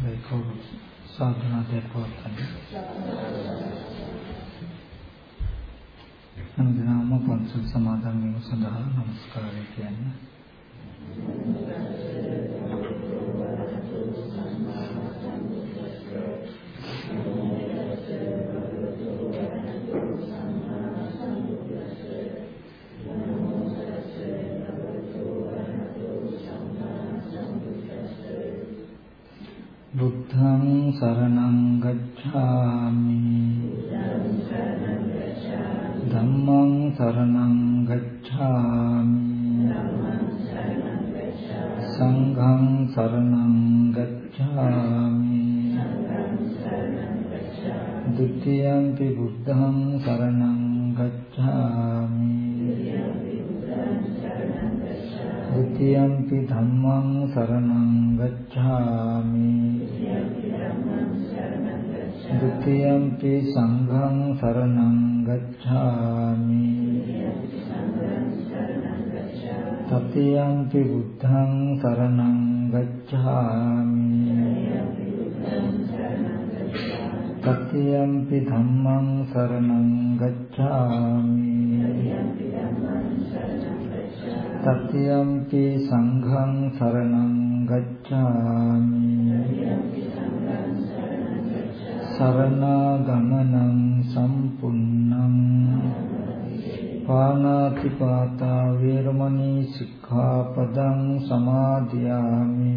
ඒ කවුරු සාධනාදයක් පවත්න්නේ. හැමදෙනාම පන්සල් සමාදන් වීම සඳහා নমස්කාරය කියන්නේ. द्वितीयंपि बुद्धं शरणं गच्छामि। द्वितीयंपि धम्मं शरणं गच्छामि। द्वितीयंपि सङ्घं शरणं गच्छामि। तृतीयंपि बुद्धं शरणं गच्छामि। බුද්ධං සරණං ගච්ඡාමි තතියම්පි ධම්මං සරණං ගච්ඡාමි। තතියම්පි සංඝං සරණං ගච්ඡාමි। සරණාගමනං සම්පුන්නං පානාති පාතා වේරමණී සික්ඛාපදං සමාදියාමි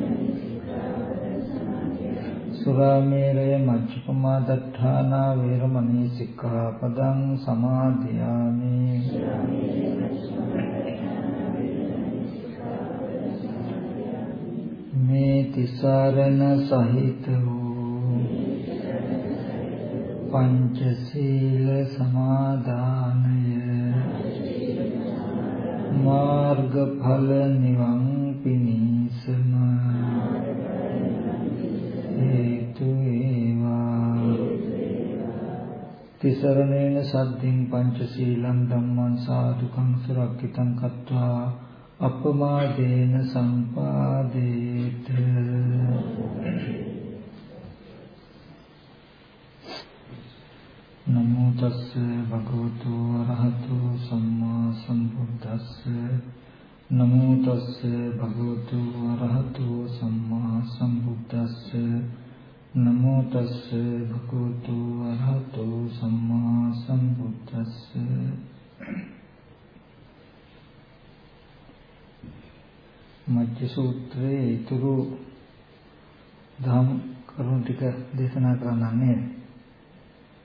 සුරාමේරය මච්චපමා දත්තානා වේරමණී සික්ඛාපදං සමාදියාමි මේ තිසරණ සහිත වූ පංචශීල සමාදානය මාර්ගඵල නිවන් පිණිසම තිසරණේන සද්ධින් පංචශීලං ධම්මං සාදුකං සුරක්ෂිතං කତ୍වා අපමාදේන සම්පාදේත නමෝ තස්ස භගවතු වරහතු සම්මා සම්බුද්දස්ස නමෝ තස්ස භගවතු වරහතු සම්මා සම්බුද්දස්ස නමෝ තස්ස භගවතු වරහතු සම්මා සම්බුද්දස්ස. මජ්ජ සූත්‍රයේ ඊතුරු ධම් කරුණු ටික දේශනා කරන්නන්නේ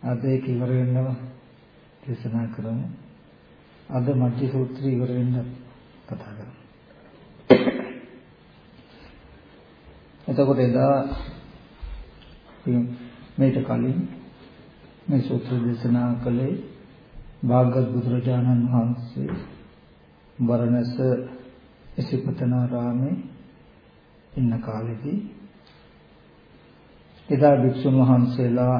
අද ඒක ඉවර වෙන්නව දේශනා කරමු. අද මජ්ජ සූත්‍රය ඉවර වෙන්න කතා කරමු. එතකොට එදා මේට කලින් මේ සූත්‍ර දේශනා කළේ භාගවත් බුදුරජාණන් වහන්සේ වරණස ඉසිපතනාරාමේ ඉන්න කාලෙදී එදා භික්ෂුන් වහන්සේලා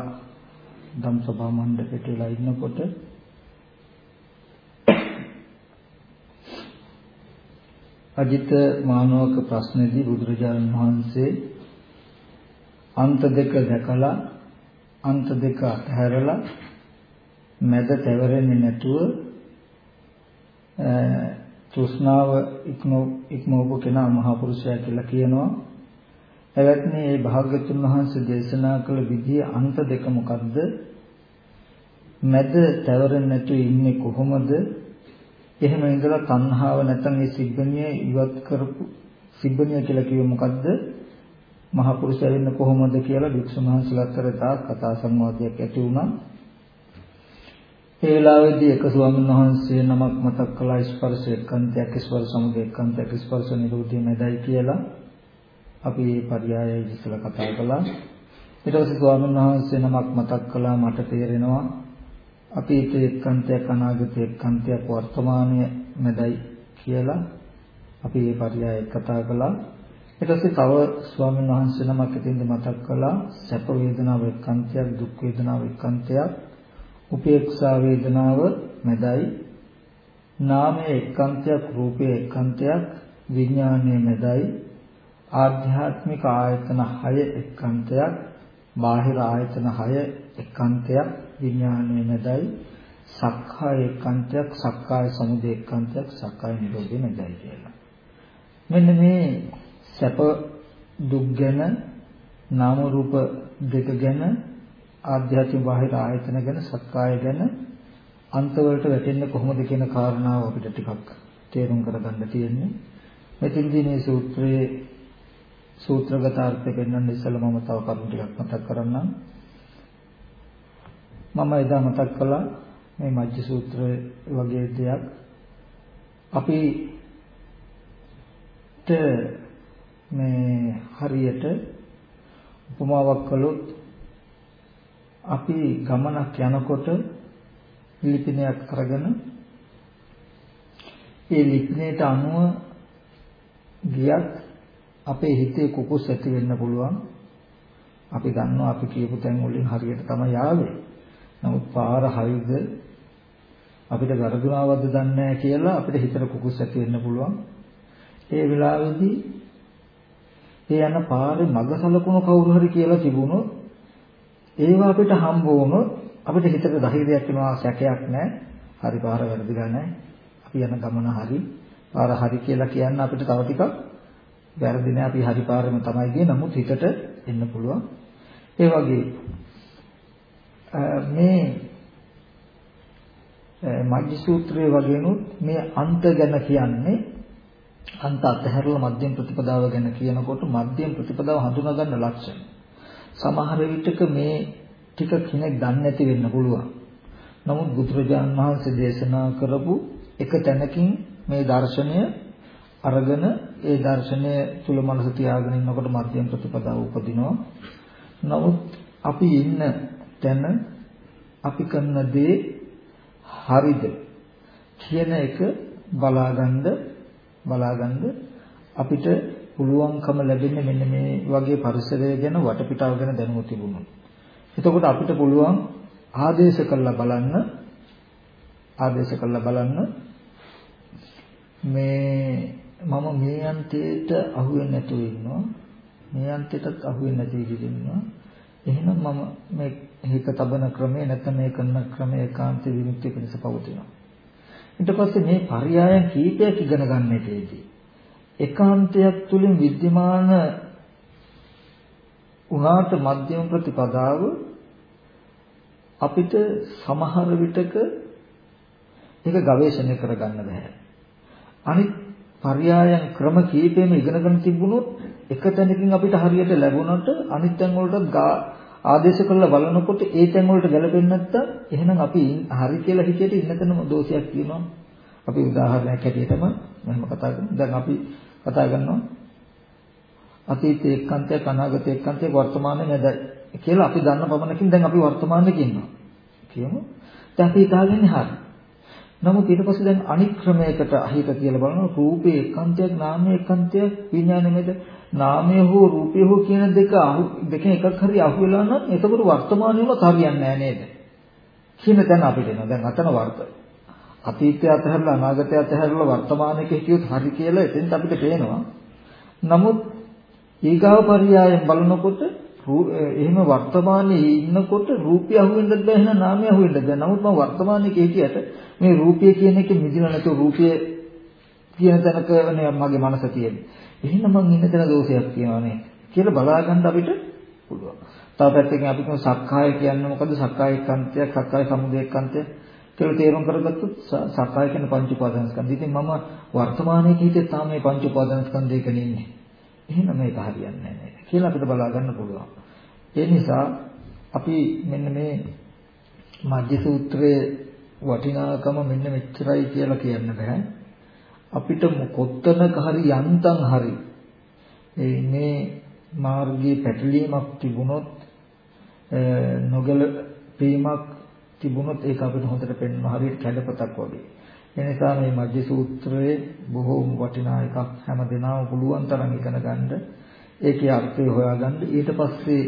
ධම්සභා මණ්ඩපයට වෙලා ඉන්නකොට අජිත මානවක ප්‍රශ්නේදී බුදුරජාණන් වහන්සේ අන්ත දෙක දැකලා අන්ත දෙක අතහැරලා මැද තැවරෙන්නේ නැතුව තෘෂ්ණාව ඉක්මවපු කෙනා මහා පුරුෂයා කියලා කියනවා. එවත්නි මේ භාග්‍යතුන් වහන්සේ දේශනා කළ විදිය අන්ත දෙක මොකද්ද? මැද තවරෙන්නේ නැතුව ඉන්නේ කොහොමද? එහෙම ඉඳලා තණ්හාව නැත්නම් මේ සිබ්බනිය ඉවත් කරපු සිබ්බනිය කියලා කිව්වේ මොකද්ද? මහා පුරුෂයා වෙන්න කොහොමද කියලා වික්ෂුන් වහන්සේලා අතර කතා සංවාදයක් ඇති වුණා. ඒ වෙලාවේදී එක ස්වාමීන් වහන්සේ නමක් මතක් කළා ස්පර්ශ එක්කන්තයක් ස්පර්ශ සමුදය එක්කන්තයක් ස්පර්ශ නිරෝධය නැදයි කියලා. අපි මේ පරයය ඉස්සලා කතා කළා. ඊට පස්සේ ස්වාමීන් වහන්සේ නමක් මතක් කළා මට තේරෙනවා අතීතයේ එක්කන්තයක් අනාගතයේ එක්කන්තයක් වර්තමානයේ මැදයි කියලා අපි මේ පරයය කතා කළා. ඊට පස්සේ තව ස්වාමීන් වහන්සේ නමක් ඉතින්ද මතක් කළා. සැප වේදනාව එක්කන්තයක් දුක් වේදනාව එක්කන්තයක් උපේක්ෂා වේදනාව මැදයි. නාමයේ එක්කන්තයක් රූපයේ එක්කන්තයක් විඥානයේ මැදයි. ආධ්‍යාත්මික ආයතන 6 එක්කන්තයක් බාහිර ආයතන 6 එක්කන්තයක් විඥානයේ මැදයි. සක්කාය එක්කන්තයක් සක්කාය සමුදය එක්කන්තයක් සක්කාය නිරෝධය මැදයි කියලා. මෙන්න මේ සැප දුක් ගැන නාම රූප දෙක ගැන ආධ්‍යාත්මික බාහිර ආයතන ගැන සක්කාය ගැන අන්තවලට වැටෙන්නේ කොහොමද කියන කාරණාව අපිට ටිකක් තේරුම් කරගන්න තියෙන්නේ. මෙතෙන්දී මේ සූත්‍රයේ සූත්‍රගත අර්ථය පෙන්වන්න ඉස්සෙල්ලා මම තව කරුණු ටිකක් මතක් කරන්නම්. මම එදා මතක් කළා මේ මජ්ජ සූත්‍රය වගේ දෙයක් අපිට මේ හරියට උපමාවක් කළොත් අපි ගමනක් යනකොට ලිපිනයක් අරගෙන ඒ ලිපිනයට අනුව ගියත් අපේ හිතේ කුකුස් ඇති වෙන්න පුළුවන්. අපි දන්නවා අපි කියපු තැන් වලින් හරියට තමයි ආවේ. නමුත් පාර හරිද අපිට වැරදුනාවද දන්නේ නැහැ කියලා අපිට හිතට කුකුස් ඇති වෙන්න පුළුවන්. ඒ වෙලාවේදී ඒ යන පාරේ මඟ සලකුණු කවුරු හරි කියලා තිබුණොත් ඒවා අපිට හම්බ වුණොත් අපිට හිතට ධෛර්යයක් වෙනවා සැකයක් නැහැ. හරි පාර වැරදිලා නැහැ. අපි යන ගමන හරි. පාර හරි කියලා කියන්න අපිට තව ටිකක් වැරදි නෑ අපි හරි පාරෙම තමයි ගියේ නමුත් හිතට එන්න පුළුවන් ඒ වගේ මේ මජ්ජි සූත්‍රයේ වගේනුත් මේ අන්ත ගැන කියන්නේ අන්ත අතහැරලා මධ්‍යම ප්‍රතිපදාව ගැන කියනකොට මධ්‍යම ප්‍රතිපදාව හඳුනා ගන්න ලක්ෂණ සමහර විටක මේ ටික කෙනෙක් දන්නේ නැති වෙන්න පුළුවන් නමුත් බුදුරජාන් වහන්සේ දේශනා කරපු එක තැනකින් මේ දර්ශනය අරගෙන ඒ දර්ශනය තුල මනස තියාගෙන ඉන්නකොට මධ්‍යම ප්‍රතිපදාව උපදිනවා. නමුත් අපි ඉන්න තැන අපි කරන දේ හරිද කියන එක බලාගන්න බලාගන්න අපිට පුළුවන්කම ලැබෙන්නේ මෙන්න මේ වගේ පරිසරය ගැන වටපිටාව ගැන දැනුම තිබුණොත්. එතකොට අපිට පුළුවන් ආදේශ කළා බලන්න ආදේශ කළා බලන්න මේ මම මේ අන්තයට අහු වෙන්නේ නැතුව ඉන්නවා. මේ අන්තයටත් අහු වෙන්නේ නැති විදිහට ඉන්නවා. එහෙනම් මම මේ හිත තබන ක්‍රමය නැත්නම් මේ කරන ක්‍රමය ඒකාන්ත විමුක්තිය පිණිස පවතිනවා. ඊට පස්සේ මේ පරයයන් කීපයක් ඉගෙන ගන්නටදී එකාන්තයක් තුලින් विद्यमान උනාට මධ්‍යම ප්‍රතිපදාව අපිට සමහර විටක ඒක ගවේෂණය කරගන්න බෑ. අනිත් පරයයන් ක්‍රම කීපෙම ඉගෙනගෙන තිබුණොත් එක තැනකින් අපිට හරියට ලැබුණොත් අනිත් තැන් වලට ආදේශ කරලා බලනකොට ඒ තැන් වලට ගැලපෙන්නේ නැත්තම් එහෙනම් අපි හරි කියලා හිතේට ඉන්න තැනම දෝෂයක් තියෙනවා. අපි උදාහරණයක් හැටියටම මම කතා කරමු. දැන් අපි කතා කරනවා අතීතයේ එක්කන්තයක් අනාගතයේ එක්කන්තයක් වර්තමානයේ නැදයි කියලා අපි දන්න පමණකින් දැන් අපි වර්තමානයේ ඉන්නවා. කියමු. දැන් අපි හිතාගන්නේ හරි. නමුත් ඊට පස්සේ දැන් අනික් ක්‍රමයකට අහිත කියලා බලනවා රූපේ එකාන්තයක් නාමයේ එකාන්තයක් විඥානෙමෙද නාමය හෝ රූපය හෝ කියන දෙක දෙකෙන් එකක් හරි අහු වෙලා නම් එතකොට වර්තමානයේම හරියන්නේ නැහැ නේද කියන තැන අපිට එනවා දැන් අතන වර්ත අතීතය අතහැරලා අනාගතය අතහැරලා වර්තමානයේ හිටියොත් හරි කියලා එතෙන්ට අපිට පේනවා නමුත් ඊගාව පරියායෙන් බලනකොට එහෙම වර්තමානයේ ඉන්නකොට රූපය අහුවෙන්නත් බෑ එහෙනම් නාමය අහුවෙන්නත් බෑ. නමුත් මම වර්තමානයේ හිටියට මේ රූපය කියන එක මිදිලා නැතුව රූපය කියන තැනක නේ මගේ මනස තියෙන්නේ. එහෙනම් මං ඉන්න තැන දෝෂයක් තියෙනවා නේ කියලා බලා ගන්න අපිට පුළුවන්. තව පැත්තකින් අපි කියන සක්කාය කියන්නේ මොකද්ද? සක්කාය කන්තයක්, සක්කාය සමුදය කන්තයක් කියලා තේරුම් කරගත්තොත් සක්කාය කියන පංච උපාදානස්කන්ධය. ඉතින් මම වර්තමානයේ හිතේ තාම මේ පංච උපාදානස්කන්ධයක ඉන්නේ. එහෙනම් මේක හරියන්නේ නැහැ කියලා අපිට බලා ගන්න පුළුවන්. ඒ නිසා අපි මෙන්න මේ මජ්ජි සූත්‍රයේ වටිනාකම මෙන්න මෙච්චරයි කියලා කියන්න බෑ. අපිට කොත්තනක හරි යන්තම් හරි ඒ මේ මාර්ගයේ පැටලීමක් තිබුණොත් නොගල පීමක් තිබුණොත් ඒක අපිට හොඳට පෙන්වන හරියට කැඩපතක් වගේ. ඒ නිසා මේ මජ්ජි සූත්‍රයේ බොහෝම වටිනා එකක් හැම දිනම පුළුවන් තරම් ඉගෙන ගන්න. ඒකේ අර්ථය හොයාගන්න. ඊට පස්සේ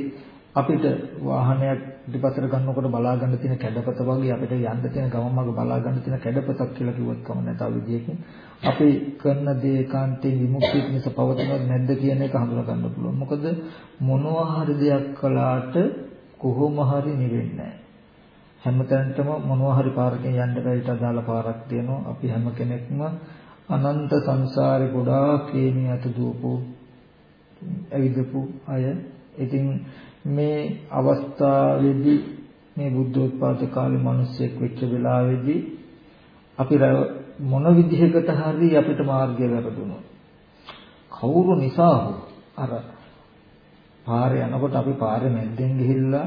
අපිට වාහනයක් පිටපතට ගන්නකොට බලා ගන්න තියෙන කැඩපත වගේ අපිට යන්න තියෙන ගමන් මඟ බලා ගන්න තියෙන කැඩපතක් කියලා කිව්වත් කම නැතව විදියකින් අපි කරන දේ කාන්තේ විමුක්තිය පිණිස පවතිනවද නැද්ද කියන එක හඳුනා ගන්න පුළුවන්. මොකද මොනවා හරි දෙයක් කළාට කොහොම හරි නිවෙන්නේ හැමතැනටම මොනවා හරි පාරකින් යන්න බැරිට අදාළ පාරක් තියෙනවා. අපි හැම කෙනෙක්ම අනන්ත සංසාරේ ගොඩාක් කේමිය අත දුවපු ඇවිදපු අය. ඉතින් මේ අවස්ථාවේදී මේ බුද්ධෝත්පාද කාලේ මිනිස්සෙක් වෙච්ච වෙලාවේදී අපි මොන විදිහකට හරි අපිට මාර්ගය වැරදුනොත් කවුරු නිසා හෝ අර පාරේ යනකොට අපි පාරේ මැද්දෙන් ගිහිල්ලා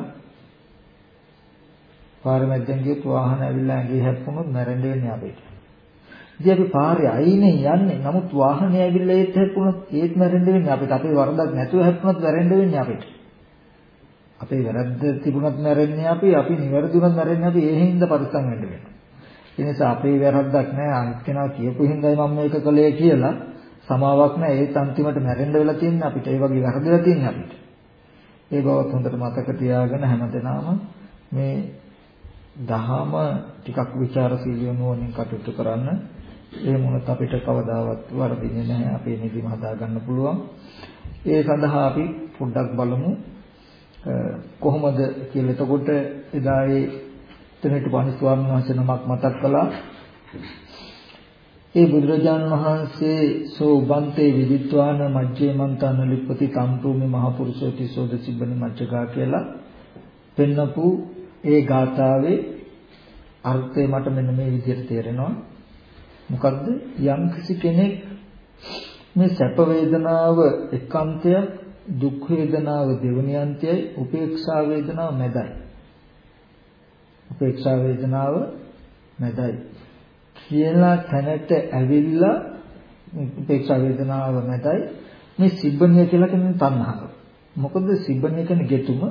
පාරේ මැද්දෙන් ගියොත් වාහන ඇවිල්ලා ඇඟේ හැප්පුණොත් මැරෙන්න වෙන්නේ අපිට. ඉතින් අපි පාරේ අයිනේ යන්නේ. නමුත් වාහනේ ඇවිල්ලා ඒත් හැප්පුණොත් ඒත් මැරෙන්න වෙන්නේ අපිට. අපේ වරදක් නැතුව හැප්පුණොත් මැරෙන්න වෙන්නේ අපිට. අපේ වැරද්ද තිබුණත් මැරෙන්නේ අපි, අපි නිවැරදි වුණත් මැරෙන්නේ අපි. ඒ හින්දා පරිස්සම් වෙන්න වෙනවා. ඒ නිසා අපේ වැරද්දක් නැහැ. අනිත් කෙනා කියපු හින්දායි මම මේක කළේ කියලා සමාවක් නැහැ. ඒත් අන්තිමට මැරෙන්න වෙලා තියෙන්නේ අපිට. ඒ වගේ වැරදිලා තියෙන්නේ අපිට. ඒ බවත් හොඳට මතක තියාගෙන හැමදෙනාම මේ දහම ටිකක් ਵਿਚාරශීලීව නුවණින් කටයුතු කරන්න. ඒ මොනත් අපිට කවදාවත් වරදින්නේ නැහැ. අපේ නිදිම හදා ගන්න පුළුවන්. ඒ සඳහා අපි පොඩ්ඩක් බලමු කොහොමද කියලා. එතකොට එදා ඒ තැනට පණි ස්වාමීන් වහන්සේ නමක් මතක් කළා. ඒ බුදුරජාණන් වහන්සේ සෝ උබන්තේ විදිත්වාන මජ්ජේ මන්තන ලිප්පති සම්පූර්ණ මහ පුරුෂෝති සෝද සිබ්බනි මච්චකා කියලා පෙන්නපු ඒ ගාථාවේ අර්ථය මට මෙන්න මේ විදිහට තේරෙනවා. මොකද්ද? යම් කිසි කෙනෙක් මේ සැප වේදනාව එකාන්තයක් දුක් වේදනාව දෙවනි අන්තයයි උපේක්ෂා වේදනාව මැදයි. උපේක්ෂා වේදනාව මැදයි. කියලා තැනට ඇවිල්ලා උපේක්ෂා වේදනාව මැදයි මේ සිබ්බණිය කියලා කියන්නේ තණ්හාව. මොකද සිබ්බණිය කියන්නේ ගෙතුම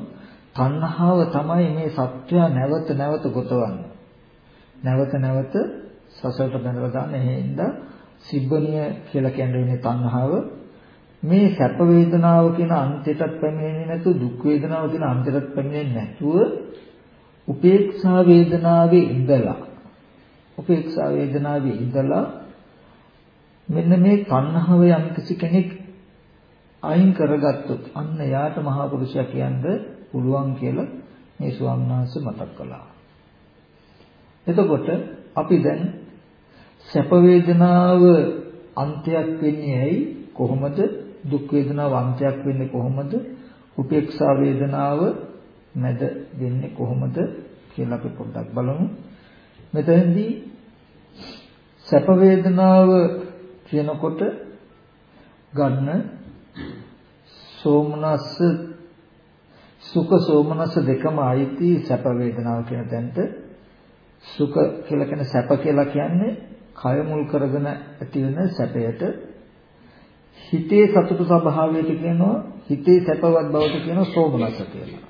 තණ්හාව තමයි මේ සත්‍ය නැවත නැවත ගොතවන්නේ. නැවත නැවත සසරට බැඳලා දාන හේඳා සිබ්බණිය කියලා කියන්නේ තණ්හාව. මේ සැප වේදනාව කියන අන්තයටත් පැමිණෙන්නේ නැතුව දුක් වේදනාව කියන අන්තයටත් පැමිණෙන්නේ නැතුව උපේක්ෂා වේදනාවේ ඉඳලා උපේක්ෂා වේදනාවේ ඉඳලා මෙන්න මේ තණ්හාව යම් කිසි කෙනෙක් අයින් කරගත්තොත් අන්න යාට මහා පුරුෂයා කියන්න පුළුවන් කියලා මේ ස්වාමීන් වහන්සේ මතක් කළා. එතකොට අපි දැන් සැප වේදනාව අන්තයක් වෙන්නේ ඇයි? කොහොමද? දුක් වේදනාව අන්තයක් වෙන්නේ කොහොමද? උපේක්ෂා වේදනාව මැද වෙන්නේ කොහොමද කියලා අපි පොඩ්ඩක් බලමු. මෙතෙන්දී සැප වේදනාව කියනකොට ගන්න සෝමනස්ස සුඛ සෝමනස්ස දෙකම අයිති සැප වේදනාව කියන තැනට සුඛ කියලා කියන සැප කියලා කියන්නේ කය මුල් කරගෙන ඇති වෙන සැපයට හිතේ සතුට ස්වභාවයට කියනවා හිතේ සැපවත් බවට කියනවා සෝමනස්ස කියලා.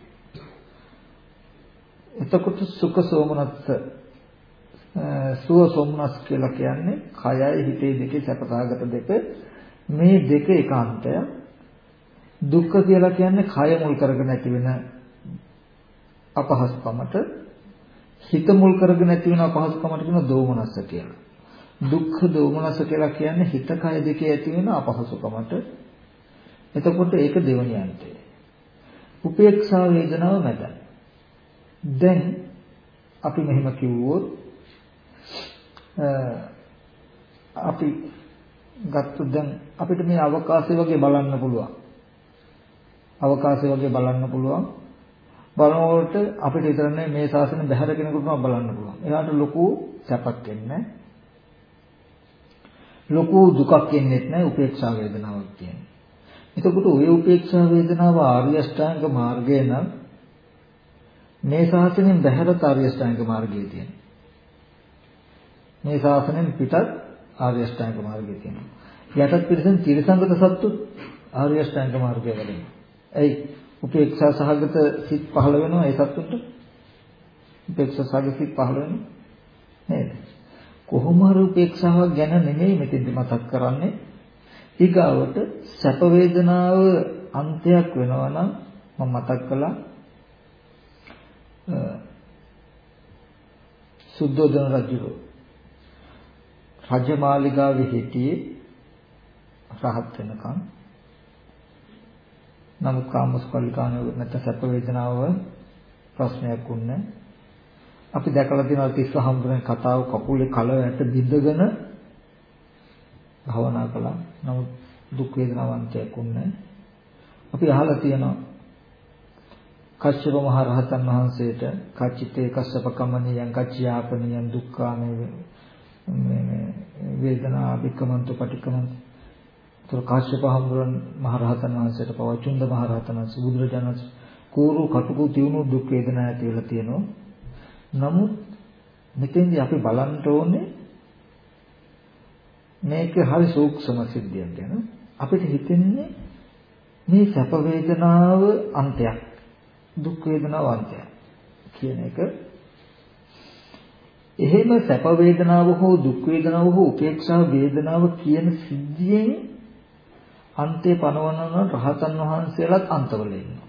එතකොට සුඛ සෝමනස්ස සුව සොම්නස් කියලා කියන්නේ කයයි හිතේ දෙකේ සැපසහගත දෙක. මේ දෙක ඒකාන්තය. දුක්ඛ කියලා කියන්නේ කය මුල් කරගෙන ඇති වෙන අපහසුකමට හිත මුල් කරගෙන ඇති වෙන අපහසුකමට කියන දෝමනස්ස කියලා. දුක්ඛ දෝමනස්ස කියලා කියන්නේ හිත කය දෙකේ ඇති වෙන අපහසුකමට. එතකොට ඒක දෙවනි අන්තය උපේක්ෂා වේදනාව මැද. දැන් අපි මෙහෙම කිව්වොත් අපි ගත්තොත් දැන් අපිට මේ අවකාශය වගේ බලන්න පුළුවන්. අවකාශය වගේ බලන්න පුළුවන්. බලනකොට අපිට විතරනේ මේ ශාසනය බහැර කෙනෙකුටම බලන්න පුළුවන්. එයාට ලොකු සැපක් එන්නේ ලොකු දුකක් එන්නේ නැහැ උපේක්ෂා වේදනාවක් කියන්නේ. එතකොට ওই උපේක්ෂා වේදනාව ආර්ය අෂ්ටාංග මාර්ගය නම් මේ ශාසනයෙන් බහැර ආර්ය අෂ්ටාංග මාර්ගයේ තියෙනවා. මේ ශාසනයෙන් පිටත් ආර්ය අෂ්ටාංග මාර්ගය තියෙනවා. යටත් පිරිසෙන් තිරසංගත සත්තු ආර්ය අෂ්ටාංග මාර්ගය වැඩෙනවා. එයි උපේක්ෂා සහගත සිත් පහළ වෙනවා ඒ සත්තුන්ට. උපේක්ෂා සහගත සිත් පහළ වෙනවා නේද? කොහොම හරි උපේක්ෂාවක් ගැන නෙමෙයි මෙතෙන්දි මතක් කරන්නේ. ඊගාවට සැප වේදනාව අන්තයක් වෙනවා නම් මම මතක් කළා සුද්ධෝදන රජු රජමාලිගාවේ හිටියේ රහත් වෙනකන් නමුත් කාමස්කල්ලිකාන නැත්නම් සැප වේදනාව ප්‍රශ්නයක් උන්නේ අපි දැකලා තියෙනවා තිස්ස හම්බුනේ කතාව කකුලේ කල ඇට බිඳගෙන භවනා කළා නමුත් දුක් වේදනාවන්තයක් උන්නේ අපි අහලා තියෙනවා කශ්‍යප මහ රහතන් වහන්සේට කච්චිතේ කස්සප කමනියං කච්චයාපනියං දුක්ඛානේ මේ වේදනා අභිකමන්ත පටිකමන්ත තොර කාශ්‍යප හඳුරන් මහ රහතන් වහන්සේට පවචුන්ද මහ රහතන් වහන්සේ බුදුරජාණන් කෝරු කටුකු තියුණු දුක් වේදනා ඇති වෙලා තියෙනවා. නමුත් මෙතෙන්දී අපි බලන්න ඕනේ මේක හරි සූක්ෂම සිද්ධියක් ගැන. අපිට හිතෙන්නේ මේ සැප වේදනාව අන්තයක්. දුක් වේදනාව අන්තයක් කියන එක එහෙම සැප වේදනාව හෝ දුක් වේදනාව හෝ උපේක්ෂා වේදනාව කියන සිද්ධියෙන් අන්තේ පනවනන රහතන් වහන්සේලාත් අන්තවල ඉන්නවා.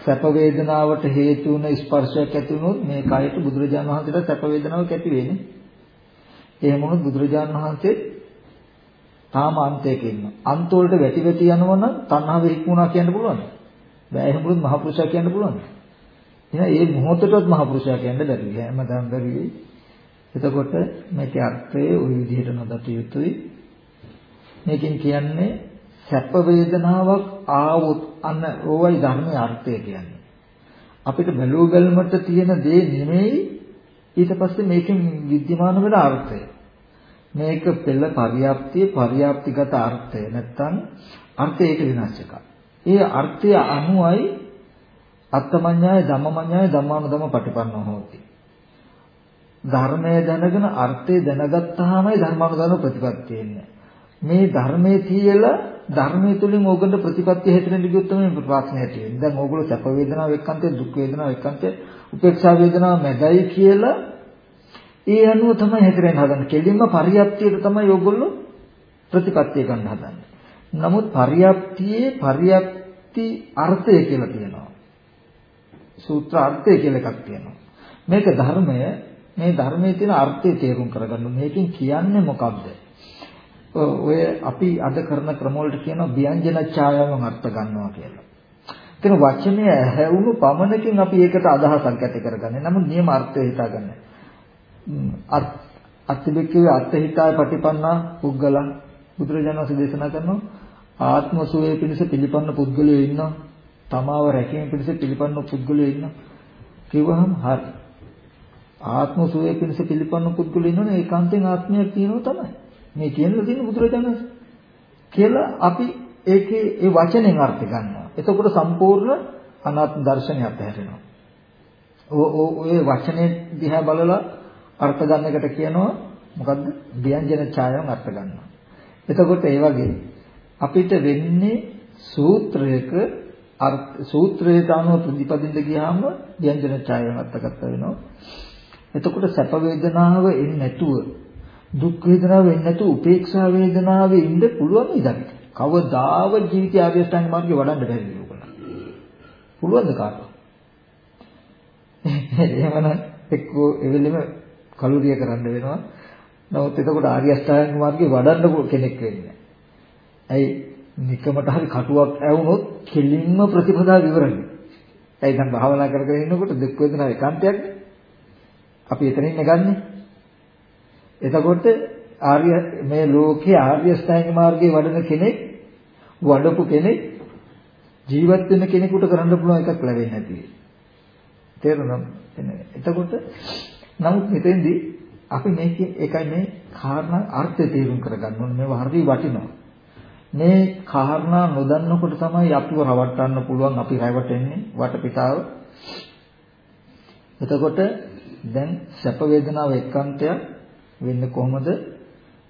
සැප වේදනාවට හේතු වුණ ස්පර්ශයක් ඇති වුණොත් මේ කයට බුදුරජාණන් වහන්සේට සැප වේදනාවක් ඇති වෙන්නේ. එහෙම වුණොත් බුදුරජාණන් වහන්සේ තාම අන්තයක ඉන්නවා. අන්ත වලට වැටි වැටි යනවනම් තණ්හාව හික්මුණා කියන්න පුළුවන්ද? බෑ එහෙම බුදුන් මහ පුරුෂයා කියන්න පුළුවන්ද? එහෙනම් ඒ මොහොතටවත් මහ පුරුෂයා කියන්න බැරි. හැමදාම බැරි. එතකොට මේකේ අර්ථය ওই විදිහට නොදත යුතුයි. මේකෙන් කියන්නේ සැප වේදනාවක් ආවොත් අන්න ඕවයි ධර්මයේ අර්ථය කියන්නේ. අපිට බැලුව බැලමට තියෙන දේ නෙමෙයි ඊට පස්සේ මේකෙන් විද්‍යමාන වෙන අර්ථය. මේක පෙළ පරියාප්තිය පරියාප්තිගත අර්ථය නැත්තම් අර්ථය ඒක විනාශ එකක්. ඒ අර්ථය අනුවයි අත්තමඤ්ඤාය ධම්මමඤ්ඤාය ධම්මානුධම්ම පටිපන්නෝ හෝති. ධර්මය දැනගෙන අර්ථය දැනගත්තාමයි ධර්මානුධර්ම ප්‍රතිපත්තිය එන්නේ. මේ ධර්මයේ තියලා ධර්මයේ තුලින් ඕකට ප්‍රතිපත්තිය හැදෙන්න ගියොත් තමයි ප්‍රාර්ථනා ඇති වෙන්නේ. දැන් ඕගොල්ලෝ සැප වේදනාව එක්කන්තේ දුක් වේදනාව එක්කන්තේ උපේක්ෂා වේදනාව මැදයි කියලා ඒ අනුව තමයි හැදෙන්න හදන්නේ. කෙලින්ම පරියප්තියට තමයි ඕගොල්ලෝ ප්‍රතිපත්තිය ගන්න හදන්නේ. නමුත් පරියප්තියේ පරියප්ති අර්ථය කියලා තියෙනවා. සූත්‍ර අර්ථය කියලා එකක් තියෙනවා. මේක ධර්මය මේ ධර්මයේ තියෙන අර්ථය තේරුම් කරගන්න. මේකෙන් කියන්නේ මොකක්ද? ඔය අපි අද කරන ක්‍රම වලට කියනවා ව්‍යංජන ඡායාවෙන් අර්ථ ගන්නවා කියලා. එතන වචනය ඇහැවුණු පමණකින් අපි ඒකට අදහසක් ඇති කරගන්නේ. නමුත් නියම අර්ථය හිතාගන්න. අත්තිබෙක්කේ අත්හිතාය පටිපන්නා පුද්ගලං බුදුරජාණන් වහන්සේ දේශනා කරනවා ආත්ම සුවය පිණිස පිළිපන්න පුද්ගලයෝ ඉන්නවා. තමාව රැකීම පිණිස පිළිපන්න පුද්ගලයෝ ඉන්නවා. කිව්වහම හරි. ආත්ම සුවය පිණිස පිළිපන්න පුද්ගලයෝ ඉන්නවනේ ඒකාන්තයෙන් ආත්මයක් තියෙනවා තමයි. මේ කියන්න තියෙන බුදුරජාණන් කියලා අපි ඒකේ ඒ වචනෙන් අර්ථ ගන්නවා. එතකොට සම්පූර්ණ අනාත්ම දර්ශනය අත්හැරෙනවා. ඔය වචනේ දිහා බලලා අර්ථ ගන්න එකට කියනවා මොකද්ද? ව්‍යංජන ඡායාවෙන් අර්ථ ගන්නවා. එතකොට ඒ වගේ අපිට වෙන්නේ සූත්‍රයක සූත්‍රයට අනුව ප්‍රතිපදින්න ගියාම ව්‍යංජන ඡායාවෙන් අර්ථගත වෙනවා. එතකොට සැප වේදනාව එන්නේ නැතුව දුක් වේදනාව වෙන්නේ නැතුව උපේක්ෂා වේදනාවේ ඉන්න පුළුවන් නේද අපිට? කවදාව ජීවිතය ආර්ය අෂ්ටාංග මාර්ගේ වඩන්න බැරි නේද පුළුවන්ද කාටවත්? එහෙමනම් එක්කෝ එවෙලෙම කලුරිය කරන්න වෙනවා. නමුත් එතකොට ආර්ය අෂ්ටාංග මාර්ගේ වඩන්න කෙනෙක් වෙන්නේ ඇයි නිකමට හරි කටුවක් ඇවුනොත් කෙලින්ම ප්‍රතිපදාව ඉවරයි. ඇයි දැන් භාවනා කර කර ඉන්නකොට දුක් වේදනාව ඒකාන්තයක් අපි එතනින් ගන්නේ. එතකොට ආර්ය මේ ලෝකේ ආර්ය ස්ථායික මාර්ගයේ වඩන කෙනෙක් වඩපු කෙනෙක් ජීවත් වෙන කෙනෙකුට කරන්න පුළුවන් එකක් ලැබෙන්නේ නැති. තේරුණාද? එතකොට නමුත් මෙතෙන්දී අපි මේක ඒකයි මේ කාරණා අර්ථය තේරුම් කරගන්න ඕනේ. මේවා හරි වටිනවා. මේ කාරණා නොදන්නකොට තමයි අපිව රවට්ටන්න පුළුවන් අපි රැවටෙන්නේ වටපිටාව. එතකොට දැන් සැප වේදනාව එක්කන්තයක් වෙන්නේ කොහොමද?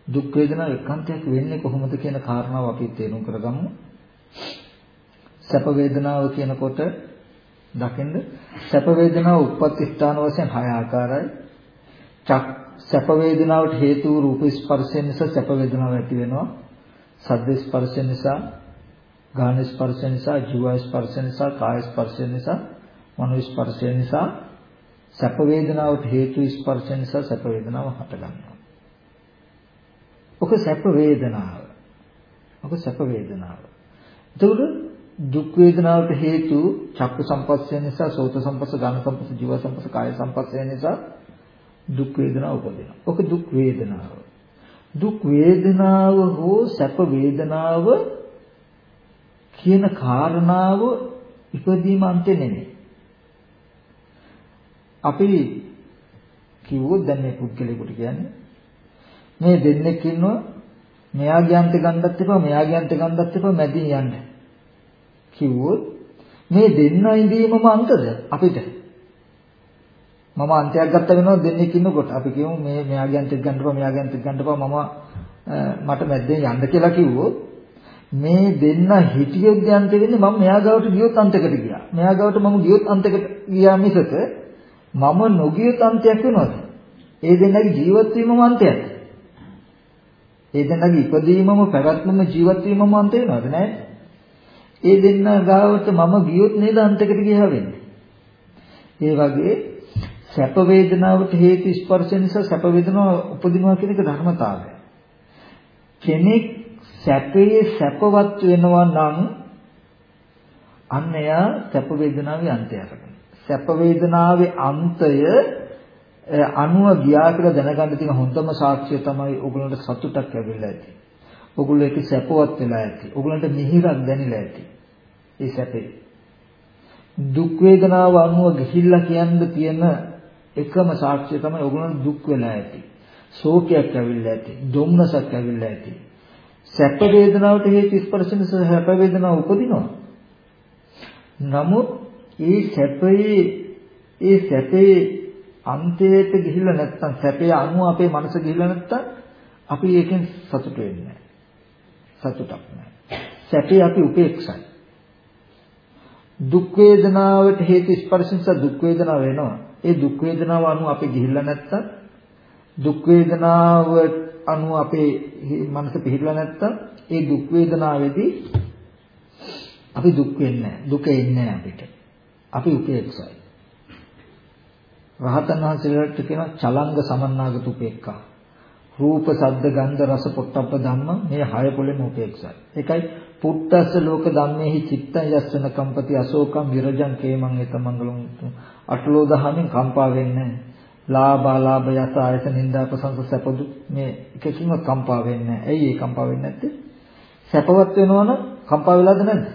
දුක් වේදනා එකාන්තයක් වෙන්නේ කොහොමද කියන කාරණාව අපි තේරුම් කරගමු. සැප වේදනාව කියනකොට දකින්න සැප වේදනාව උප්පත්ති ස්ථාන වශයෙන් හය ආකාරයි. චක් සැප වේදනාවට හේතු රූප ස්පර්ශයෙන් නිසා සැප වේදනාව ඇති වෙනවා. සද්ද ස්පර්ශයෙන් නිසා, ගාන ස්පර්ශයෙන් නිසා, ජීව ස්පර්ශයෙන් නිසා, කාය ස්පර්ශයෙන් නිසා, මනෝ ස්පර්ශයෙන් නිසා සැප වේදනාවට හේතු ස්පර්ශයෙන් නිසා සැප වේදනාව හට ගන්නවා. ඔක සැප වේදනාව. ඔක සැප වේදනාව. එතකොට දුක් වේදනාවට හේතු චක්කු සම්පස්සය නිසා සෝත සම්පස්ස ගාන සම්පස්ස ජීව සම්පස්ස කාය සම්පස්සය නිසා දුක් වේදනාව උපදිනවා. ඔක දුක් වේදනාව. දුක් වේදනාව හෝ සැප වේදනාව කියන කාරණාව ඉපදීම අන්තේ නෙමෙයි. අපි කිව්වොත් දැන් මේ පුද්ගලයෙකුට කියන්නේ මේ දෙන්නෙක් ඉන්නවා මෙයාගේ අන්ත ගන්නත් එපා මෙයාගේ අන්ත ගන්නත් එපා මැදින් යන්න කිව්වොත් මේ දෙන්න ඉඳීමම අන්තද අපිට මම අන්තයක් ගත්ත වෙනවා දෙන්නෙක් ඉන්නකොට. අපි කියමු මේ මෙයාගේ අන්තයක් ගන්න එපා මෙයාගේ අන්තයක් ගන්න එපා මම මට මැද්දෙන් යන්න කියලා කිව්වොත් මේ දෙන්න හිටියොත් යන්ත වෙන්නේ මම මෙයා ගාවට ගියොත් අන්තයකට ගියා. මෙයා ගාවට මම ගියොත් අන්තයකට ගියා මිසක මම නොගියොත් අන්තයක් වෙනවද? ඒ දෙන්නගේ ජීවත් වීමම අන්තයක්. ඒ දෙන්නගේ ඉපදීමම පැවැත්මම ජීවත් වීමම අන්ත වෙනවද? නැහැ? ඒ දෙන්න ගාවට මම ගියොත් නේද අන්තයකට ගියා වෙන්නේ. ඒ වගේ සැප වේදනාවට හේතු ස්පර්ශ නිසා සැප වේදනාව උපදිනවා කියන එක ධර්මතාවය. කෙනෙක් සැපේ සැපවත් වෙනවා නම් අන්න එයා සැප වේදනාවේ අන්තය අරගෙන. සැප වේදනාවේ අන්තය අනුව ගියා කියලා දැනගන්න තියෙන හොඳම සාක්ෂිය තමයි ඕගොල්ලන්ට සතුටක් ලැබිලා ඇති. ඕගොල්ලෝ ඒක සැපවත් වෙලා ඇති. ඕගොල්ලන්ට මිහිරක් දැනෙලා ඇති. ඒ සැපේ. දුක් වේදනාව අනුව ගිහිල්ලා කියන්න තියෙන එකම සාක්ෂිය තමයි ඕගොල්ලන්ට දුක් වෙලා ඇති. ශෝකයක් ඇවිල්ලා ඇති. දුම්නසක් ඇවිල්ලා ඇති. සැප වේදනාවට හේතු ස්පර්ශන සැප වේදනාව උපදිනවා. නමුත් ඒ සැපේ ඒ සැපේ අන්තයට ගිහිල්ලා නැත්තම් සැපේ අනුව අපේ මනස ගිහිල්ලා නැත්තම් අපි ඒකෙන් සතුට වෙන්නේ සතුටක් නැහැ. සැපේ අපි උපේක්ෂයි. දුක් වේදනාවට හේතු ස්පර්ශ නිසා දුක් වේදනාව වෙනවා. ඒ දුක් වේදනාව අනුව අපි ගිහිල්ලා නැත්තම් දුක් වේදනාව අනුව අපේ මනස පිහිටලා නැත්තම් ඒ දුක් වේදනාවේදී අපි දුක් වෙන්නේ නැහැ. දුක එන්නේ අපිට. අපි උපේක්ෂයි. රහතන් වහන්සේලාට කියනවා චලංග සමන්නාගත උපේක්ඛා. රූප, ශබ්ද, ගන්ධ, රස, පොට්ටබ්බ ධම්ම මේ හය පොළෙම උපේක්ෂයි. ඒකයි පුත්තස්ස ලෝක ධම්මේහි චිත්තං යස්සන කම්පති අශෝකම් විරජං කේමං ඒතමංගලං අටලෝ දහමින් කම්පා වෙන්නේ ලාභා ලාභ යස ආයත නින්දා ප්‍රසංස සැපදු මේ එකකින්ම කම්පා වෙන්නේ ඇයි ඒ කම්පා වෙන්නේ නැත්තේ? සැපවත් වෙනවනම් කම්පා වෙලාද නැද්ද?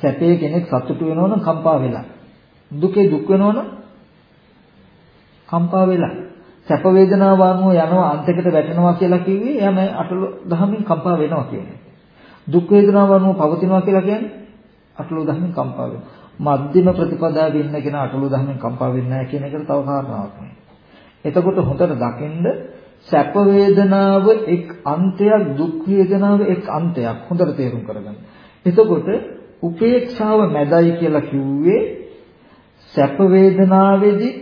සැපේ කෙනෙක් සතුටු වෙනවනම් කම්පා වෙලා දුකේ දුක් වෙනවනම් කම්පා වෙලා සැප වේදනාව වගෝ යනවා අන්තයකට වැටෙනවා කියලා කිව්වේ එයා මේ අටල දහමින් කම්පා වෙනවා කියන්නේ. දුක් වේදනාව වගෝ පවතිනවා කියලා කියන්නේ අටල දහමින් කම්පා වෙනවා. මධ්‍යම ප්‍රතිපදාවේ ඉන්න කෙනා අටල දහමින් කම්පා වෙන්නේ නැහැ කියන එකට තව කාරණාවක් නේ. එතකොට හොඳට දකින්න සැප වේදනාව එක් අන්තයක් දුක් වේදනාව එක් අන්තයක් හොඳට තේරුම් කරගන්න. එතකොට උපේක්ෂාව මැදයි කියලා කිව්වේ සැප වේදනාවේදී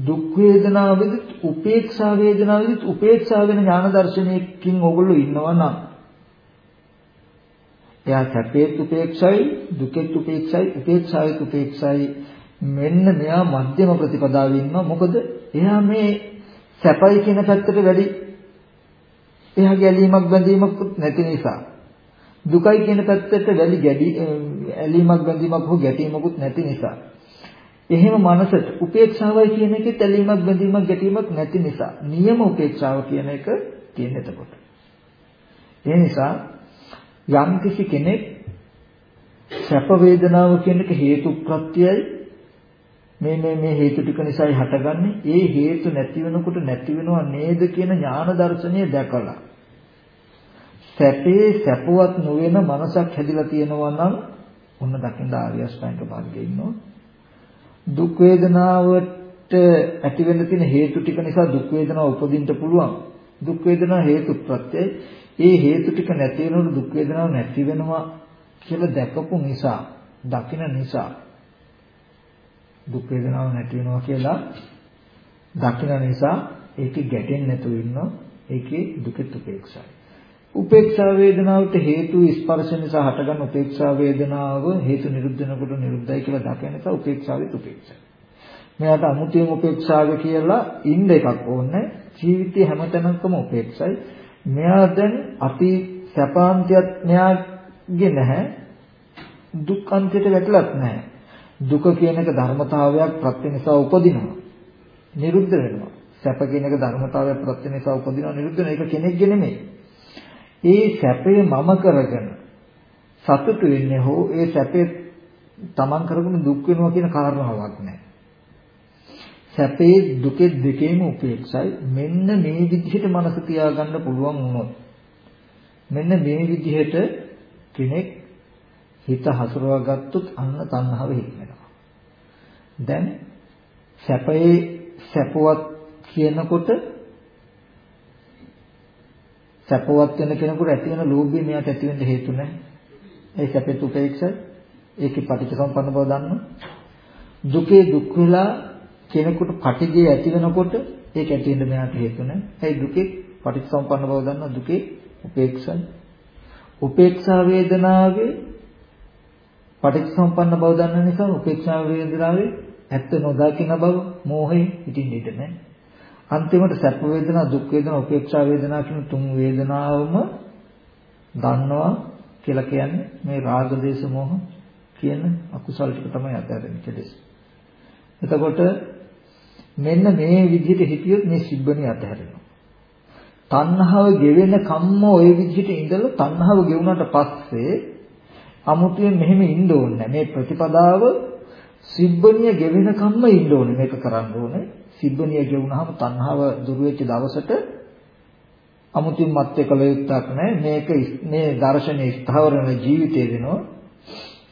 දුක් වේදනාවෙදිත් උපේක්ෂා වේදනාවෙදිත් උපේක්ෂා වෙන ඥාන දර්ශනයකින් ඕගොල්ලෝ ඉන්නවා නම් එයා සැපේත් උපේක්ෂයි දුකෙත් උපේක්ෂයි උපේක්ෂාවෙත් උපේක්ෂයි. මෙන්න මෙයා මධ්‍යම ප්‍රතිපදාවේ ඉන්නවා. මොකද එයා මේ සැපයි කියන පැත්තට වැඩි. එයාගේ ඇලීමක් බැඳීමක් නැති නිසා. දුකයි කියන පැත්තට වැඩි ගැඩි ඇලීමක් බැඳීමක් හෝ ගැටීමකුත් නැති නිසා. එහෙම මනසට උපේක්ෂාවයි කියන එකේ තැලීමක් බැඳීමක් ගැටීමක් නැති නිසා. නියම උපේක්ෂාව කියන එක තියෙන එතකොට. ඒ නිසා යම් කිසි කෙනෙක් සැප වේදනාව කියන එක හේතු ප්‍රත්‍යයයි මේ මේ මේ හේතු ටික නිසායි හටගන්නේ ඒ හේතු නැති වෙනකොට නැති වෙනව නේද කියන ඥාන දර්ශනය දැකලා සැපේ සැපවත් නොවන මනසක් හැදිලා තියෙනවා නම් ඔන්න දකින්න ආර්ය අෂ්ටාංග මාර්ගයේ ඉන්නවා දුක් වේදනාවට ඇති වෙන්න තියෙන හේතු ටික නිසා දුක් වේදනාව උපදින්න පුළුවන්. දුක් වේදනා හේතු ප්‍රත්‍යය. ඒ හේතු ටික නැති වෙනකොට දුක් වේදනාව නැති වෙනවා කියලා දැකපු නිසා, දකින නිසා දුක් වේදනාව නැති වෙනවා කියලා දකින නිසා ඒකේ ගැටෙන්නේ නැතුව ඉන්නවා. ඒකේ දුකෙත් උපේක්ෂයි. උපේක්ෂා වේදනාවට හේතු ස්පර්ශ නිසා හටගන්න උපේක්ෂා වේදනාව හේතු නිරුද්ධ වෙනකොට නිරුද්ධයි කියලා දකින නිසා උපේක්ෂාවෙත් උපේක්ෂයි. මෙයාට අමුතියම උපේක්ෂාව කියලා ඉන්න එකක් ඕනේ. ජීවිතේ හැමතැනකම උපේක්ෂයි. මෙයා දැන් අති සැපාන්තියත් මෙයාගේ නැහැ. දුක්ඛන්තයට වැටලත් නැහැ. දුක කියන එක ධර්මතාවයක් ප්‍රත්‍ය නිසා උපදිනවා. නිරුද්ධ වෙනවා. සැප කියන එක ධර්මතාවයක් ප්‍රත්‍ය නිසා උපදිනවා නිරුද්ධ වෙන එක කෙනෙක්ගේ නෙමෙයි. ඒ සැපේ මම කරගෙන සතුටු වෙන්නේ හෝ ඒ සැපේ තමන් කරගෙන දුක් වෙනවා කියන කාරණාවක් නැහැ. සැපේ දුකේ දෙකේම උපේක්ෂයි. මෙන්න මේ විදිහට මනස තියාගන්න පුළුවන් වුණොත් මෙන්න මේ විදිහට කෙනෙක් හිත හසුරවා ගත්තොත් අන්න තණ්හාව හික්මෙනවා. දැන් සැපේ සැපවත් කියනකොට සැපවත් වෙන කෙනෙකුට ඇති වෙන ලෝභය මෙයාට ඇති වෙන්න හේතු නැහැ. ඒ සැපෙත් උපේක්ෂයි. ඒකේ පටිච්චසමුප්පන්න බව දන්නවා. දුකේ දුක් වෙලා කෙනෙකුට පටිඝය ඇති වෙනකොට ඒක ඇති වෙන්න මෙයාට හේතු නැහැ. ඒ දුකේ පටිච්චසමුප්පන්න බව දන්නවා. දුකේ උපේක්ෂයි. උපේක්ෂා වේදනාවේ පටිච්චසමුප්පන්න බව දන්න නිසා උපේක්ෂා වේදනාවේ ඇත්ත නොදකින බව මෝහේ හිටින්න ඉඩ නැහැ. අන්තිමට සැප වේදනා දුක් වේදනා උපේක්ෂා වේදනා කියන තුන් වේදනාවම දන්නවා කියලා කියන්නේ මේ රාග දේශ මොහ කියන අකුසල ටික තමයි අත්හැරෙන්නේ කෙලෙස්. එතකොට මෙන්න මේ විදිහට හිතියොත් මේ සිබ්බණිය අත්හැරෙනවා. තණ්හාව ගෙවෙන කම්ම ওই විදිහට ඉඳලා තණ්හාව ගෙවුනට පස්සේ අමුතුවෙන් මෙහෙම ඉන්න ඕනේ මේ ප්‍රතිපදාව සිබ්බණිය ගෙවෙන කම්ම ඉන්න ඕනේ. මේක කරන්න ඕනේ. සිබ්බණිය ගෙවුනහම තණ්හාව දුර වෙච්ච දවසට අමුතුවෙන් මත් එක්කල යුක්තක් නැහැ. මේක මේ දර්ශනයේ ස්ථාවර වෙන ජීවිතය වෙනවා.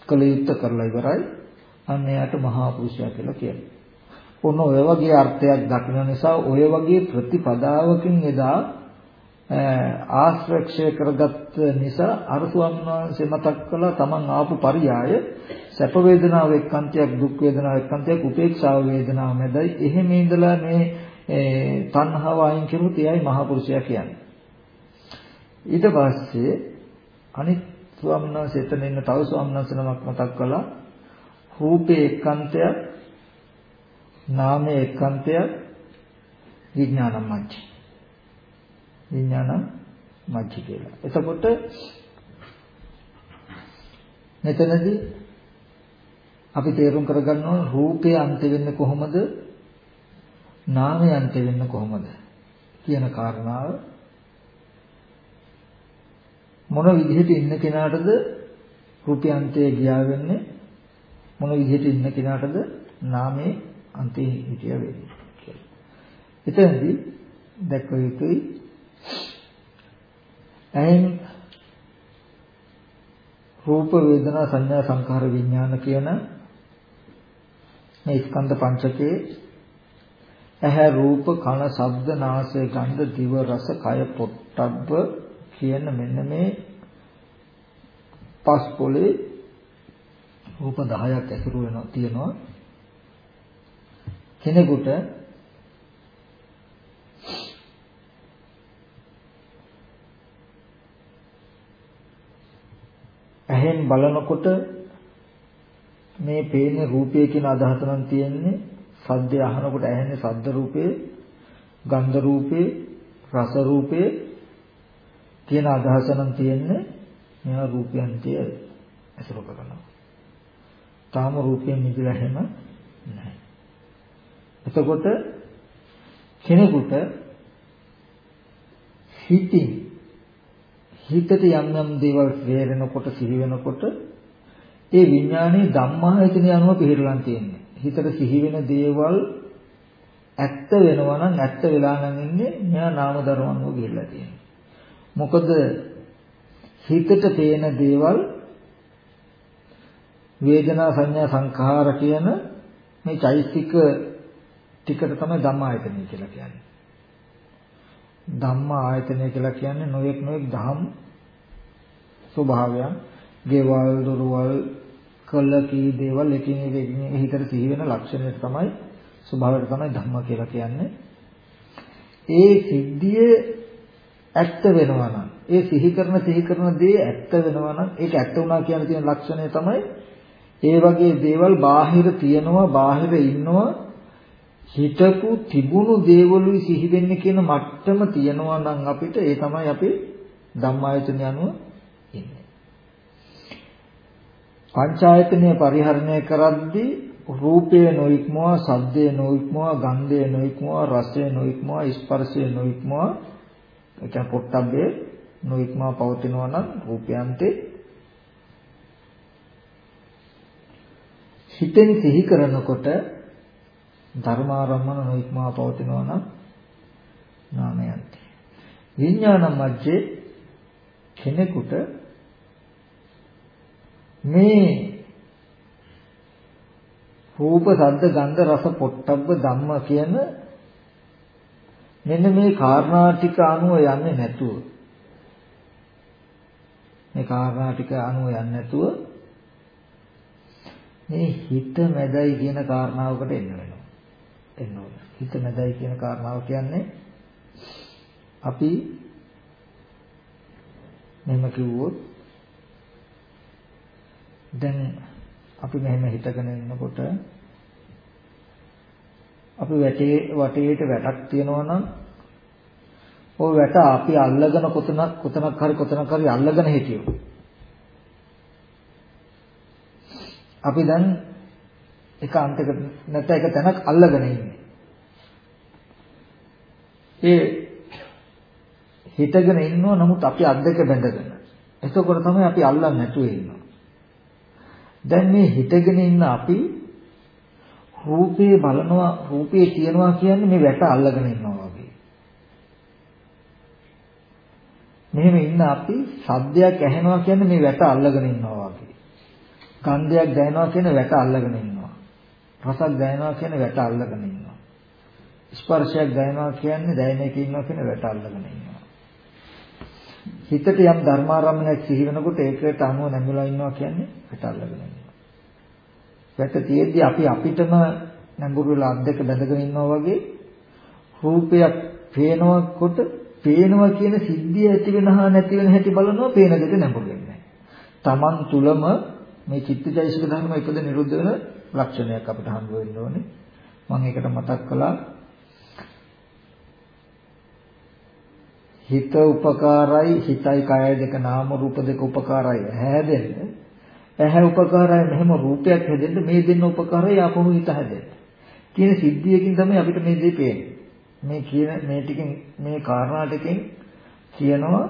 කල යුක්ත කරලා ඉවරයි. අන්න එයාට මහා පුරුෂයා කියලා කියනවා. ඔන්න ඔය වගේ අර්ථයක් දකින නිසා ඔය වගේ ප්‍රතිපදාවකින් එදා ආශ්‍රක්ෂය කරගත් නිසා අර ස්වාමීන් වහන්සේ මතක් කළා තමන් ආපු පරියාය සැප වේදනාව එක්කන්තයක් දුක් වේදනාව එක්කන්තයක් උපේක්ෂාව වේදනාව මැදයි. එහෙම ඉඳලා මේ තණ්හාව අයින් කරුත් එයයි මහා පුරුෂයා කියන්නේ. ඊට පස්සේ අනිත් ස්වාමීන් වහන්සේ එතන ඉන්න තව ස්වාමීන් වහන්සේ නමක් මතක් කළා. රූපේ එක්කන්තයක් නාමයේ එක්කන්තයක් විඥානම් මච්චි විඥානං මජ්ජි කියලා. එතකොට මෙතනදී අපි තේරුම් කරගන්න ඕන රූපේ අන්ත වෙන්නේ කොහොමද? නාමයේ අන්ත වෙන්නේ කොහොමද? කියන කාරණාව මොන විදිහට ඉන්න කෙනාටද රූපේ අන්තය ගියා වෙන්නේ මොන විදිහට ඉන්න කෙනාටද නාමයේ අන්තය හිටිය වෙන්නේ කියලා. එතනදී දැක්ක යුතුයි ඇහෙන් රූප වේදනා සංඥා සංඛාර විඥාන කියන මේ ස්කන්ධ පංචකයේ ඇහැ රූප කන ශබ්ද නාසය ගන්ධ දිව රස කය පොට්ටබ්බ කියන මෙන්න මේ පස් පොලේ රූප 10ක් ඇසුරු වෙනවා තියෙනවා කෙනෙකුට ඇහෙන් බලනකොට මේ පේන රූපය කියන අදහස නම් තියෙන්නේ සද්දය අහනකොට ඇහෙන්නේ සද්ද රූපේ ගන්ධ රූපේ රස රූපේ කියන අදහස නම් තියෙන්නේ මෙයා රූපයන්තය ඇසුරු කරනවා. තාම රූපයෙන් මිදලා හැම නැහැ. එතකොට කෙනෙකුට හිතින් හිතට යම් යම් දේවල් වේරෙනකොට සිහි වෙනකොට ඒ විඥානයේ ධම්මායතනය අනුව පිළිරලන් තියෙන්නේ. හිතට සිහි වෙන දේවල් ඇත්ත වෙනවා නම් ඇත්ත වෙලා නම් ඉන්නේ මෙයා නාම ධර්ම අනුව ගිහිල්ලා තියෙන්නේ. මොකද හිතට පේන දේවල් වේදනා සංඥා සංඛාර කියන මේ චෛතසික ටිකට තමයි ධම්මායතනය කියලා කියන්නේ. ධම්ම ආයතනය කියලා කියන්නේ නොයෙක් නොයෙක් ධම් ස්වභාවයන්, ගෙවල්, දොරවල්, කළ කී දේවල් එකින් එක එකින් එක හිතට සිහි වෙන ලක්ෂණය තමයි ස්වභාවයට තමයි ධම්ම කියලා කියන්නේ. ඒ සිද්ධිය ඇත්ත වෙනවා නම් ඒ සිහි කරන සිහි කරන දේ ඇත්ත වෙනවා නම් ඒක ඇත්ත වුණා කියන තියෙන ලක්ෂණය තමයි ඒ වගේ දේවල් බාහිර තියනවා බාහිර ඉන්නවා හිතපු තිබුණු දේවලුයි සිහි වෙන්නේ කියන මට්ටම තියනවා නම් අපිට ඒ තමයි අපි ධම්මායතන යනුව ඉන්නේ. පංචායතනය පරිහරණය කරද්දී රූපය නොඉක්මවා, ශබ්දය නොඉක්මවා, ගන්ධය නොඉක්මවා, රසය නොඉක්මවා, ස්පර්ශය නොඉක්මවා, ඒ කියන්නේ පොට්ටබ්බේ නොඉක්මවා පවතිනවා නම් රූපයන්තේ හිතෙන් සිහි කරනකොට ධර්මාරම්මන නොඉක්මවා පවතිනවා නම් නාමයන්ති. විඥාන මැජ්ජේ කෙනෙකුට මේ රූප, ශබ්ද, ගන්ධ, රස, පොට්ටබ්බ ධම්ම කියන මෙන්න මේ කාරණා ටික අනුව යන්නේ නැතුව මේ කාරණා ටික අනුව යන්නේ නැතුව මේ හිත මැදයි කියන කාරණාවකට එන්න වෙනවා. එන්න ඕන. හිත මැදයි කියන කාරණාව කියන්නේ අපි මෙහෙම කිව්වොත් දැන් අපි මෙහෙම හිතගෙන ඉන්නකොට අපි වැටේ වටේට වැටක් තියනවා නම් ওই වැට අපි අල්ලගෙන කොතනක් කොතනක් හරි කොතනක් හරි අල්ලගෙන හිටියෝ. අපි දැන් එක අන්තයකට නැත්නම් එක තැනක් අල්ලගෙන ඉන්නේ. ඒ හිතගෙන ඉන්නව නමුත් අපි අත් දෙක බැඳගෙන. එතකොට තමයි අපි අල්ලන්නේ නැතුව ඉන්නවා. දැන් මේ හිතගෙන ඉන්න අපි රූපේ බලනවා රූපේ තියනවා කියන්නේ මේ වැට අල්ලගෙන ඉන්නවා වගේ. මෙහෙම ඉන්න අපි සද්දයක් ඇහෙනවා කියන්නේ මේ වැට අල්ලගෙන ඉන්නවා වගේ. ගන්ධයක් දැනෙනවා කියන වැට අල්ලගෙන ඉන්නවා. රසක් දැනෙනවා කියන වැට අල්ලගෙන ඉන්නවා. ස්පර්ශයක් දැනෙනවා කියන්නේ දැනෙන එකේ ඉන්නවා කියන වැට අල්ලගෙන ඉන්නවා. හිතට යම් ධර්මාරම්මණයක් සිහි වෙනකොට ඒකට අනුව නැඹුලා ඉන්නවා කියන්නේ වැට අල්ලගෙන ඉන්නවා. වැට තියෙද්දි අපි අපිටම නැඹුරු වෙලා අත් දෙක බැඳගෙන ඉන්නවා වගේ රූපයක් පේනකොට පේනවා කියන සිද්ධිය ඇති වෙන හා නැති වෙන හැටි බලනවා පේන දෙක නැඹුරු වෙන්නේ. Taman තුලම මේ චිත්තචෛසික ධර්ම එකද නිරුද්ධ වෙන ලක්ෂණයක් අපිට හම්බ වෙන්න ඕනේ. මම ඒකට මතක් කළා හිත උපකාරයි හිතයි කයයි දෙක නාම රූප දෙක උපකාරයි හැදෙන්නේ ඇහැ උපකාරයි මෙහෙම රූපයක් හැදෙන්න මේ දෙන්න උපකාරයි ආපහු හිත හැදෙන්න. කියන සිද්ධියකින් තමයි අපිට මේ දේ පේන්නේ. මේ කියන මේ ටිකෙන් මේ කාරණා ටිකෙන් කියනවා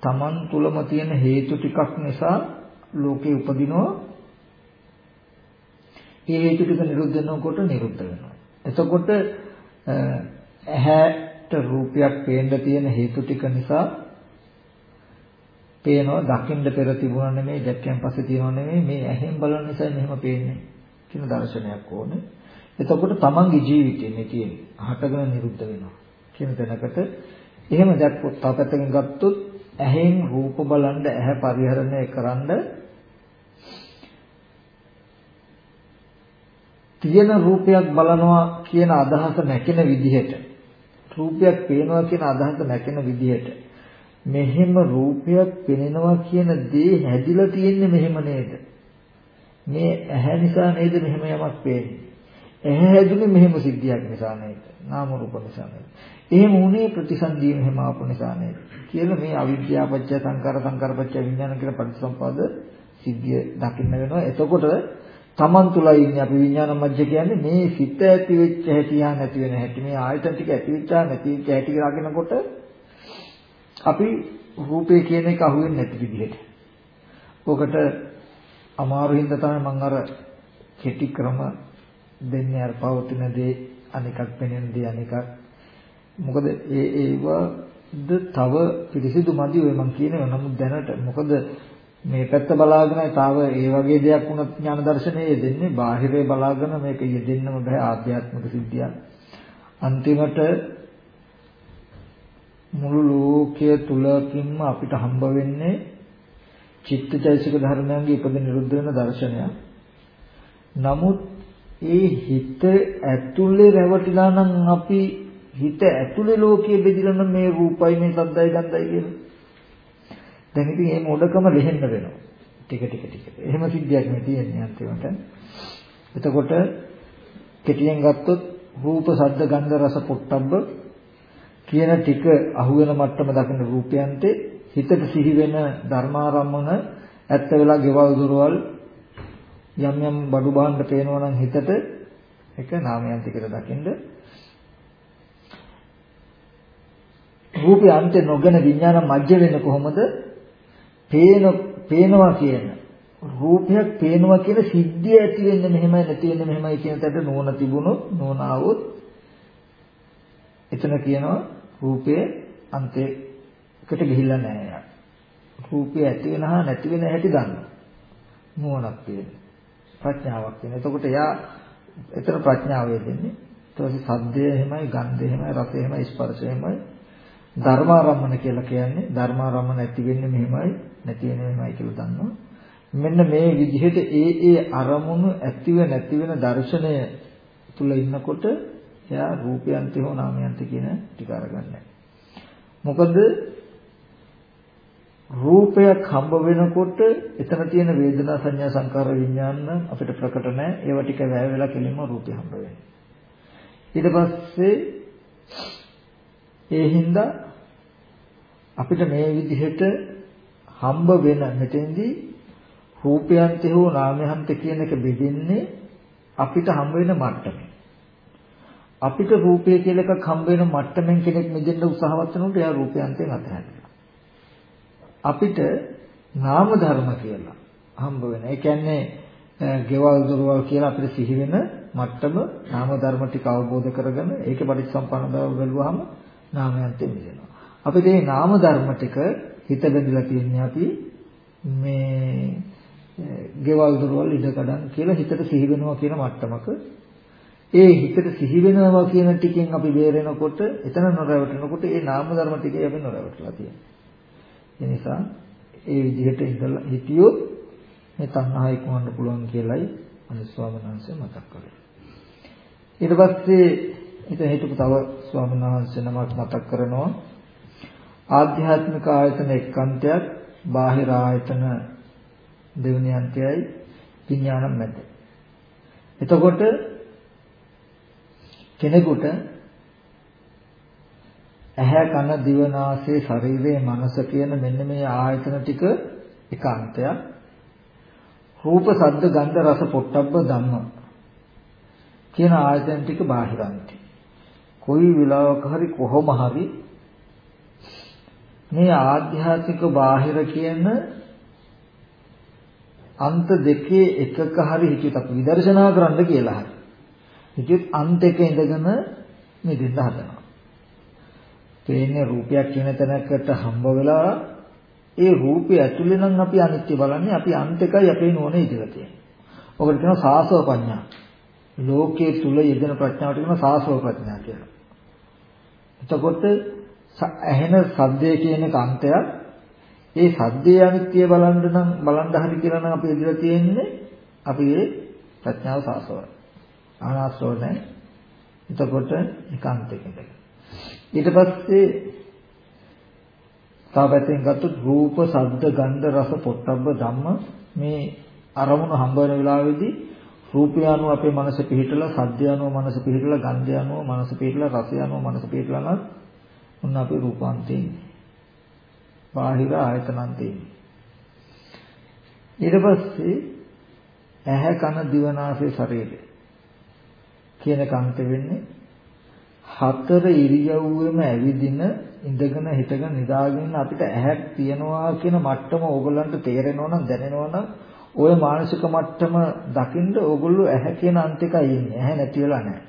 Taman තුලම තියෙන හේතු ටිකක් නිසා ලෝකේ උපදිනවා. ඒ හේතු ටික නිරුද්ධ වෙනකොට නිරුද්ධ වෙනවා. එතකොට ඇහැට රූපයක් පේන්න තියෙන හේතු ටික නිසා පේනවා දකින්න පෙර තිබුණා නෙමෙයි දැක්කයන් පස්සේ තියෙනව නෙමෙයි මේ ඇහෙන් බලන නිසා මෙහෙම පේන්නේ කියන දර්ශනයක් ඕනේ. එතකොට තමන්ගේ ජීවිතේ මේ තියෙන්නේ හටගෙන නිරුද්ධ වෙනවා කියන තැනකට එහෙම දැක්කොත් තාපතකින් ගත්තොත් ඇහෙන් රූප බලන්න ඇහැ පරිහරණය කරන්න තියෙන රූපයක් බලනවා කියන අදහස නැකෙන විදිහට රූපයක් පේනවා කියන අදහස නැකෙන විදිහට මෙහෙම රූපයක් පෙනෙනවා කියන දේ හැදිලා තියෙන්නේ මෙහෙම නේද? මේ ඇහැ නිසා නේද මෙහෙම යමක් පේන්නේ? ඇහැ හැදුනේ මෙහෙම සිද්ධියක් නිසා නේද? නාම රූප නිසා නේද? එහෙම උනේ ප්‍රතිසන්දිය මෙහෙම ආපු නිසා නේද? කියලා මේ අවිද්‍යාව පත්‍ය සංකාර සංකාර පත්‍ය විඥාන කියලා පටිසම්පාද සිද්ධිය දකින්න වෙනවා. එතකොට තමන් තුලයි ඉන්නේ අපි විඥාන මධ්‍ය කියන්නේ මේ සිත ඇති වෙච්ච හැටි යා නැති වෙන හැටි මේ ආයතන ටික ඇති වෙච්චා නැති වෙච්ච හැටි රාගෙනකොට අපි රූපේ කියන එක අහුවෙන්නේ නැති විදිහට. ඔකට අමාරු හින්දා තමයි මම අර කෙටි ක්‍රම දෙන්නේ අර පවතින දේ අනිකක් පෙනෙන දේ අනිකක්. මොකද ඒ ඒවද තව පිළිසිදු මදි ඔය මම කියනවා නමුත් දැනට මොකද මේ පැත්ත බලාගෙන තාව ඒ වගේ දෙයක් වුණත් ඥාන දර්ශනයේ දෙන්නේ බාහිරේ බලාගෙන මේක යෙදෙන්නම බෑ ආධ්‍යාත්මික සිද්ධියක්. අන්තිමට මුළු ලෝකය තුලකින්ම අපිට හම්බ වෙන්නේ චිත්තචෛසික ධර්මයන්ගේ ඉපද නිරුද්ධ වෙන දර්ශනයක්. නමුත් ඒ හිත ඇතුලේ රැවටිලා නම් අපි හිත ඇතුලේ ලෝකයේ බෙදිලා නම් මේ රූපයි මේ සද්දයි ගන්ධයි කියන. දැන් ඉතින් මේ මොඩකම ලෙහෙන්න වෙනවා. ටික ටික ටික. එහෙම සිද්ධියක් නේ තියෙන්නේ අන්තිමට. එතකොට කෙටියෙන් ගත්තොත් රූප, ශබ්ද, ගන්ධ, රස, පොට්ටබ්බ කියන ටික අහුවෙන මට්ටම දකින රූපයන්තේ හිතට සිහි වෙන ධර්මාරම්මන ඇත්ත වෙලා ගෙවල් දොරවල් යම් යම් බඩු බහන්න පේනවා නම් හිතට එක නාමයන්ති කියලා දකින්න රූපේ අන්තේ නොගෙන විඥාන මජ්ජ වෙන්නේ කොහොමද? පේන පේනවා කියන රූපයක් පේනවා කියන සිද්ධිය ඇති වෙන්නේ මෙහෙමයි නැති වෙන්නේ මෙහෙමයි කියන තැනට නෝන තිබුණොත් නෝන આવොත් එතන කියනවා රූපයේ අන්තයකට ගිහිල්ලා නැහැ. රූපය ඇති වෙනහා නැති වෙන හැටි දන්නවා. නුවණක් තියෙනවා. ප්‍රඥාවක් තියෙනවා. එතකොට එයා එතන ප්‍රඥාව වෙන්නේ. ඊට පස්සේ සද්දය එහෙමයි, ගන්ධය එහෙමයි, රසය එහෙමයි, ස්පර්ශය එහෙමයි. ධර්මාරම්මන කියලා කියන්නේ ධර්මාරම්මන ඇති වෙන්නේ මෙහෙමයි, නැති වෙන්නේ මෙහෙමයි කියලා දන්නවා. මෙන්න මේ විදිහට ඒ ඒ අරමුණු ඇතිව නැති වෙන දර්ශනය තුල ඉන්නකොට එයා රූපයන්ති හෝ නාමයන්ති කියන ටික අරගන්නේ. මොකද රූපයක් හම්බ වෙනකොට එතන තියෙන වේදනා සංඥා සංකාර විඥාන අපිට ප්‍රකට නැහැ. ඒවා ටික වැය වෙලා කෙලින්ම රූපය හම්බ වෙනවා. ඊට පස්සේ ඒ හින්දා අපිට මේ විදිහට හම්බ වෙන මෙතෙන්දී රූපයන්ති හෝ නාමයන්ති කියන එක බෙදෙන්නේ අපිට හම්බ වෙන මට්ටමේ. අපිට රූපය කියලා එකක් හම්බ වෙන මට්ටමින් කෙනෙක් මෙදෙන්න උත්සාහවත් වෙනකොට එයා රූපයන්තෙන් අතහැරෙනවා. අපිට නාම ධර්ම කියලා හම්බ වෙන. ඒ කියන්නේ ගෙවල් දොරවල් කියලා අපිට සිහි වෙන මට්ටම නාම ධර්ම ටික අවබෝධ කරගෙන ඒකේ පරිසම්පන්න බව බලුවාම නාමයන්තෙන් මිදෙනවා. අපිට මේ නාම ධර්ම ටික හිත බැඳලා තියන්නේ අපි මේ ගෙවල් දොරවල් ඉඩකඩම් කියලා හිතට සිහි වෙනවා කියන මට්ටමක ඒ හිතට සිහි වෙනවා කියන ටිකෙන් අපි බේරෙනකොට එතන නොරවටනකොට ඒ නාම ධර්ම ටිකේ අපි නොරවටලා තියෙනවා. ඒ නිසා ඒ විදිහට ඉඳලා හිතියොත් මේ තණ්හා ඉක්මවන්න පුළුවන් කියලයි අනිත් ස්වාමීන් වහන්සේ මතක් කරේ. ඊට පස්සේ ඉතින් හිතපු තව ස්වාමීන් වහන්සේ නමක් මතක් කරනවා ආධ්‍යාත්මික ආයතන එක්කන්තයක් බාහිර ආයතන දෙවෙනි අන්තයයි විඥානම් මැද. එතකොට කෙනෙකුට ඇහැ කන දිව නාසය ශරීරය මනස කියන මෙන්න මේ ආයතන ටික එකාන්තයක් රූප ශබ්ද ගන්ධ රස පොට්ටබ්බ ධම්ම කියන ආයතන ටික බාහිරන්ති කොයි වෙලාවක හරි කොහොම හරි මේ ආධ්‍යාත්මික බාහිර කියන අන්ත දෙකේ එකක හරි හිතුවත් අපි විදර්ශනා කරන්න කියලා හරි හිතුවත් අන්ත එක ඉඳගෙන මෙදෙන්න හදනවා පේන්නේ රූපයක් කියන තැනකට හම්බ වෙලා ඒ රූපය ඇතුලේ නම් අපි අනිත්‍ය බලන්නේ අපි අන්ත එකයි අපේ නෝනේ ඉඳලා තියෙන්නේ. ඔකට කියනවා සාසව ප්‍රඥා. ලෝකයේ තුල යෙදෙන ප්‍රඥාවට කියනවා සාසව ප්‍රඥා කියලා. එතකොට ඇහෙන සද්දය කියන එක අන්තයක්. ඒ සද්දේ අනිත්‍ය බලන්න නම් බලන්න හරි කියලා නම් අපි ඉඳලා තියෙන්නේ අපි ඒ ප්‍රඥාව සාසවයි. ආනාසව නැහැ. එතකොට ඒකාන්තයකින්ද. ඊට පස්සේ තාපැත්තෙන් ගත්තොත් රූප, ශබ්ද, ගන්ධ, රස, පොට්ටබ්බ ධම්ම මේ අරමුණ හම්බ වෙන වෙලාවේදී රූපය අනුව අපේ මනස පිහිටලා, ශබ්දය අනුව මනස පිහිටලා, ගන්ධය අනුව මනස පිහිටලා, රසය අනුව මනස පිහිටලා නම් උන්න අපේ රූපාන්තේ ඉන්නේ. බාහිර ආයතනන්තේ ඉන්නේ. ඊට පස්සේ ඇහැ කන දිව නාසය ශරීරය කියන කාන්ත වෙන්නේ හතර ඉරියව්වෙම ඇවිදින ඉඳගෙන හිටගෙන නිදාගෙන අපිට ඇහැක් තියනවා කියන මට්ටම ඕගොල්ලන්ට තේරෙනවා නම් දැනෙනවා නම් ওই මානසික මට්ටම දකින්න ඕගොල්ලෝ ඇහැ කියන අන්තිකයි ඉන්නේ. ඇහැ නැති වෙලා නැහැ.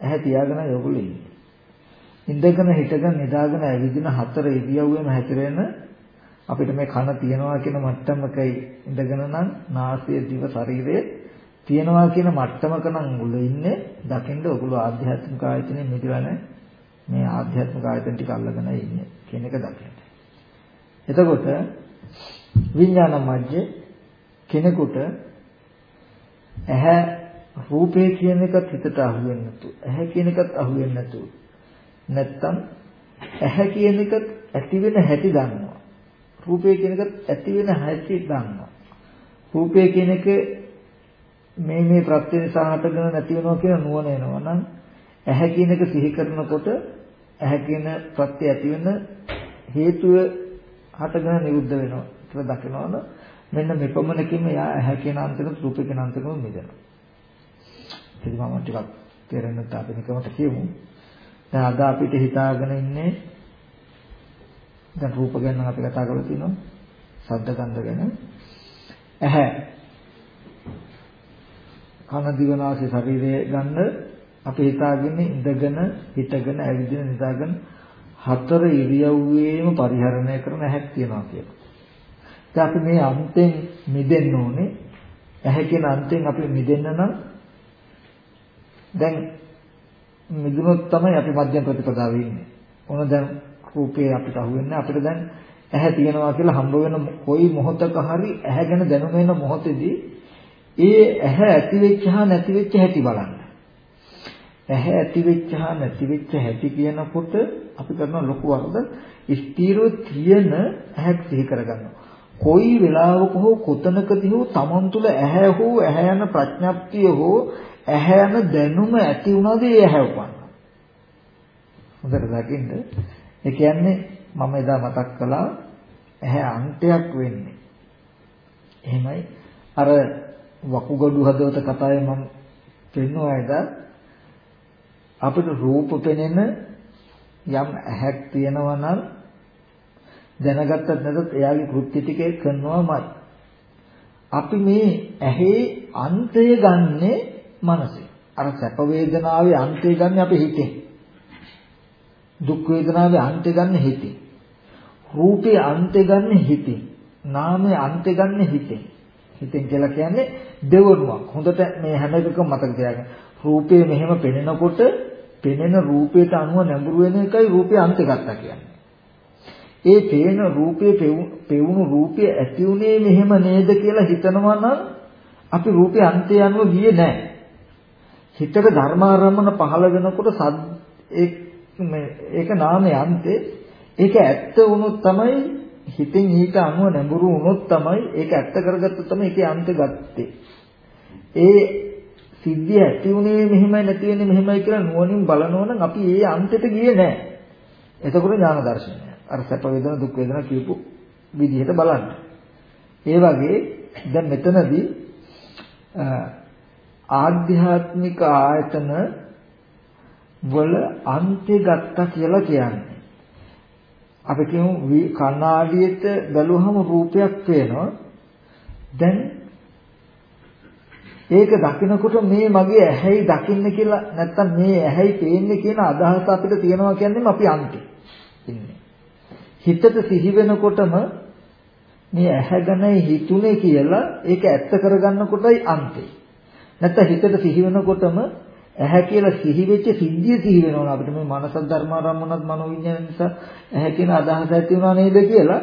ඇහැ තියාගෙනයි ඕගොල්ලෝ ඉන්නේ. ඉඳගෙන හිටගෙන නිදාගෙන ඇවිදින හතර ඉරියව්වෙම හැතිරෙන අපිට මේ කන තියනවා කියන මට්ටමකයි ඉඳගෙන නම් නාසය දිව ශරීරය තියනවා කියන මට්ටමක නම් උගල ඉන්නේ දකින්න ඔගොල්ලෝ ආධ්‍යාත්මික ආයතනෙ මිදලා නැහැ මේ ආධ්‍යාත්මික ආයතන ටික අල්ලගෙන ඉන්නේ කියන එක දකින්න. එතකොට විඥාන මජ්ජ කෙනෙකුට ඇහැ රූපේ කියන එකත් හිතට අහු වෙන්නේ නැතු. ඇහැ කියන එකත් අහු වෙන්නේ නැතු. නැත්තම් ඇහැ කියන එකත් ඇති වෙන හැටි දන්නවා. රූපේ කියන එකත් ඇති වෙන හැටි දන්නවා. රූපේ කියන එක මේ මේ ප්‍රත්‍ය නිසා හටගෙන නැති වෙනවා කියන නුවණ එනවා නම් ඇහැ කියන එක සිහි කරනකොට ඇහැ කියන ප්‍රත්‍ය ඇති වෙන හේතුව හටගෙන නිරුද්ධ වෙනවා කියලා දකිනවනම් මෙන්න මෙපමණකින්ම යා ඇහැ කියන අන්තයෙන් රූප කියන අන්තයෙන් මිදෙනවා. ඉතින් මම ටිකක් තේරෙන්න තාපනිකමට කියමු. දැන් අද අපිට හිතාගෙන ඉන්නේ දැන් රූප ගැන අපි කතා කරලා තිනවා. ශබ්ද ගන්ධ ගැන. ඇහැ කන දිවනාසය ශරීරය ගන්න අපි හිතාගෙන ඉඳගෙන හිටගෙන ඇවිදින නිදාගෙන හතර ඉරියව්වේම පරිහරණය කරන ඇහැක් තියනවා කියලා. දැන් අපි මේ අන්තෙන් මිදෙන්න ඕනේ. ඇහැ කියන අන්තෙන් අපි මිදෙන්න නම් දැන් මිදුනොත් තමයි අපි මධ්‍යම ප්‍රතිපදාවේ ඉන්නේ. ඕන දැන් රූපේ අපිට අහුවෙන්නේ අපිට දැන් ඇහැ තියෙනවා කියලා හම්බ වෙන කොයි මොහොතක හරි ඇහැ ගැන දැනුම වෙන මොහොතේදී ඒ ඇහැ ඇති වෙච්ච හා නැති වෙච්ච හැටි බලන්න. ඇහැ ඇති වෙච්ච හා නැති වෙච්ච හැටි කියනකොට අපි කරන ලොකු වරද ස්ථීරව තියෙන ඇහැක් සිහි කරගන්නවා. කොයි වෙලාවක හෝ කොතනකදී හෝ Taman තුල ඇහැ හෝ ඇහැ යන ප්‍රඥප්තිය හෝ ඇහැ යන දැනුම ඇති වුණාද ඒ ඇහැ උපන්නා. හොඳට දකින්න. ඒ කියන්නේ මම එදා මතක් කළා ඇහැ අන්තයක් වෙන්නේ. එහෙමයි අර වකුගඩු හදවත කතාවේ මම පෙන්වුවා එදා අපිට රූප පෙනෙන යම් ඇහැක් තියෙනවා නම් දැනගත්තත් නැතත් එයාගේ කෘත්‍ය ටිකේ කරනවාමයි. අපි මේ ඇහි අන්තය ගන්නෙ මනසේ. අර සැප වේදනාවේ අන්තය ගන්න අපි හිතෙන්. දුක් වේදනාවේ අන්තය ගන්න හිතෙන්. රූපේ අන්තය ගන්න හිතෙන්. නාමයේ අන්තය ගන්න හිතෙන්. හිතෙන් කියලා කියන්නේ දෙවනුවක්. හොඳට මේ හැම එකකම මතක තියාගන්න. රූපේ මෙහෙම පෙනෙනකොට පෙනෙන රූපයට අනුව නැඹුරු වෙන එකයි රූපේ අන්තය ගත්තා කියන්නේ. ඒ පේන රූපේ පෙවුණු රූපය ඇති උනේ මෙහෙම නේද කියලා හිතනවා නම් අපි රූපේ අන්තය අනුව ගියේ නැහැ. හිතට ධර්මාරම්මන පහළ වෙනකොට සද් ඒක නාමයේ අන්තේ ඒක ඇත්ත වුණොත් තමයි හිතෙන් ඊට අනුව නැඹුරු වුණොත් තමයි ඒක ඇත්ත කරගත්තොත් තමයි ඒකේ අන්ත ගත්තේ. ඒ සිද්ධිය ඇති උනේ මෙහෙමයි නැති වෙන්නේ මෙහෙමයි කියලා නුවණින් බලනවා නම් අපි ඒ අන්තයට ගියේ නැහැ. එතකොට ඥාන දර්ශනය. අර සැප වේදනා දුක් වේදනා කියපු විදිහට බලන්න. ඒ වගේ දැන් මෙතනදී ආධ්‍යාත්මික ආයතන වල අන්තය ගත්තා කියලා කියන්නේ. අපි කියමු කණ්ණාඩියට බැලුවහම රූපයක් පේනවා. දැන් ඒක දකිනකොට මේ මගේ ඇහැයි දකින්න කියලා නැත්තම් මේ ඇහැයි පේන්නේ කියන අදහස අපිට තියෙනවා කියන්නේ අපි අන්තේ ඉන්නේ. හිතට සිහි වෙනකොටම මේ ඇහැගනයි හිතුනේ කියලා ඒක ඇත්ත කරගන්නකොටයි අන්තේ. නැත්තම් හිතට සිහි වෙනකොටම ඇහැ කියලා සිහි වෙච්ච සිද්ධිය සිහි වෙනවා අපිට මේ මනස ධර්මාරම්මනත් මනෝවිඤ්ඤාණ නිසා ඇහැ කියන අදහස ඇති වුණා නේද කියලා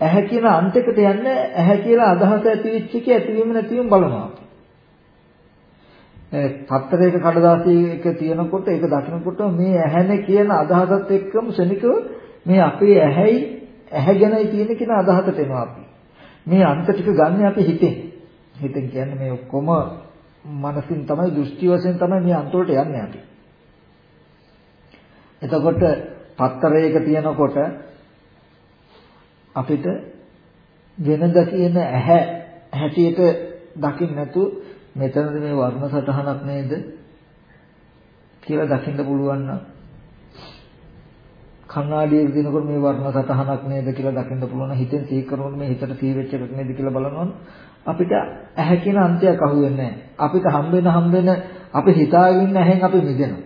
ඇහැ කියන අන්තයකට යන්නේ ඇහැ කියලා අදහස ඇති වෙච්ච එක ඇතිවීම නැතිවීම බලනවා. පත්තරයක කඩදාසියක තියෙනකොට ඒක දකිනකොට මේ ඇහැනේ කියන අදහසත් එක්කම ශනිකව මේ අපේ ඇහැයි ඇහැ ගැනයි තියෙන කියන අදහසට එනවා අපි. මේ අන්ත ටික ගන්න අපි හිතෙන්. හිතෙන් කියන්නේ මේ ඔක්කොම මනසින් තමයි දෘෂ්ටි වශයෙන් තමයි මේ අන්ත වලට යන්නේ අපි. එතකොට පත්තරයක තියෙනකොට අපිට වෙනද කියන ඇහැ හැටියට දකින්න නැතු මෙතනද මේ වර්ණ සටහනක් නේද කියලා දකින්න පුළුවන් නම් කණ්ණාඩියක දිනකොට මේ වර්ණ සතහනක් නේද කියලා දකින්න පුළුවන් හිතෙන් සීක් කරනකොට මේ හිතට සී වෙච්ච එකක් නේද කියලා බලනවනම් අපිට ඇහැ කියන අන්තයක් අහුවෙන්නේ අපිට හම්බෙන හම්බෙන අපි හිතාගෙන ඉන්න ඇහෙන් අපි මිදෙනවා.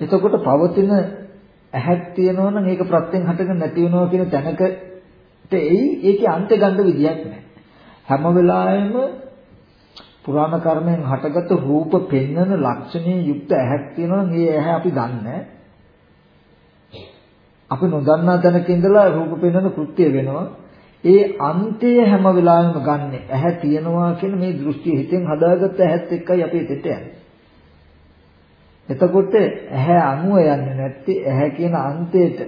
එතකොට පවතින ඇහක් තියෙනවා නම් ඒක ප්‍රත්‍යයෙන් හටගෙන නැති වෙනවා කියන තැනකට එයි ඒකේ අන්ත ගන්න විදියක් නැහැ. හැම වෙලාවෙම පුරාණ කර්මයෙන් හටගත් රූප පෙන්වන ලක්ෂණයේ යුක්ත ඇහක් තියෙනවා නම් ඒ ඇහැ අපි දන්නේ අපි නොදන්නා තැනක ඉඳලා රූප පෙන්වන කෘත්‍ය වෙනවා. ඒ අන්තය හැම වෙලාවෙම ගන්න. ඇහැ තියනවා කියන මේ දෘෂ්ටිය හිතෙන් හදාගත්ත ඇහත් එක්කයි අපි එතෙට යන්නේ. එතකොට ඇහැ අනුව යන්නේ නැත්තේ ඇහැ කියන අන්තයට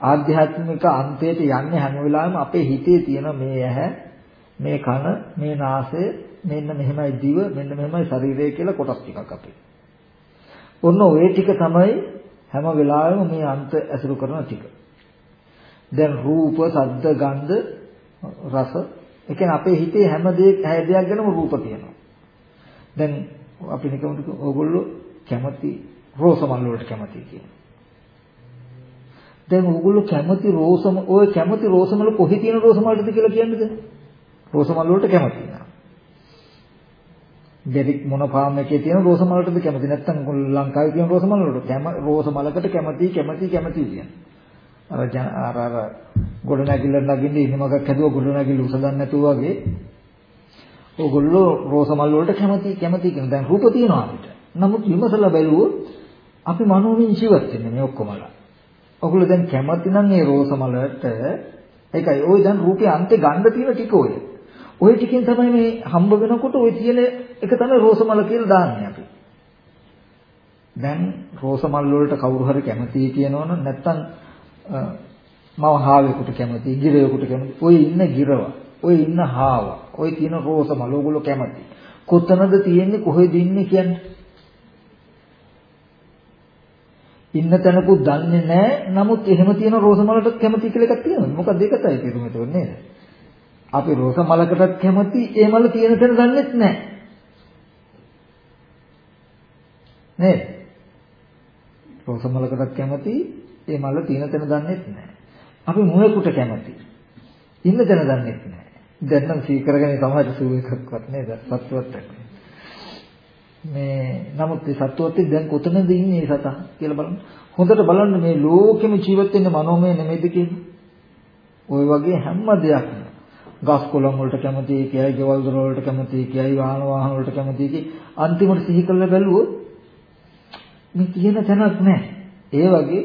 ආධ්‍යාත්මික අන්තයට යන්නේ හැම වෙලාවෙම අපේ හිතේ තියෙන මේ ඇහැ මේ කන මේ නාසය මෙන්න මෙහෙමයි දිව මෙන්න මෙහෙමයි ශරීරය කියලා කොටස් ටිකක් අපේ. ඔන්න ওই ටික තමයි හැම වෙලාවෙම මේ අන්ත ඇසුරු කරන ටික. දැන් රූප, ශබ්ද, ගන්ධ, රස ඒ කියන්නේ අපේ හිතේ හැම දෙයක් හැය දෙයක් ගැනම රූප තියෙනවා. දැන් අපි නිකම්ට ඕගොල්ලෝ කැමති රෝසමල් වලට කැමති කියනවා. දැන් ඕගොල්ලෝ කැමති රෝසම ඔය කැමති රෝසමල කොහේ තියෙන රෝසමලටද කියලා කියන්නේද? රෝසමල් වලට කැමති නෑ. දෙරික් මොන ෆාම් එකේ තියෙන රෝසමලටද කැමති නැත්නම් ලංකාවේ තියෙන රෝසමල් වලට කැම රෝසමලකට කැමති කැමති කැමති කියන්නේ. අර අර අර ගොඩනැගිල්ල නගින්න ඉනිමකක් හැදුවා ගොඩනැගිල්ල උසදන්න නැතුව වගේ ඕගොල්ලෝ රෝසමල් වලට කැමති කැමති කියන දැන් රූප තියෙනවා අපිට. නමුත් විමසලා බැලුවොත් අපි මනෝමින් ජීවත් වෙන්නේ මේ ඔක්කොමලා. ඔගොල්ලෝ දැන් කැමති නම් මේ රෝසමලට ඒකයි ওই දැන් රූපේ අන්තේ ගන්න තියෙන ටික ඔය. ওই ටිකෙන් තමයි මේ හම්බ වෙනකොට ওই තියෙන එක තමයි රෝසමල කියලා දාන්නේ අපි. දැන් රෝසමල් වලට කවුරු හරි කැමතියි කියනවනම් නැත්තම් මම හාවෙකුට කැමතියි, ගිරවෙකුට කැමතියි. ওই ඉන්න ගිරව, ওই ඉන්න හාව, ওই තියෙන රෝසමල ඕගොල්ලෝ කැමති. කොතනද තියෙන්නේ කොහෙද ඉන්නේ කියන්නේ? ඉන්න තැනකුත් දන්නේ නැහැ. නමුත් එහෙම තියෙන රෝස මලට කැමති කියලා එකක් තියෙනවා. මොකද ඒකටයි තේරුම එතකොට නේද? අපි රෝස මලකටත් කැමති ඒ මල තියෙන තැන දන්නේත් නැහැ. නේද? රෝස මලකටත් කැමති ඒ මල තියෙන තැන දන්නේත් නැහැ. අපි මුවෙකුට කැමති. ඉන්න තැන දන්නේත් නැහැ. දැන් නම් සීකරගෙන සමාජ සුව එකක්වත් නේද? සත්‍යවත් එක්ක. මේ නමුත් මේ සත්වෝත්තේ දැන් කොතනද ඉන්නේ මේ සතා කියලා බලන්න. හොඳට බලන්න මේ ලෝකෙම ජීවත් වෙන්නේ මනෝමය නෙමෙයිද කියන්නේ. ওই වගේ හැම දෙයක්ම ගස් කොළන් වලට කැමති, කියයි ගෙවල් දොර වලට කැමති, කියයි වාහන වාහන වලට කැමති කි අන්තිමට සිහි කරලා බැලුවොත් මේ තියෙන තැනක් නැහැ. ඒ වගේ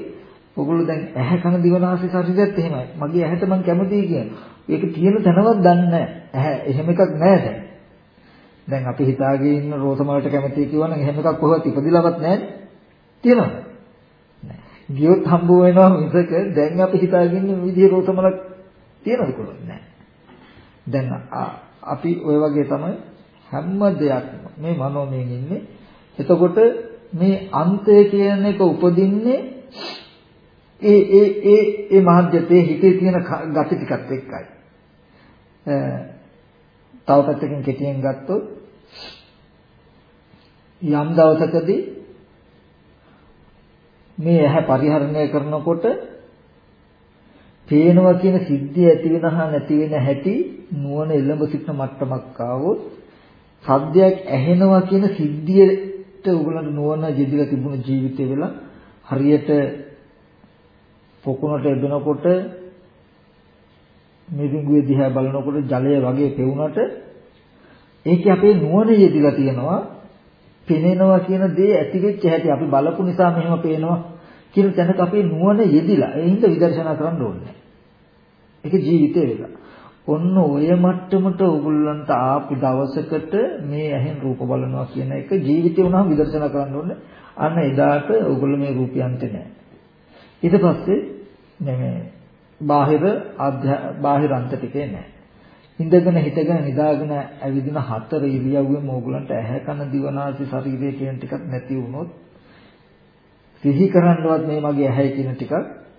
ඔගොල්ලෝ දැන් ඇහැ කන දිවනාසය ශරීරයත් එහෙමයි. මගේ ඇහැට මම කැමතියි කියනවා. ඒක තියෙන තැනවත් දන්නේ නැහැ. ඇහැ එහෙම එකක් නැහැ දැන්. දැන් අපි හිතාගෙන ඉන්න රෝසමලට කැමතියි කියවනම් එහෙම එකක් කොහොමද ඉපදිලවත් නැහැ තියෙනවද ගියොත් හම්බ වෙනවා මිසක දැන් අපි හිතාගෙන ඉන්න විදිහේ රෝසමලක් තියෙනවද කොහොමද නැහැ දැන් අපි ওই වගේ තමයි හැම දෙයක්ම මේ මනෝමයෙන් ඉන්නේ එතකොට මේ අන්තය කියන එක උපදින්නේ ඒ ඒ ඒ ඒ මහත්යතේ හිතේ තියෙන gati ටිකත් එක්කයි. තව පැත්තකින් කෙටියෙන් ගත්තොත් යම් දවසකදී මේ ඇහැ පරිහරණය කරනකොට පේනවා කියන සිද්ධිය ඇති වෙනහා නැති වෙන හැටි නුවණ එළඹ සිටින මට්ටමක් ආවොත් සද්දයක් ඇහෙනවා කියන සිද්ධියට උගලන්ට නුවණ ජීවිතය තිබුණ ජීවිතය වෙලා හරියට පොකුණට එබෙනකොට මිරිඟුවේ දිහා බලනකොට ජලය වගේ පෙවුනට ඒකේ අපේ නුවණ යෙදිලා තියෙනවා පෙනෙනවා කියන දේ ඇති වෙච්ච හැටි අපි බලපු නිසා මෙහෙම පේනවා කියන තැනක අපේ නුවණ යෙදිලා ඒ හින්දා විදර්ශනා කරන්න ඕනේ. ඒක ජීවිතේ වෙලා. ඔන්න ඔය මට්ටමට ඕගොල්ලන්ට ආපු දවසකට මේ ඇහෙන් රූප බලනවා කියන එක ජීවිතේ වුණාම විදර්ශනා කරන්න ඕනේ. අන්න එදාට ඕගොල්ලෝ මේ රූපයන්ට නෑ. ඊට පස්සේ මේ බාහිර බාහිර අන්ත ටිකේ නෑ. ඉඳගෙන හිටගෙන නිදාගෙන ඇවිදින හතර ඉරියව්වෙම ඕගලන්ට ඇහැ කන දිවනාසි ශරීරය කියන ටිකක් නැති වුණොත් සිහි කරන්නවත් මේ මගේ ඇහැයි කියන ටිකක්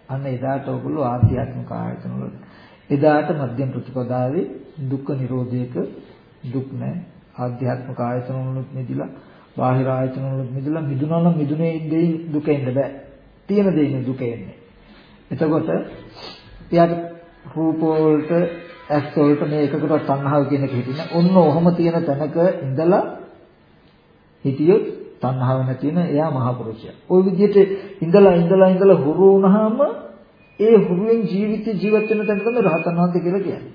අන්න එදාට ඕගොල්ලෝ ආධ්‍යාත්මික ආයතන වල. එදාට මධ්‍යම ප්‍රතිපදාවේ දුක්ඛ නිරෝධයක දුක් නැහැ ආධ්‍යාත්මික ආයතන වලුත් මිදිලා බාහිර ආයතන වලුත් මිදිලා මිදුණා නම් මිදුනේ දෙයින් දුක එන්න බෑ. තියෙන දෙයින් දුක එන්නේ එතකොට එයාට රූප වලට ඇස් වලට මේ එකකට තණ්හාව කියන එක හිටින්න. ඔන්න ඔහොම තියෙන තැනක ඉඳලා හිටියොත් තණ්හාව නැති වෙන එයා මහා පුරුෂයා. ওই විදිහට ඉඳලා ඉඳලා ඉඳලා හුරු වුණාම ඒ හුරුවෙන් ජීවිතේ ජීවත් වෙන තැන තමයි රහතන් වහන්සේ කියලා කියන්නේ.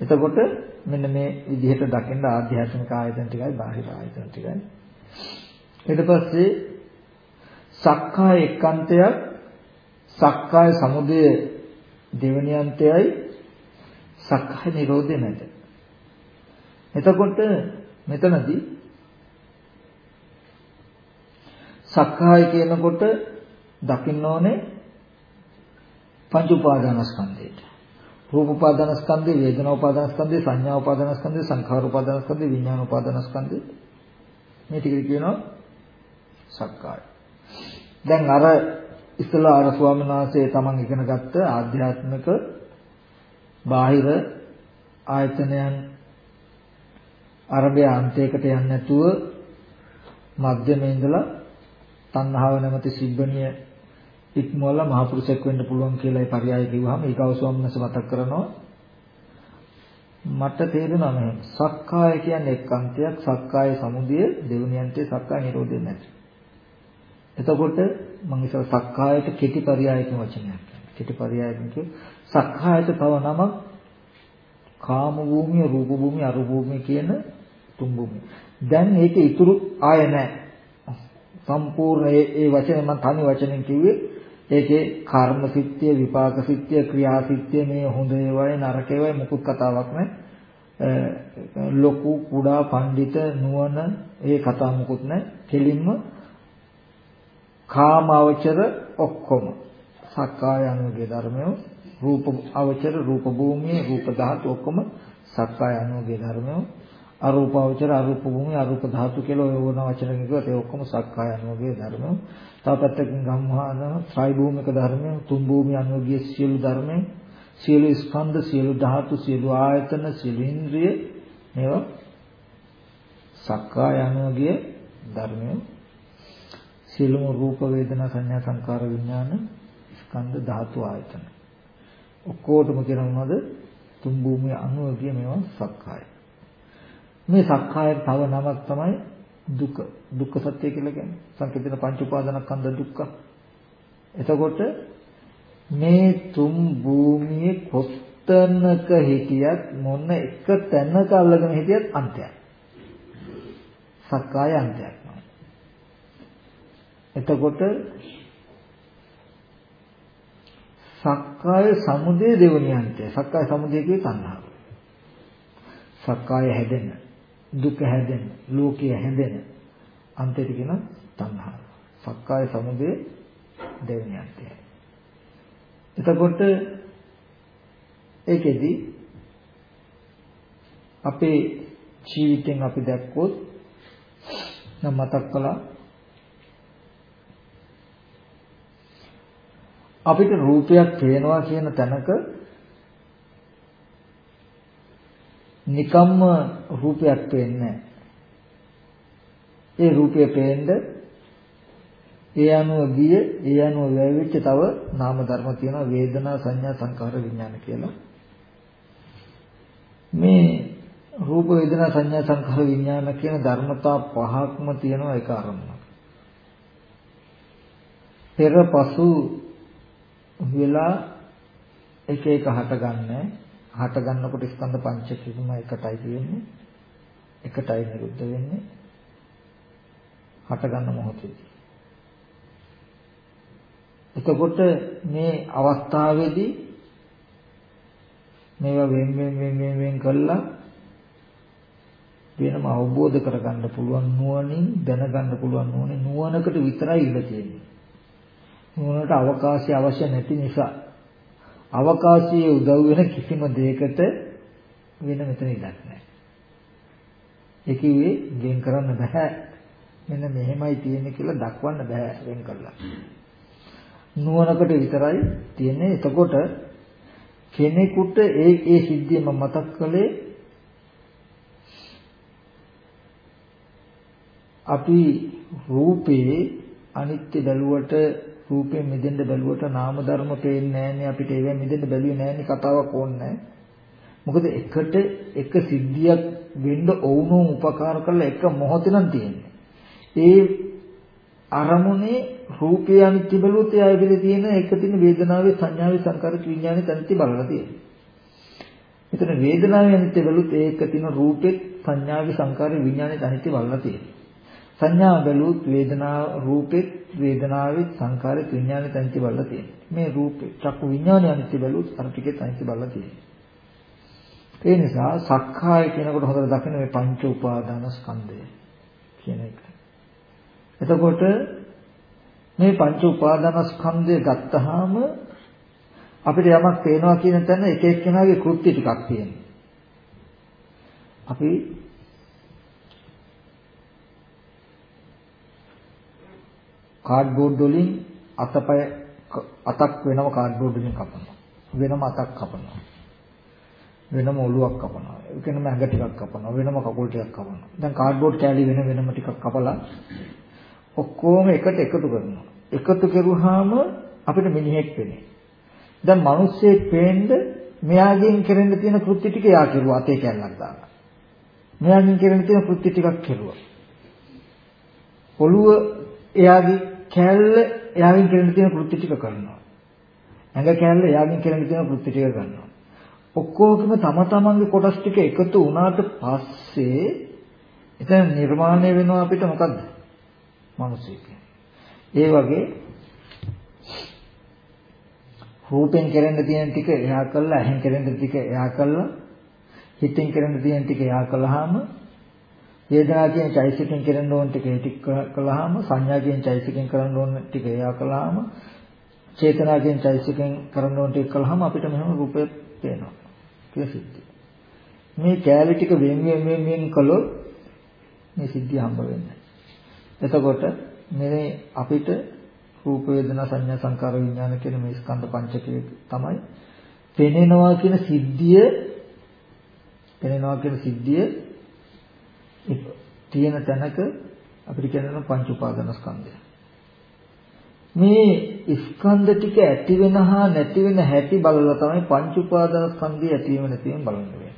එතකොට මෙන්න මේ විදිහට දකින්න ආධ්‍යාත්මික ආයතන ටිකයි බාහිර ආයතන ටිකයි. ඊට පස්සේ සක්කාය එක්කන්තයක් සක්කාය සමුදය දෙවෙනි අන්තයයි සක්කාය නිරෝධය නැත. එතකොට මෙතනදී සක්කාය කියනකොට දකින්න ඕනේ පංච උපාදානස්කන්ධයට. රූප උපාදානස්කන්ධය, වේදනා උපාදානස්කන්ධය, සංඥා උපාදානස්කන්ධය, සංඛාර උපාදානස්කන්ධය, විඥාන උපාදානස්කන්ධය. මේ ටික කියනවා සක්කාය. දැන් අර ඉස්සලා අර ස්වාමීන් වහන්සේ තමන් ඉගෙන ගත්ත ආධ්‍යාත්මික බාහිර ආයතනයන් අරබේ අන්තයකට යන්නේ නැතුව මධ්‍යමේ ඉඳලා තණ්හාව නැමැති සිබ්බණිය ඉක්මවලා මහ පුරුෂයෙක් වෙන්න පුළුවන් කියලා ඒ පරයය කිව්වහම ඒකව ස්වාමීන් වහන්සේ මතක් කරනවා. මට තේරුණා මෙහෙම. සක්කාය කියන්නේ එක් අන්තයක් සක්කාය සමුදය දෙවෙනි අන්තයේ සක්කාය නිරෝධය නැති. එතකොට මම ඉස්සර සක්කායට කෙටි පරයයකින් වචනයක් කෙටි පරයයකින් කිව්ව සක්කායට තව නමක් කාම භූමිය රූප භූමිය අරූප භූමිය කියන තුන් භූමිය. දැන් මේක ඉතුරු ආය නැහැ සම්පූර්ණ ඒ ඒ වචනේ මම තනි වචනෙන් කිව්වේ ඒකේ කර්ම සිත්ය විපාක සිත්ය ක්‍රියා සිත්ය මේ හොඳ ඒවායි නරක ඒවායි මුකුත් කතාවක් නැහැ ලොකු කුඩා පඬිත නුවණ ඒ කතා මුකුත් නැහැ කෙලින්ම කාම අවචර ඔක්කොම. සක්කාය අනුගේ ධර්මය රූප අවචර රූප භූමිය රූප ධාතු ඔක්කොම සක්කාය අනුගේ ධර්මය. අරූප අවචර අරූප භූමිය අරූප ධාතු කියලා ඔය ඕන වචන කිව්වත් ඒ ඔක්කොම සක්කාය අනුගේ ධර්මය. තව පැත්තකින් ගම්මහාන ත්‍රි භූමික ධර්මය තුන් භූමිය අනුගේ සියලු ධර්මය. සියලු ස්කන්ධ සියලු ධාතු සියලු ආයතන සියලු ඉන්ද්‍රිය මේවා සක්කාය අනුගේ ධර්මය. සියලුම රූප වේදනා සංඥා සංකාර විඥාන ස්කන්ධ ධාතු ආයතන. ඔක්කොටම කියන මොනවද? තුන් භූමිය අනුව කිය මේවා සක්කාය. මේ සක්කායට තව නමක් තමයි දුක. දුක්ඛ සත්‍ය කියලා කියන්නේ. සංකේතන පංච උපාදානස්කන්ධ දුක්ඛ. එතකොට මේ තුන් භූමියේ කොත්තනක හිටියත් මොන එක තැනක අල්ලගෙන හිටියත් අන්තයක් සක්කාය අන්තයක් එතකොට සක්කාය සමුදය දෙවනි අන්තය. සක්කාය සමුදය කියේ තණ්හාව. සක්කාය හැදෙන, දුක හැදෙන, ලෝකය හැදෙන අන්තයට කියන තණ්හාව. සක්කාය සමුදය දෙවනි අන්තය. එතකොට ඒකෙදි අපේ ජීවිතෙන් අපි දැක්කොත් නම් මතක් කළා අපිට රූපයක් පේනවා කියන තැනක නිකම්ම රූපයක් පේන්නේ ඒ රූපය පේන්න ඒ අනුව ගිය ඒ අනුව වැවෙච්ච තව නාම ධර්ම තියෙනවා වේදනා සංඥා සංකාර විඥාන කියලා. මේ රූප වේදනා සංඥා සංකාර විඥාන කියන ධර්මතා පහක්ම තියෙනවා ඒක අරමුණක්. පෙර පසු වෙලා එක එක හටගන්නේ. හට ගන්නකොට ස්කන්ධ පංචකෙම එකටයි තියෙන්නේ. එකටයි නිරුද්ධ වෙන්නේ. හට ගන්න මොහොතේදී. එතකොට මේ අවස්ථාවේදී මේවා වෙන් වෙන් වෙන් වෙන් වෙන් කළා. වෙනම අවබෝධ කරගන්න පුළුවන් නුවණින් දැනගන්න පුළුවන් නුවණේ නුවණකට විතරයි ඉඳ තියෙන්නේ. නුවණට අවකාශය අවශ්‍ය නැති නිසා අවකාශයේ උදව් වෙන කිසිම දෙයකට වෙන මෙතන ඉඩක් නැහැ. ඒ කිව්වේ වෙන් කරන්න බෑ. මෙන්න මෙහෙමයි තියෙන්නේ කියලා දක්වන්න බෑ වෙන් කරලා. නුවණකට විතරයි තියෙන්නේ. එතකොට කෙනෙකුට ඒ ඒ සිද්ධිය මම මතක් කළේ අපි රූපේ අනිත්‍ය බැලුවට රූපයෙන් මිදෙන්න බැලුවට නාම ධර්ම පේන්නේ නැහැනේ අපිට ඒවෙන් මිදෙන්න බැලුවේ නැහැනේ කතාවක් ඕනේ මොකද එකට එක සිද්ධියක් වෙන්න ඕනෝම උපකාර කරලා එක මොහොතේ නම් තියෙන්නේ. ඒ අරමුණේ රූපය අනිත්‍ය බැලුවොත් ඒ අයවිලේ තියෙන එක තියෙන වේදනාවේ සංඥාවේ සංකාරික විඥානේ තනිති බලලා තියෙනවා. එතන වේදනාවේ අනිත්‍ය බැලුවොත් ඒක තියෙන රූපේ සංඥාවේ සංකාරික විඥානේ තනිති බලලා තියෙනවා. සංඥා බැලුවොත් වේදනාව රූපෙත් වේදනාවෙත් සංකාරෙත් විඥානෙත් අනිත්‍ය බලලා තියෙනවා. මේ රූපේ චක්කු විඥානය අනිත්‍ය බැලුවොත් අර ටිකෙත් අනිත්‍ය බලලා තියෙනවා. ඒ නිසා සක්කාය කියනකොට හොඳට දකින්න මේ පංච උපාදාන ස්කන්ධය කියන එක. එතකොට මේ පංච උපාදාන ස්කන්ධය ගත්තාම අපිට යමක් පේනවා කියන තැන එක එක්කෙනාගේ කෘත්‍ය ටිකක් තියෙනවා. අපි කාඩ්බෝඩ් වලින් අතපය අතක් වෙනම කාඩ්බෝඩ් වලින් කපනවා. වෙනම අතක් කපනවා. වෙනම ඔලුවක් කපනවා. වෙනම ඇඟ ටිකක් කපනවා. වෙනම කකුල් ටිකක් කපනවා. දැන් කාඩ්බෝඩ් කෑලි වෙන වෙනම ටිකක් කපලා ඔක්කොම එකට එකතු කරනවා. එකතු කරුවාම අපිට මිනිහෙක් වෙන්නේ. දැන් මිනිස්සෙක් පේන්න මෙයාගෙන් කෙරෙන්න තියෙන කෘත්‍ය ටික එයා කෙරුවා අතේ කැල්ලක් දාලා. මෙයාගෙන් කෙරෙන්න තියෙන කෘත්‍ය ටිකක් කෙරුවා. ඔළුව එයාගේ කැල්ල එයාගෙන් කෙරෙන්න තියෙන කෘත්‍ය ටික කරනවා. ඇඟ කැල්ල එයාගෙන් කෙරෙන්න තියෙන කෘත්‍ය ටික කරනවා. ඔක්කොගම තම තමන්ගේ කොටස් ටික එකතු වුණාට පස්සේ එතන නිර්මාණය වෙනවා අපිට මොකද්ද? මිනිස්සෙක්. ඒ වගේ රූපෙන් කෙරෙන්න තියෙන ටික එහා කළා, ඇහෙන් කෙරෙන්න ටික එහා කළා, හිතෙන් කෙරෙන්න තියෙන ටික එහා කළාම වේදනා කියන චෛසිකෙන් කෙරෙන්න ඕන ටික ටික කළාම සංඥා කියන චෛසිකෙන් කරන්න ඕන ටික එහා කළාම චේතනා කියන චෛසිකෙන් කරන්න ඕන ටික කළාම අපිට මෙහෙම රූපය පේනවා. කියලා සිද්ධිය. මේ කෑලි ටික වෙන වෙන වෙන කළොත් මේ සිද්ධිය හම්බ වෙන්නේ. එතකොට මේ අපිට රූප වේදනා සංඥා සංකාර විඥාන කියන මේ ස්කන්ධ පංචකය තමයි පෙනෙනවා කියන සිද්ධිය පෙනෙනවා කියන සිද්ධිය තියෙන තැනක අපිට කියනවා පංච උපාදාන ස්කන්ධය. මේ ස්කන්ධ ටික ඇති වෙන හා නැති වෙන හැටි බලලා තමයි පංච උපාදාන ස්කන්ධය ඇති වෙන නැති වෙන බලන්න වෙන්නේ.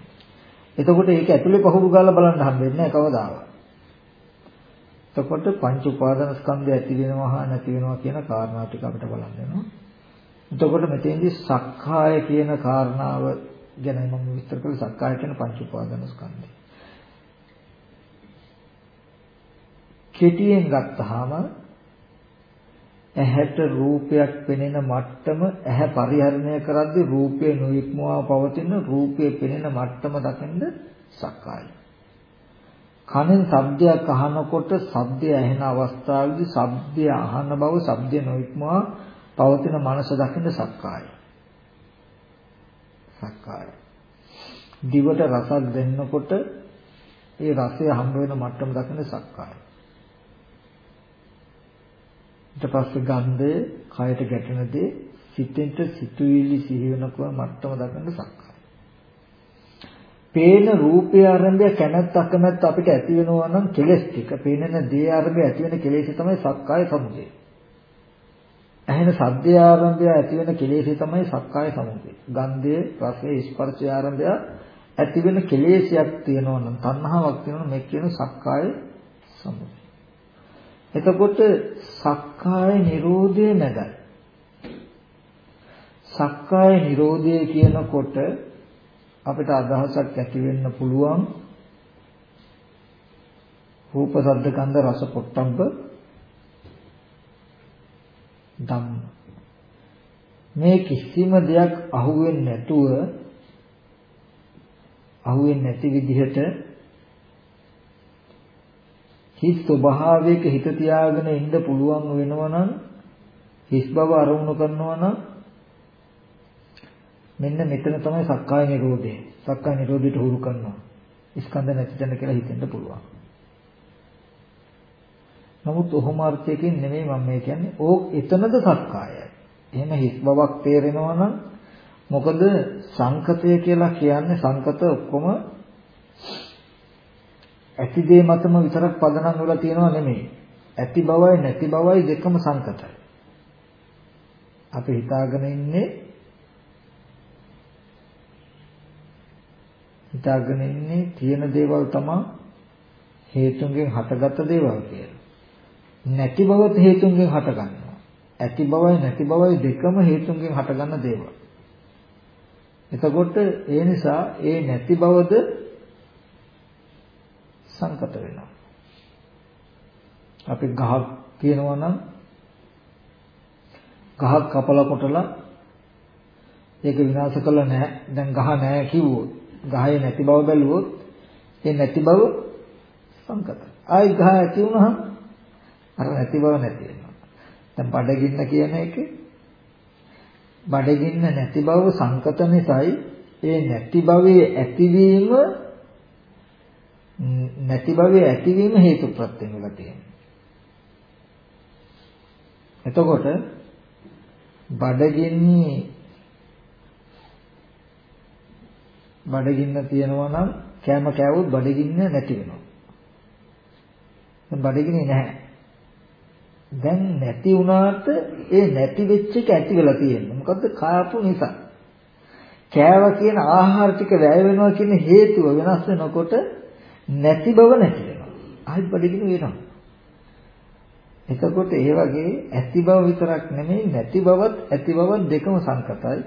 එතකොට ඒක ඇතුලේ පහුරු ගාලා බලන්න හම්බෙන්නේ නැහැ කවදාවත්. එතකොට පංච උපාදාන ස්කන්ධය ඇති වෙනවා හා නැති වෙනවා කියන කාරණා ටික අපිට බලන්න වෙනවා. එතකොට මෙතෙන්දී සක්කාය කියන කාරණාව ගැන මම විස්තර කළේ සක්කාය කියන පංච උපාදාන කෙටියෙන් ගත්තාම ඇහැට රූපයක් පෙනෙන මට්ටම ඇහැ පරිහරණය කරද්දී රූපේ නොඉක්මවා පවතින රූපේ පෙනෙන මට්ටම දකින්න සක්කායයි. කනෙන් ශබ්දයක් අහනකොට ශබ්දය ඇහෙන අවස්ථාවේදී ශබ්දය අහන බව ශබ්දය නොඉක්මවා පවතින මනස දකින්න සක්කායයි. සක්කාය. දිවට රසක් දෙන්නකොට ඒ රසය හම්බ වෙන මට්ටම දකින්න සක්කායයි. ඊට පස්සේ ගන්ධය කයට ගැටෙන දේ සිතෙන්ට සිතුවිලි සිහි වෙනකම මට්ටම දකින්න සක්කාය. පේන රූපය ආරම්භය කැමැත්ත අකමැත්ත අපිට ඇති වෙනවා නම් කෙලස් ටික. පේනන දේ ආරම්භය ඇති වෙන කෙලෙස් තමයි සක්කාය සමුදය. ඇහෙන සද්දය ආරම්භය ඇති වෙන කෙලෙස් තමයි සක්කාය සමුදය. ගන්ධය, රසය, ස්පර්ශය ආරම්භය ඇති වෙන කෙලෙස්යක් තියෙනවා නම් තණ්හාවක් තියෙනවා මේ කියන සක්කාය සමුදය. එතකොට සක්කාය නිරෝධය නැදයි. සක්කාය නිරෝධය කියනකොට අපිට අදහසක් ඇති වෙන්න පුළුවන් රූප ශබ්ද ගන්ධ රස පොට්ටම්බ ධම්ම මේ කිසිම දෙයක් අහුවෙන්නේ නැතුව අහුවෙන්නේ නැති විදිහට හිස් ස්වභාවයක හිත තියාගෙන ඉන්න පුළුවන් වෙනවා නම් හිස් බව අරමුණු කරනවා නම් මෙන්න මෙතන තමයි සක්කාය නිරෝධය. සක්කාය නිරෝධයට හුරු කරනවා. ස්කන්ධ නැති තැන කියලා හිතෙන්න පුළුවන්. නමුත් ඔහොම අර්ථයකින් නෙමෙයි මම මේ කියන්නේ. ඕක එතනද සක්කායයි. එහෙම හිස් බවක් තේරෙනවා නම් මොකද සංකතය කියලා කියන්නේ සංකත ඔක්කොම ඇති දේ මතම විතරක් පදනම් වෙලා තියෙනව නෙමෙයි. ඇති බවයි නැති බවයි දෙකම සංකතයි. අපි හිතාගෙන ඉන්නේ හිතාගෙන ඉන්නේ තියෙන දේවල් තමයි හේතුන්ගෙන් හටගත්ත දේවල් කියලා. නැති බවත් හේතුන්ගෙන් හටගන්නවා. ඇති බවයි නැති බවයි දෙකම හේතුන්ගෙන් හටගන්න දේවල්. එතකොට ඒ නිසා ඒ නැති බවද සංකත වෙනවා. අපි ගහක් තියෙනවා නම් ගහක් කපලා කොටලා ඒක විනාශ කළා නැහැ. දැන් ගහ නැහැ කිව්වොත් ගහේ නැති බව බැලුවොත් ඒ නැති බව සංකතයි. ආයි ගහ ඇති වුණාම අර නැති බව නැති වෙනවා. දැන් බඩගින්න කියන එක බඩගින්න නැති බව සංකත නිසායි ඒ නැති භවයේ ඇතිවීම නැති භවයේ ඇතිවීම හේතු ප්‍රත්‍යයෙන් වෙලා තියෙනවා. එතකොට බඩගින්නේ බඩගින්න තියෙනවා නම් කෑම කෑවොත් බඩගින්න නැති වෙනවා. දැන් බඩගින්නේ නැහැ. දැන් නැති වුණාට ඒ නැති වෙච්ච එක ඇති වෙලා තියෙනවා. මොකද්ද? කාපු නිසා. කෑව කියන ආහාර ටික වැය වෙනවා කියන හේතුව වෙනස් වෙනකොට නැති බව නැති වෙනවා. ආයෙත් බඩගින්න වෙනවා. එතකොට ඒ වගේ ඇති බව විතරක් නෙමෙයි නැති බවත් ඇති බවත් දෙකම සංකතයි.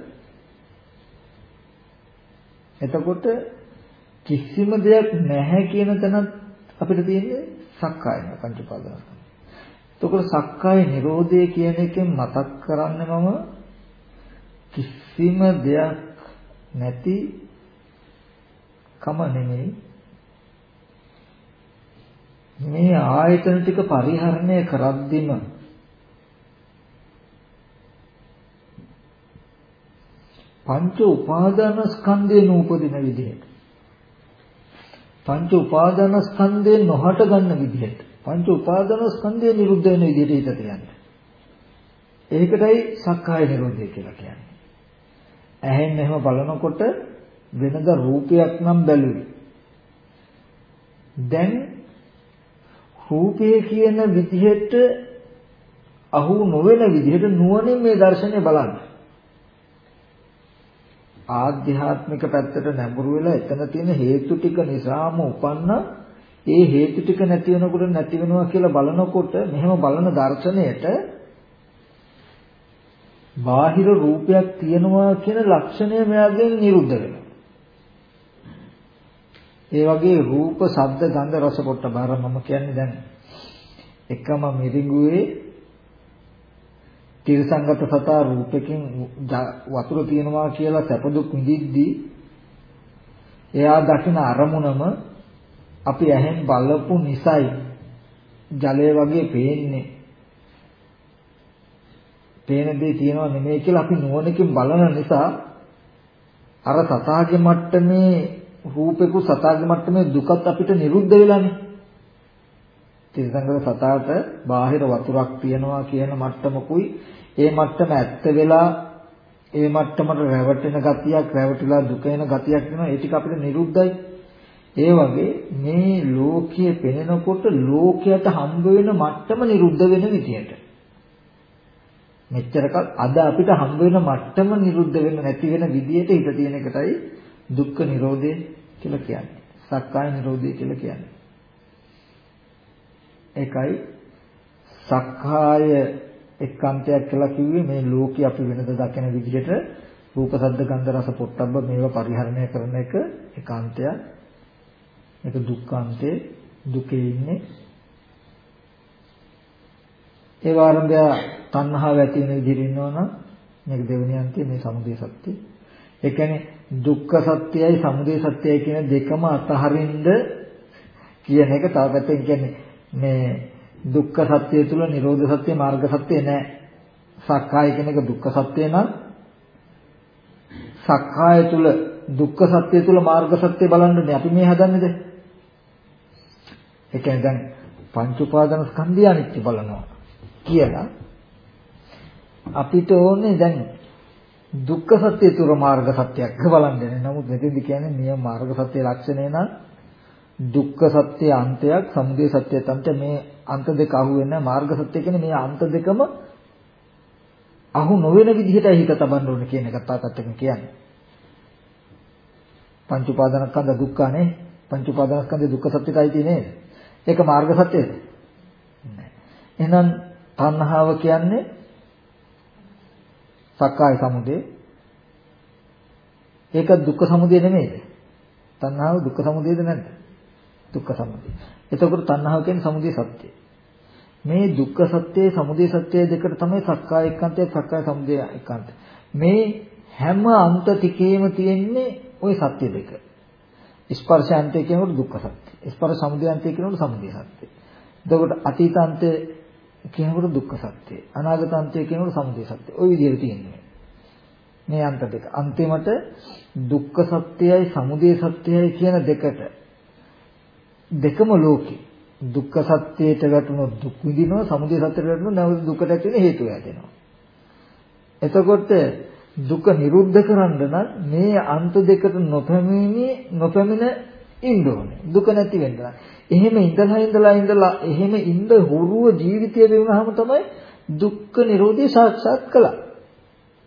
එතකොට කිසිම දෙයක් නැහැ කියන තැනත් අපිට තියෙන්නේ සක්කාය පංච උපාදාන. එතකොට සක්කාය නිරෝධය කියන එකෙන් මතක් කරන්නේ මම කිසිම දෙයක් නැති කම නෙමෙයි මේ ආයතන ටික පරිහරණය කරද්දිම පංච උපාදාන ස්කන්ධේ නූපදින විදිහට පංච උපාදාන ස්කන්ධේ නොහට ගන්න විදිහට පංච උපාදාන ස්කන්ධේ නිරුද්ධ වෙන විදිහට හිතට යන්නේ. ඒකටයි සක්කාය නිරෝධය කියලා කියන්නේ. ඇහෙන් මෙහෙම බලනකොට වෙනද රූපයක් නම් බැලුවේ. දැන් රූපය කියන විදිහට අහු නොවන විදිහට නුවණින් මේ දර්ශනය බලන්න. ආධ්‍යාත්මික පැත්තට නැඹුරු වෙලා එතන තියෙන හේතු ටික නිසාම උපන්න ඒ හේතු ටික නැති වෙනකොට නැති වෙනවා කියලා බලනකොට මෙහෙම බලන දර්ශනයට බාහිර රූපයක් තියෙනවා කියන ලක්ෂණය මෙයාගෙන් නිරුද්ධ වෙනවා. ඒ වගේ රූප, ශබ්ද, ගන්ධ, රස, පොට්ට බාර මම කියන්නේ දැන් එකම මිරිඟුවේ තිරසංගත සතා රූපකින් වතුර තියෙනවා කියලා සැප දුක් විඳිද්දී එයා දකින අරමුණම අපි ඇහෙන් බලපු නිසයි ජලය වගේ පේන්නේ. පේන දේ තියෙනව නෙමෙයි කියලා අපි නුවණකින් බලන නිසා අර සතාගේ මට්ටමේ රූපෙකු සතාගේ මට්ටමේ දුකත් අපිට නිරුද්ධ වෙලානේ. තිරසංගත සතාට බාහිර වතුරක් තියනවා කියන මට්ටමකුයි. ඒ මට්ටම ඇත්ත වෙලා ඒ මට්ටමට රැවටෙන ගතියක් රැවටිලා දුක එන ගතියක් වෙනවා ඒ ටික අපිට නිරුද්ධයි. ඒ වගේ මේ ලෝකයේ පෙනෙනකොට ලෝකයට හම්බ වෙන මට්ටම නිරුද්ධ වෙන විදියට. මෙච්චරකල් අද අපිට හම්බ වෙන මට්ටම නිරුද්ධ වෙන්න නැති වෙන විදියට හිත තියෙන එකටයි දුක්ඛ නිරෝධය. කියලා කියන්නේ. සක්කාය නිරෝධය කියලා කියන්නේ. ඒකයි සක්කාය එක්කාන්තයක් කියලා කිව්වේ මේ ලෝකේ අපි වෙනද දකින විදිහට රූප සද්ද ගන්ධ රස පොට්ටබ්බ මේවා පරිහරණය කරන එක ඒකාන්තයක්. ඒක දුක්ඛාන්තේ දුකේ ඉන්නේ. ඒ වාරම්භය තණ්හාව ඇති වෙන විදිහට ඉන්නවනම් මේක දෙවෙනි අන්තය මේ සමුදය සත්‍ය. ඒ කියන්නේ දුක්ඛ සත්‍යයයි සමුදය සත්‍යයයි කියන දෙකම අතහරින්න කියන එක තව පැත්තකින් කියන්නේ මේ දුක්ඛ සත්‍ය තුල නිරෝධ සත්‍ය මාර්ග සත්‍ය නැහැ. සක්කාය කියන එක දුක්ඛ සත්‍ය නම් සක්කාය තුල දුක්ඛ සත්‍ය තුල මාර්ග සත්‍ය බලන්නේ අපි මේ හදන්නේද? ඒ කියන්නේ දැන් පංච උපාදාන ස්කන්ධය අනිත්‍ය බලනවා කියලා අපිට ඕනේ දැන් දුක්ඛ සත්‍ය තුර මාර්ග සත්‍යයක් බලන්නේ. නමුත් මෙතෙන්දි කියන්නේ නියම මාර්ග සත්‍ය ලක්ෂණය නම් දුක්ඛ සත්‍ය අන්තයක් සමුදය සත්‍ය අන්ත මේ අන්ත දෙක අහු වෙන මාර්ග සත්‍ය කියන්නේ මේ අන්ත දෙකම අහු නොවන විදිහටයි හිත තබන්න ඕනේ කියන එක තාත්තත් එක කියන්නේ. පංච උපාදානස්කන්ධ දුක්ඛනේ පංච උපාදානස්කන්ධ දුක්ඛ සත්‍යයයි තියෙන්නේ. ඒක මාර්ග සත්‍යද? එහෙනම් තණ්හාව කියන්නේ සක්කාය සමුදය ඒක දුක්ඛ සමුදය නෙමෙයිද තණ්හාව දුක්ඛ සමුදයද නැද්ද දුක්ඛ සමුදය. එතකොට තණ්හාව කියන්නේ සමුදය සත්‍යය. මේ දුක්ඛ සත්‍යයේ සමුදය සත්‍යයේ දෙකට තමයි සක්කාය එක්කන්තය සක්කාය සමුදය එක්කන්තය. මේ හැම අන්ත ටිකේම තියෙන්නේ ওই සත්‍ය දෙක. ස්පර්ශාන්තය කියනකොට දුක්ඛ සත්‍ය. ස්පර්ශ සමුදයාන්තය කියනකොට සමුදය සත්‍ය. එතකොට අතීතාන්තය කියනකොට දුක්ඛ සත්‍ය. අනාගතාන්තය කියනකොට සමුදය සත්‍ය. ওই විදිහට තියෙන්නේ. මේ අන්ත දෙක. අන්තිමට දුක්ඛ සත්‍යයයි සමුදය සත්‍යයයි කියන දෙකට දෙකම ලෝකේ දුක්ඛ සත්‍යයට වැටුණොත් දුක් විඳිනවා සමුදය සත්‍යයට වැටුණොත් නැවත දුකට ඇති වෙන හේතු ඇතිවෙනවා. එතකොට දුක නිරුද්ධ කරන්න නම් මේ අන්ත දෙකට නොපැමිණි නොපැමිණ ඉන්න ඕනේ. දුක නැති වෙන්න. එහෙම ඉඳලා ඉඳලා ඉඳලා එහෙම ඉඳ හුරුව ජීවිතය වෙනවහම තමයි දුක්ඛ නිරෝධය සාක්ෂාත් කළා.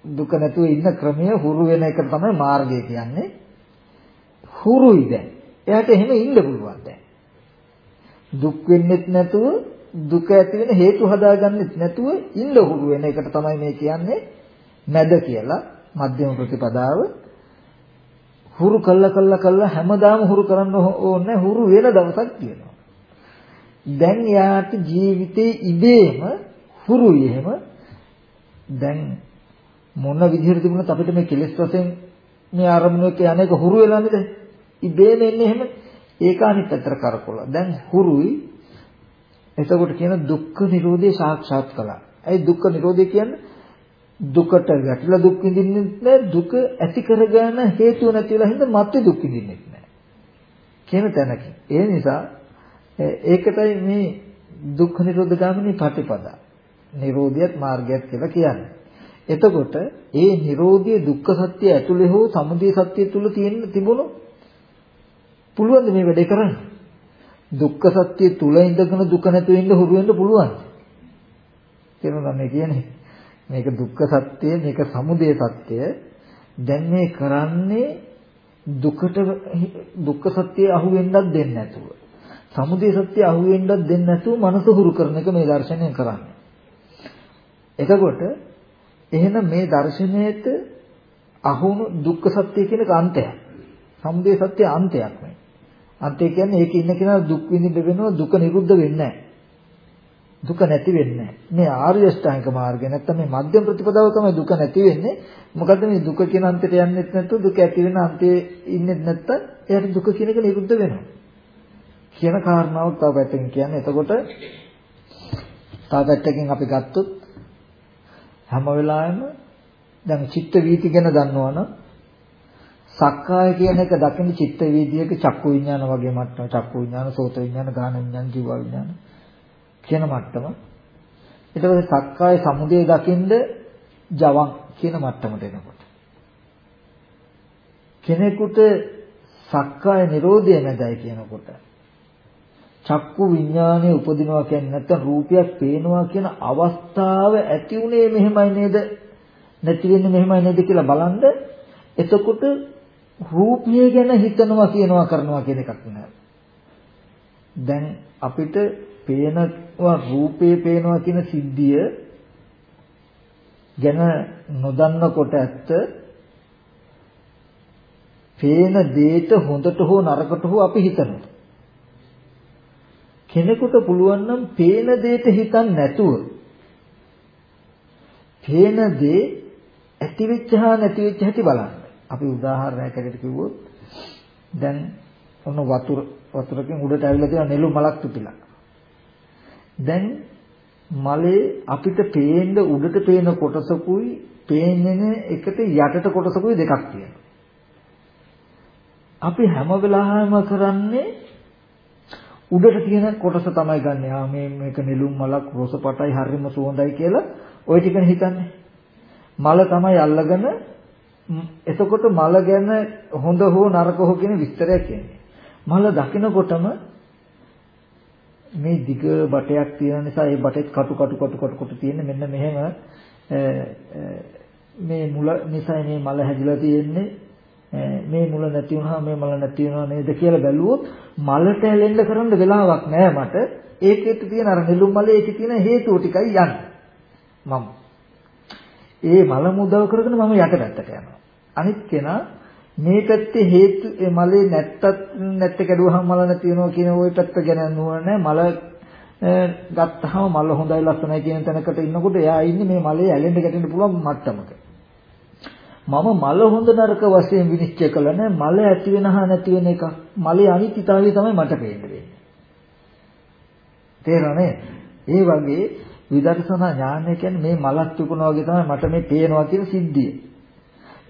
දුක නැතුව ඉන්න ක්‍රමය හුරු වෙන එක තමයි මාර්ගය කියන්නේ. හුරුයි දැන්. එයාට එහෙම ඉන්න පුළුවන් දැන්. දුක් වෙන්නෙත් නැතුව දුක ඇති වෙන හේතු හදාගන්නෙත් නැතුව ඉන්න හුරු වෙන එකට තමයි මේ කියන්නේ මැද කියලා මධ්‍යම ප්‍රතිපදාව හුරු කළා කළා කළා හැමදාම හුරු කරන්න ඕනේ හුරු වෙන දවසක් තියෙනවා. දැන් යාට ජීවිතේ ඉබේම හුරුයි එහෙම දැන් මොන විදිහට තිබුණත් අපිට මේ කෙලෙස් වශයෙන් මේ ආරමුණක යන්නේක හුරු වෙලා නේද? ඉබේම එන්නේ එහෙම ඒක අනිත් පැත්තට කරකවලා. දැන් හුරුයි එතකොට කියන දුක්ඛ නිරෝධය සාක්ෂාත් කළා. ඒ දුක්ඛ නිරෝධය කියන්නේ දුකට වැටිලා දුක් විඳින්නෙත් නැහැ දුක ඇති කරගන්න හේතුව නැතිලා හින්දා මත්ති දුක් විඳින්නෙත් නැහැ කියන තැනකින් ඒ නිසා ඒකටයි මේ දුක්ඛ නිරෝධ ගාමිනී ප්‍රතිපදා නිරෝධියත් මාර්ගයත් කියලා කියන්නේ. එතකොට ඒ නිරෝධිය දුක්ඛ සත්‍ය ඇතුලේ හෝ සමුදය සත්‍ය තුල තියෙන තිබුණු පුළුවන් මේ වැඩේ කරන්න? දුක්ඛ සත්‍ය තුල ඉඳගෙන දුක නැතුව ඉන්න හුරු වෙන්න පුළුවන් කියනවා මේ කියන්නේ. මේක දුක්ඛ සත්‍යය මේක සමුදය සත්‍යය. දැන් මේ කරන්නේ දුකට දුක්ඛ සත්‍යය අහු වෙන්නත් දෙන්නේ නැතුව. සමුදය සත්‍යය අහු වෙන්නත් දෙන්නේ නැතුව මනස හුරු කරන එක මේ දර්ශනයෙන් කරන්නේ. එතකොට එහෙනම් මේ දර්ශනයේට අහුණු දුක්ඛ සත්‍ය කියන එක අන්තයක්. සමුදය සත්‍ය අන්තයක් නේ අන්තය කියන්නේ ඒක ඉන්න කෙනා දුක් විඳින්න වෙනවා දුක නිරුද්ධ වෙන්නේ නැහැ. දුක නැති වෙන්නේ මේ ආර්ය අෂ්ටාංගික මාර්ගය නැත්තම් මේ මධ්‍යම ප්‍රතිපදාව තමයි දුක නැති වෙන්නේ. මොකද මේ දුක කියන අන්තයට යන්නෙත් නැත්නම් දුක ඇති වෙන අන්තයේ ඉන්නෙත් නැත්තම් එයාට දුක කියන එක නිරුද්ධ වෙනවා. කියන කාරණාවක් තව පැත්තකින් කියන්නේ. එතකොට තව පැත්තකින් අපි ගත්තොත් හැම වෙලාවෙම දැන් චිත්ත වීති ගැන දන්නවනම් සක්කාය කියන එක දකින චිත්ත වීදියේක චක්කු විඥාන වගේ මට්ටම. චක්කු විඥාන සෝත විඥාන ගාන විඥාන ජීව විඥාන. කියන මට්ටම. ඊට පස්සේ සක්කාය සමුදය දකින්ද ජවන් කියන මට්ටමට එනකොට. කෙනෙකුට සක්කාය නිරෝධය නැදයි කියනකොට චක්කු විඥානයේ උපදිනවා කියන්නේ නැත්නම් රූපයක් පේනවා කියන අවස්ථාව ඇති උනේ මෙහෙමයි නේද නැති වෙන්නේ මෙහෙමයි නේද කියලා බලන්ද එතකොට රූපය ගැන හිතනවා කියනවා කරනවා කියන එකක් නෑ දැන් අපිට පේනවා රූපේ පේනවා කියන සිද්ධිය ගැන නොදන්නකොට ඇත්ත පේන දෙයට හොඳට හෝ නරකට හෝ අපි හිතනවා කෙනෙකුට පුළුවන් නම් පේන දෙයට හිතන්නේ නැතුව පේන දේ ඇති වෙච්ච හා නැති වෙච්ච හැටි බලන්න. අපි උදාහරණයකට කිව්වොත් දැන් ඔන්න වතුර වතුරකින් උඩට ඇවිල්ලා තියෙන නෙළු මලක් තුතිලා. දැන් මලේ අපිට පේන්න උඩට පේන කොටසකුයි පේන්නේ එකට යටට කොටසකුයි දෙකක් තියෙනවා. අපි හැම වෙලාවෙම කරන්නේ උඩට තියෙන කොටස තමයි ගන්න. ආ මේ මේක නිලුම් මලක් රෝස පටයි හරිම සුවඳයි කියලා ওই ටිකනේ හිතන්නේ. මල තමයි අල්ලගෙන එතකොට මල ගැන හොඳ හෝ නරක හෝ කියන විස්තරයක් කියන්නේ. මල දකිනකොටම මේ දිග බටයක් තියෙන නිසා ඒ බටෙත් කටු කටු කටු කටු කොට තියෙන්නේ. මෙන්න මෙහෙම මේ මුල නිසා මේ මල හැදිලා තියෙන්නේ. මේ මුල නැති වුණා මේ මල නැති වෙනව නේද කියලා බැලුවොත් මලට ඇලෙන්න කරන්න වෙලාවක් නෑ මට. ඒකෙත් තියෙන අර නෙළුම් මලේ ඒකේ තියෙන හේතුව ටිකයි යන්නේ. මම. ඒ මල මුදව කරගෙන මම යට පැත්තට යනවා. අනිත් කෙනා මේ පැත්තේ හේතු මලේ නැත්තත් නැත්te කැඩුවහම මල නැති වෙනවා කියන ওই පැත්ත ගැන නුවණ මල ගත්තාම මල හොඳයි ලස්සනයි කියන තැනකට ඉන්නකොට එයා ඉන්නේ මේ මලේ ඇලෙන්න ගැටෙන්න පුළුවන් මට්ටමක. මම මල හොඳ නරක වශයෙන් විනිශ්චය කළ නැහැ මල ඇති වෙන හා නැති වෙන එක. මලේ අනිත්‍යතාවය තමයි මට පේන්නේ. තේරෙනවනේ? ඒ වගේ විදර්ශනා ඥානය කියන්නේ මේ මලක් තිබුණා වගේ තමයි මට මේ පේනවා කියන සිද්ධිය.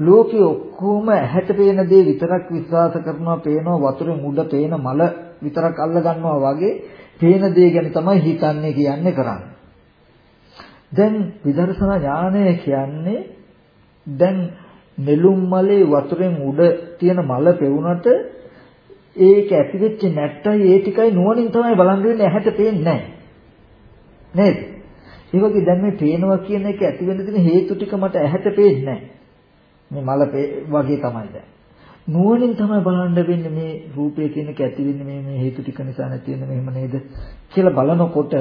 ලෝකේ ඔක්කොම ඇහැට පේන දේ විතරක් විශ්වාස කරනවා පේනවා වතුරේ මුඩ පේන මල විතරක් අල්ල ගන්නවා වගේ පේන දේ ගැන තමයි හිතන්නේ කියන්නේ කරන්නේ. දැන් විදර්ශනා ඥානය කියන්නේ දැන් නෙළුම් මලේ වතුරෙන් උඩ තියෙන මල පෙවුනට ඒක ඇතිවෙච්ච නැට්ටයි ඒ ටිකයි නුවණින් තමයි බලන් දෙන්නේ ඇහැට පේන්නේ නැහැ. නේද? ඒ වගේ දැන් මේ පේනවා කියන එක ඇති වෙන්න තියෙන හේතු ටික මට ඇහැට පේන්නේ නැහැ. මේ මල වගේ තමයි දැන්. නුවණින් තමයි බලන්න වෙන්නේ මේ රූපය කියන එක ඇති වෙන්නේ මේ මේ හේතු ටික නිසා නැති වෙන්නේ මෙහෙම නේද කියලා බලනකොට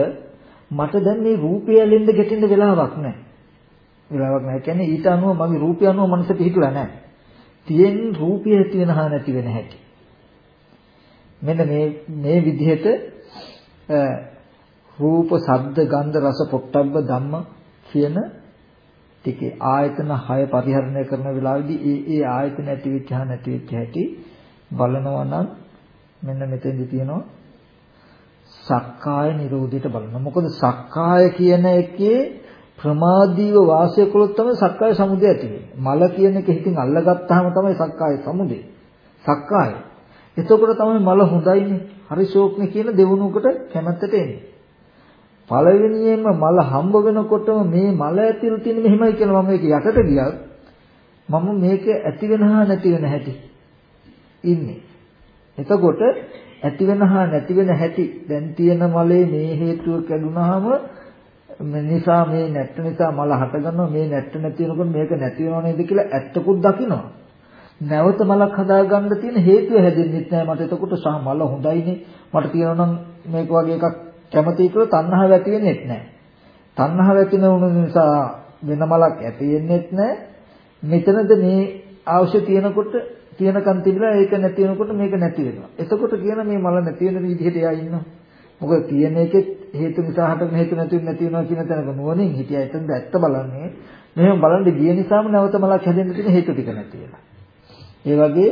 මට දැන් මේ රූපය ඇලෙන්න ගැටෙන්න වෙලාවක් නැහැ. වෙලාවක් නැහැ කියන්නේ ඊට අනුව මගේ රූපය අනුව මනස පිහිටලා නැහැ. තියෙන රූපය ඇති වෙන හා නැති වෙන හැටි. මෙන්න මේ මේ විදිහට රූප, ශබ්ද, ගන්ධ, රස, පොට්ටබ්බ ධම්ම කියන ටිකේ ආයතන 6 පරිහරණය කරන වෙලාවේදී ඒ ඒ ආයතන ඇති වෙච්ච හා නැති වෙච්ච හැටි බලනවා නම් මෙන්න මෙතෙන්දි තියෙනවා සක්කාය නිරෝධයට බලනවා. මොකද සක්කාය කියන එකේ ප්‍රමාදීව වාසය කළොත් තමයි සක්කාය සමුදය ඇති වෙන්නේ. මල කියන එක හිතින් අල්ලගත්තාම තමයි සක්කාය සමුදය. සක්කාය. එතකොට තමයි මල හොඳයිනේ. හරි ශෝක්නේ කියන දෙවනුවකට කැමැත්තට එන්නේ. පළවෙනියෙන්ම මල හම්බ වෙනකොටම මේ මල ඇතුළේ තියෙන මෙහෙමයි කියලා මම මේක යටට ගියත් මම මේක ඇති වෙන හා නැති වෙන හැටි ඉන්නේ. එතකොට ඇති වෙන හා නැති වෙන හැටි දැන් තියෙන මලේ මේ හේතුව කැඩුනහම නිසා මේ නැට්ට නිසා මල හටගන්නවා මේ නැට්ට නැති වෙනකොට මේක නැති වෙනව නේද කියලා ඇත්තකුත් දකිනවා. නැවත මලක් හදාගන්න තියෙන හේතුව හැදෙන්නෙත් නෑ මට එතකොට සහ මල හොඳයිනේ මට තියෙනවා නම් මේක වගේ එකක් කැමති කියලා තණ්හාව ඇති වෙන්නේත් නැහැ. තණ්හාව ඇති නොවුන නිසා වෙන මලක් ඇති වෙන්නේත් නැහැ. මෙතනද මේ අවශ්‍ය තියෙනකොට තියෙනකන් තිබිලා ඒක නැති වෙනකොට මේක නැති වෙනවා. එතකොට කියන මේ මල නැති වෙන විදිහට එයා ඉන්නවා. මොකද තියෙන එකෙත් හේතු නිසා හටගෙන හේතු නැති නැති වෙනවා කියන තැනක නුවණින් හිටියා. එතනද ඇත්ත බලන්නේ. මෙහෙම බලන් ගිය නිසාම නැවත මලක් හැදෙන්න තියෙන හේතු ටික නැති වෙනවා. ඒ වගේ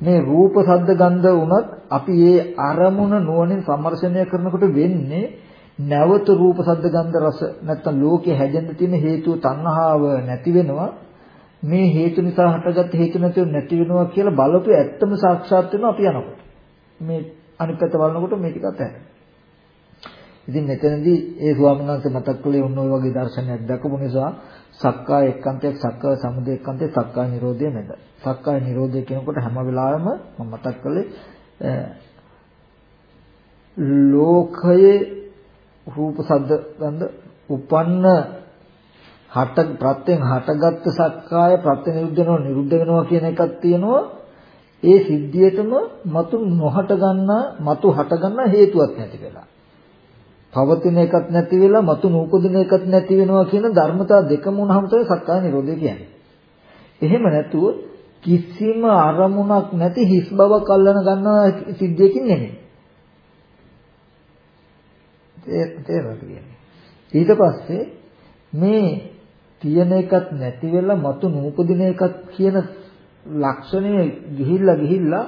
මේ රූප ශබ්ද ගන්ධ වුණත් අපි ඒ අරමුණ නුවණින් සම්මර්ෂණය කරනකොට වෙන්නේ නැවත රූප ශබ්ද ගන්ධ රස නැත්තම් ලෝකේ හැදෙන්න තියෙන හේතුව තණ්හාව නැති වෙනවා. මේ හේතු නිසා හටගත්ත හේතු නැතිව නැති වෙනවා කියලා බලපු ඇත්තම සාක්ෂාත් වෙනවා අපි යනකොට. මේ අනිත් පැත්ත බලනකොට මේ ටිකත් ඇහැ. ඉතින් මෙතනදී ඒ ස්වාමීන් වහන්සේ මතක් කළේ ඔන්න ඔය වගේ දර්ශනයක් දැකපු නිසා සක්කාය එක්කන්තයක් සක්කාය සමුදය එක්කන්තයක් සක්කාය නිරෝධය මැද. සක්කාය නිරෝධය කියනකොට හැම වෙලාවෙම මම මතක් කළේ ලෝකයේ රූප සද්ද ගන්ධ උපන්න හට ප්‍රත්‍යයෙන් හටගත්තු සක්කාය ප්‍රත්‍ය නිරුද්ධ වෙනවා නිරුද්ධ වෙනවා කියන එකක් තියෙනවා ඒ සිද්ධියටම මතු නොහට ගන්නා මතු හට ගන්නා හේතුවක් නැති වෙලා පවතින එකක් නැති වෙලා මතු නූපදින එකක් නැති වෙනවා කියන ධර්මතා දෙකම වුණාම තමයි සක්කාය නිරෝධය කියන්නේ. එහෙම නැතුව කිසිම අරමුණක් නැති හිස් බවක් අල්ලන ගන්නවා සිද්ධියකින් නෙමෙයි. ඒ තේරෙනවද කියන්නේ? ඊට පස්සේ මේ තියෙන එකක් නැති වෙලා මතු නූපදින එකක් කියන ලක්ෂණය ගිහිල්ලා ගිහිල්ලා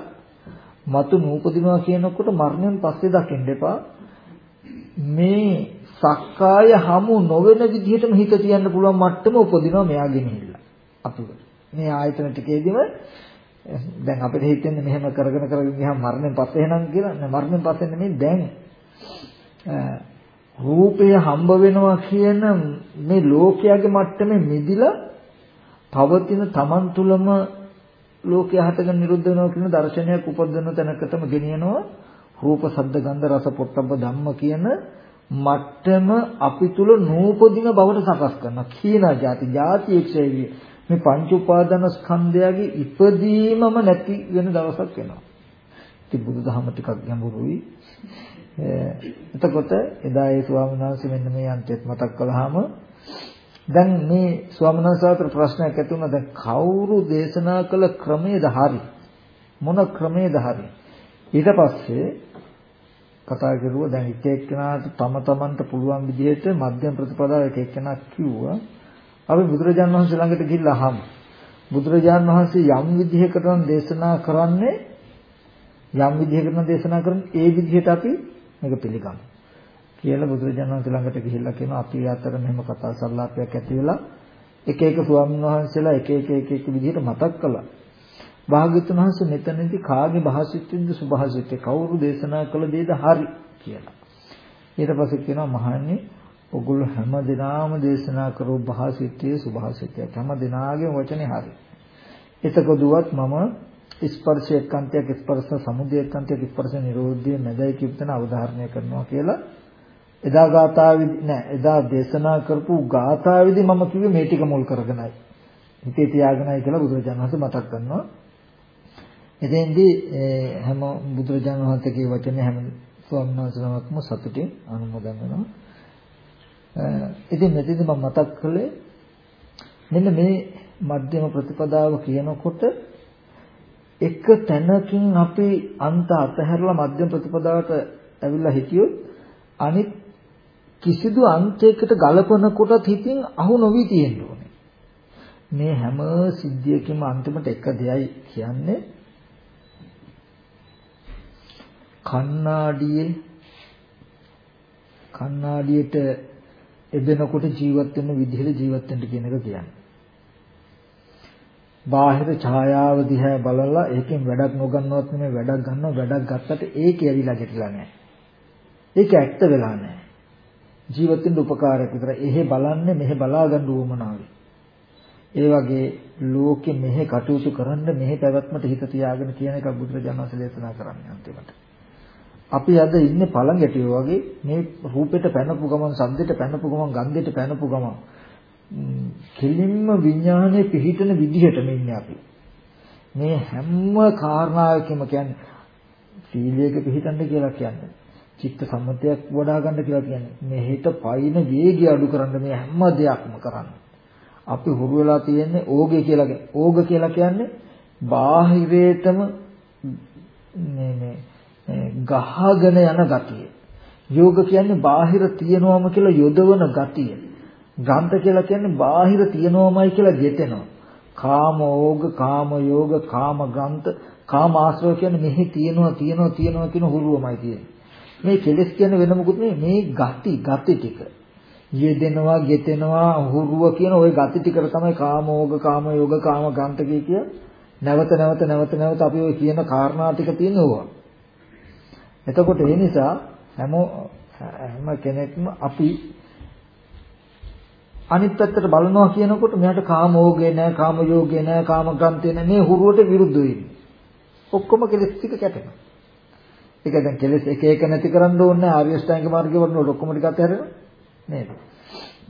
මතු නූපදිනවා කියනකොට මරණයෙන් පස්සේ දකින්න එපා මේ සක්කාය හමු නොවන විදිහටම හිත තියන්න පුළුවන් මට්ටම උපදිනවා මෙයා ගෙනහිල්ලා අපිට. මේ ආයතන ටිකේදීම දැන් අපිට හිතෙන්නේ මෙහෙම කරගෙන කරගෙන ගියාම මරණයෙන් පස්සේ එනං කියලා. නෑ මරණයෙන් පස්සේ නෙමෙයි දැන් රූපය හම්බ වෙනවා කියන මේ ලෝකයාගේ මට්ටමේ මිදිලා පවතින Taman තුලම ලෝකය හටගෙන නිරුද්ධ වෙනවා කියන දර්ශනයක් උපදින තැනකටම ගෙනියනවා. රූප ශබ්ද ගන්ධ රස පොට්ටබ්බ ධම්ම කියන මට්ටම අපි තුල නූපදින බවට සකස් කරනවා. කීනා જાති જાති එක්ෂේවිය මේ පංච උපාදාන ස්කන්ධයගේ ඉපදීමම නැති වෙන දවසක් එනවා. ඉතින් බුදුදහම ටිකක් ගැඹුරුයි. එතකොට එදා ඒ ස්වාමීන් වහන්සේ මෙන්න මේ අන්තයත් මතක් කළාම දැන් මේ ස්වාමීන් වහන්සේට ප්‍රශ්නයක් ඇති වුණා. දැන් කවුරු දේශනා කළ ක්‍රමයේද හරි? මොන ක්‍රමයේද හරි? ඊට පස්සේ කතා කරුවා. දැන් එක එක්කෙනාට තම තමන්ට පුළුවන් විදිහට මධ්‍යම ප්‍රතිපදාව එක එක්කෙනා කිව්වා. අපි බුදුරජාණන් වහන්සේ ළඟට ගිහිල්ලා අහමු. බුදුරජාණන් වහන්සේ යම් විදිහකට දේශනා කරන්නේ යම් විදිහකට දේශනා කරන්නේ ඒ විදිහට අපි මේක පිළිගමු කියලා බුදුරජාණන් වහන්සේ ළඟට ගිහිල්ලා කියනවා. අපි අතර මෙහෙම කතා සංවාදයක් ඇති වෙලා එක එක ස්වාමීන් වහන්සේලා එක එක එක එක විදිහට මතක් කළා. භාග්‍යතුන් වහන්සේ මෙතනදී කාගේ භාෂිතින්ද සුභාෂිතේ කවුරු දේශනා කළ දේද හරි කියලා. ඊට පස්සේ කියනවා මහන්නේ ඔගොල්ලෝ හැම දිනාම දේශනා කරෝ භාෂිතයේ සුභාෂිතය හැම දිනාගේම වචනේ හරි. එතකොදුවත් මම ස්පර්ශ එක්කන්තයක් ස්පර්ශ සමුදය එක්කන්තයක් ස්පර්ශ නිරෝධය නැදයි කිව්තන අවධාරණය කරනවා කියලා එදා ගාථාවේදී නෑ එදා දේශනා කරපු ගාථාවේදී මම කිව්වේ මේ ටික මුල් කරගෙනයි. හිතේ තියාගෙනයි කියලා බුදුරජාණන් වහන්සේ මතක් කරනවා. එතෙන්දී හැම බුදුරජාණන් වහන්සේගේ වචනේ හැම ස්වාමීන් වහන්සේනමක්ම සතුටින් අනුමෝදන් වෙනවා. ඉතින් මෙතනදී මම මතක් කළේ මෙන්න මේ මධ්‍යම ප්‍රතිපදාව කියනකොට එක තැනකින් අපි අන්ත අතහැරලා මධ්‍යම ප්‍රතිපදාවට ඇවිල්ලා හිටියොත් අනිත් කිසිදු අන්තයකට ගලපන කොටත් හිතින් අහු නොවි තියෙන්න ඕනේ. මේ හැම සිද්ධියකම අන්තිමට එක දෙයයි කියන්නේ කණ්ණාඩියේ කණ්ණාඩියට එබෙනකොට ජීවත් වෙන විදිහට ජීවත් වෙන්න කියන එක කියන්නේ. බාහිර ඡායාව දිහා බලලා ඒකෙන් වැඩක් නොගන්නවත් නෙමෙයි වැඩක් ගන්නවා වැඩක් ගත්තට ඒකේ ඇවිල්ලා ගැටිලා නැහැ. ඒක ඇත්ත වෙලා නැහැ. ජීවත් වෙන්න උපකාරයක් විතර. එහෙ බලන්නේ මෙහෙ බලා ගන්න උවමනාවයි. ඒ වගේ ලෝකෙ මෙහෙ කටයුතු කරන්න මෙහෙ පැවැත්මට හිත තියාගෙන කියන එක බුදුරජාණන් වහන්සේ දේශනා කරන්නේ අන්තිමට. අපි අද ඉන්නේ පළඟැටියෝ වගේ මේ රූපෙට පැනපු ගමන්, සද්දෙට පැනපු ගමන්, ගන්ධෙට පැනපු ගමන් කෙලින්ම විඥානයේ පිහිටන විදිහට ඉන්නේ අපි. මේ හැම කාරණාවකම කියන්නේ සීලයක පිහිටන්න කියලා කියන්නේ. චිත්ත සම්මතයක් වඩා ගන්න කියලා කියන්නේ. මෙහෙට පයින් වේගය අඩු කරන්න මේ හැම දෙයක්ම කරන්න. අපි හුරු වෙලා තියෙන්නේ ඕගේ කියලා ඕග කියලා කියන්නේ බාහිරේතම මේ මේ ගහගෙන යන ගතිය. යෝග කියන්නේ බාහිර තියනවම කියලා යොදවන ගතිය. ගන්ත කියලා කියන්නේ බාහිර තියනවමයි කියලා ගෙතෙනවා. කාම ඕග, කාම යෝග, කාම ගන්ත, කාම ආශ්‍රව කියන්නේ මෙහි තියනවා, තියනවා, තියනවා කියන හුරුවමයි තියෙන්නේ. මේ කෙලස් කියන්නේ වෙන මොකුත් නෙමෙයි මේ ගති, ගති ටික. යෙදෙනවා, ගෙතෙනවා, හුරුව කියන ওই ගති ටිකට තමයි කාම ඕග, කාම යෝග, කාම ගන්ත කිය නැවත නැවත නැවත නැවත අපි ওই කියන කාරණා ටික තියෙනවා. එතකොට ඒ නිසා හැම හැම කෙනෙක්ම අපි අනිත් පැත්තට බලනවා කියනකොට මෙයාට කාම ඕගේ නැහැ, කාම යෝගේ නැහැ, කාම ගන්තේ නැහැ. මේ හුරුවට විරුද්ධ වෙන්නේ. ඔක්කොම කෙලස් ටික කැටෙනවා. ඒක දැන් කෙලස් එක එක නැති කරන්න ඕනේ ආර්ය ශ්‍රැංග මාර්ගය වලට ඔක්කොම ටික අතහැරෙනවා. නේද?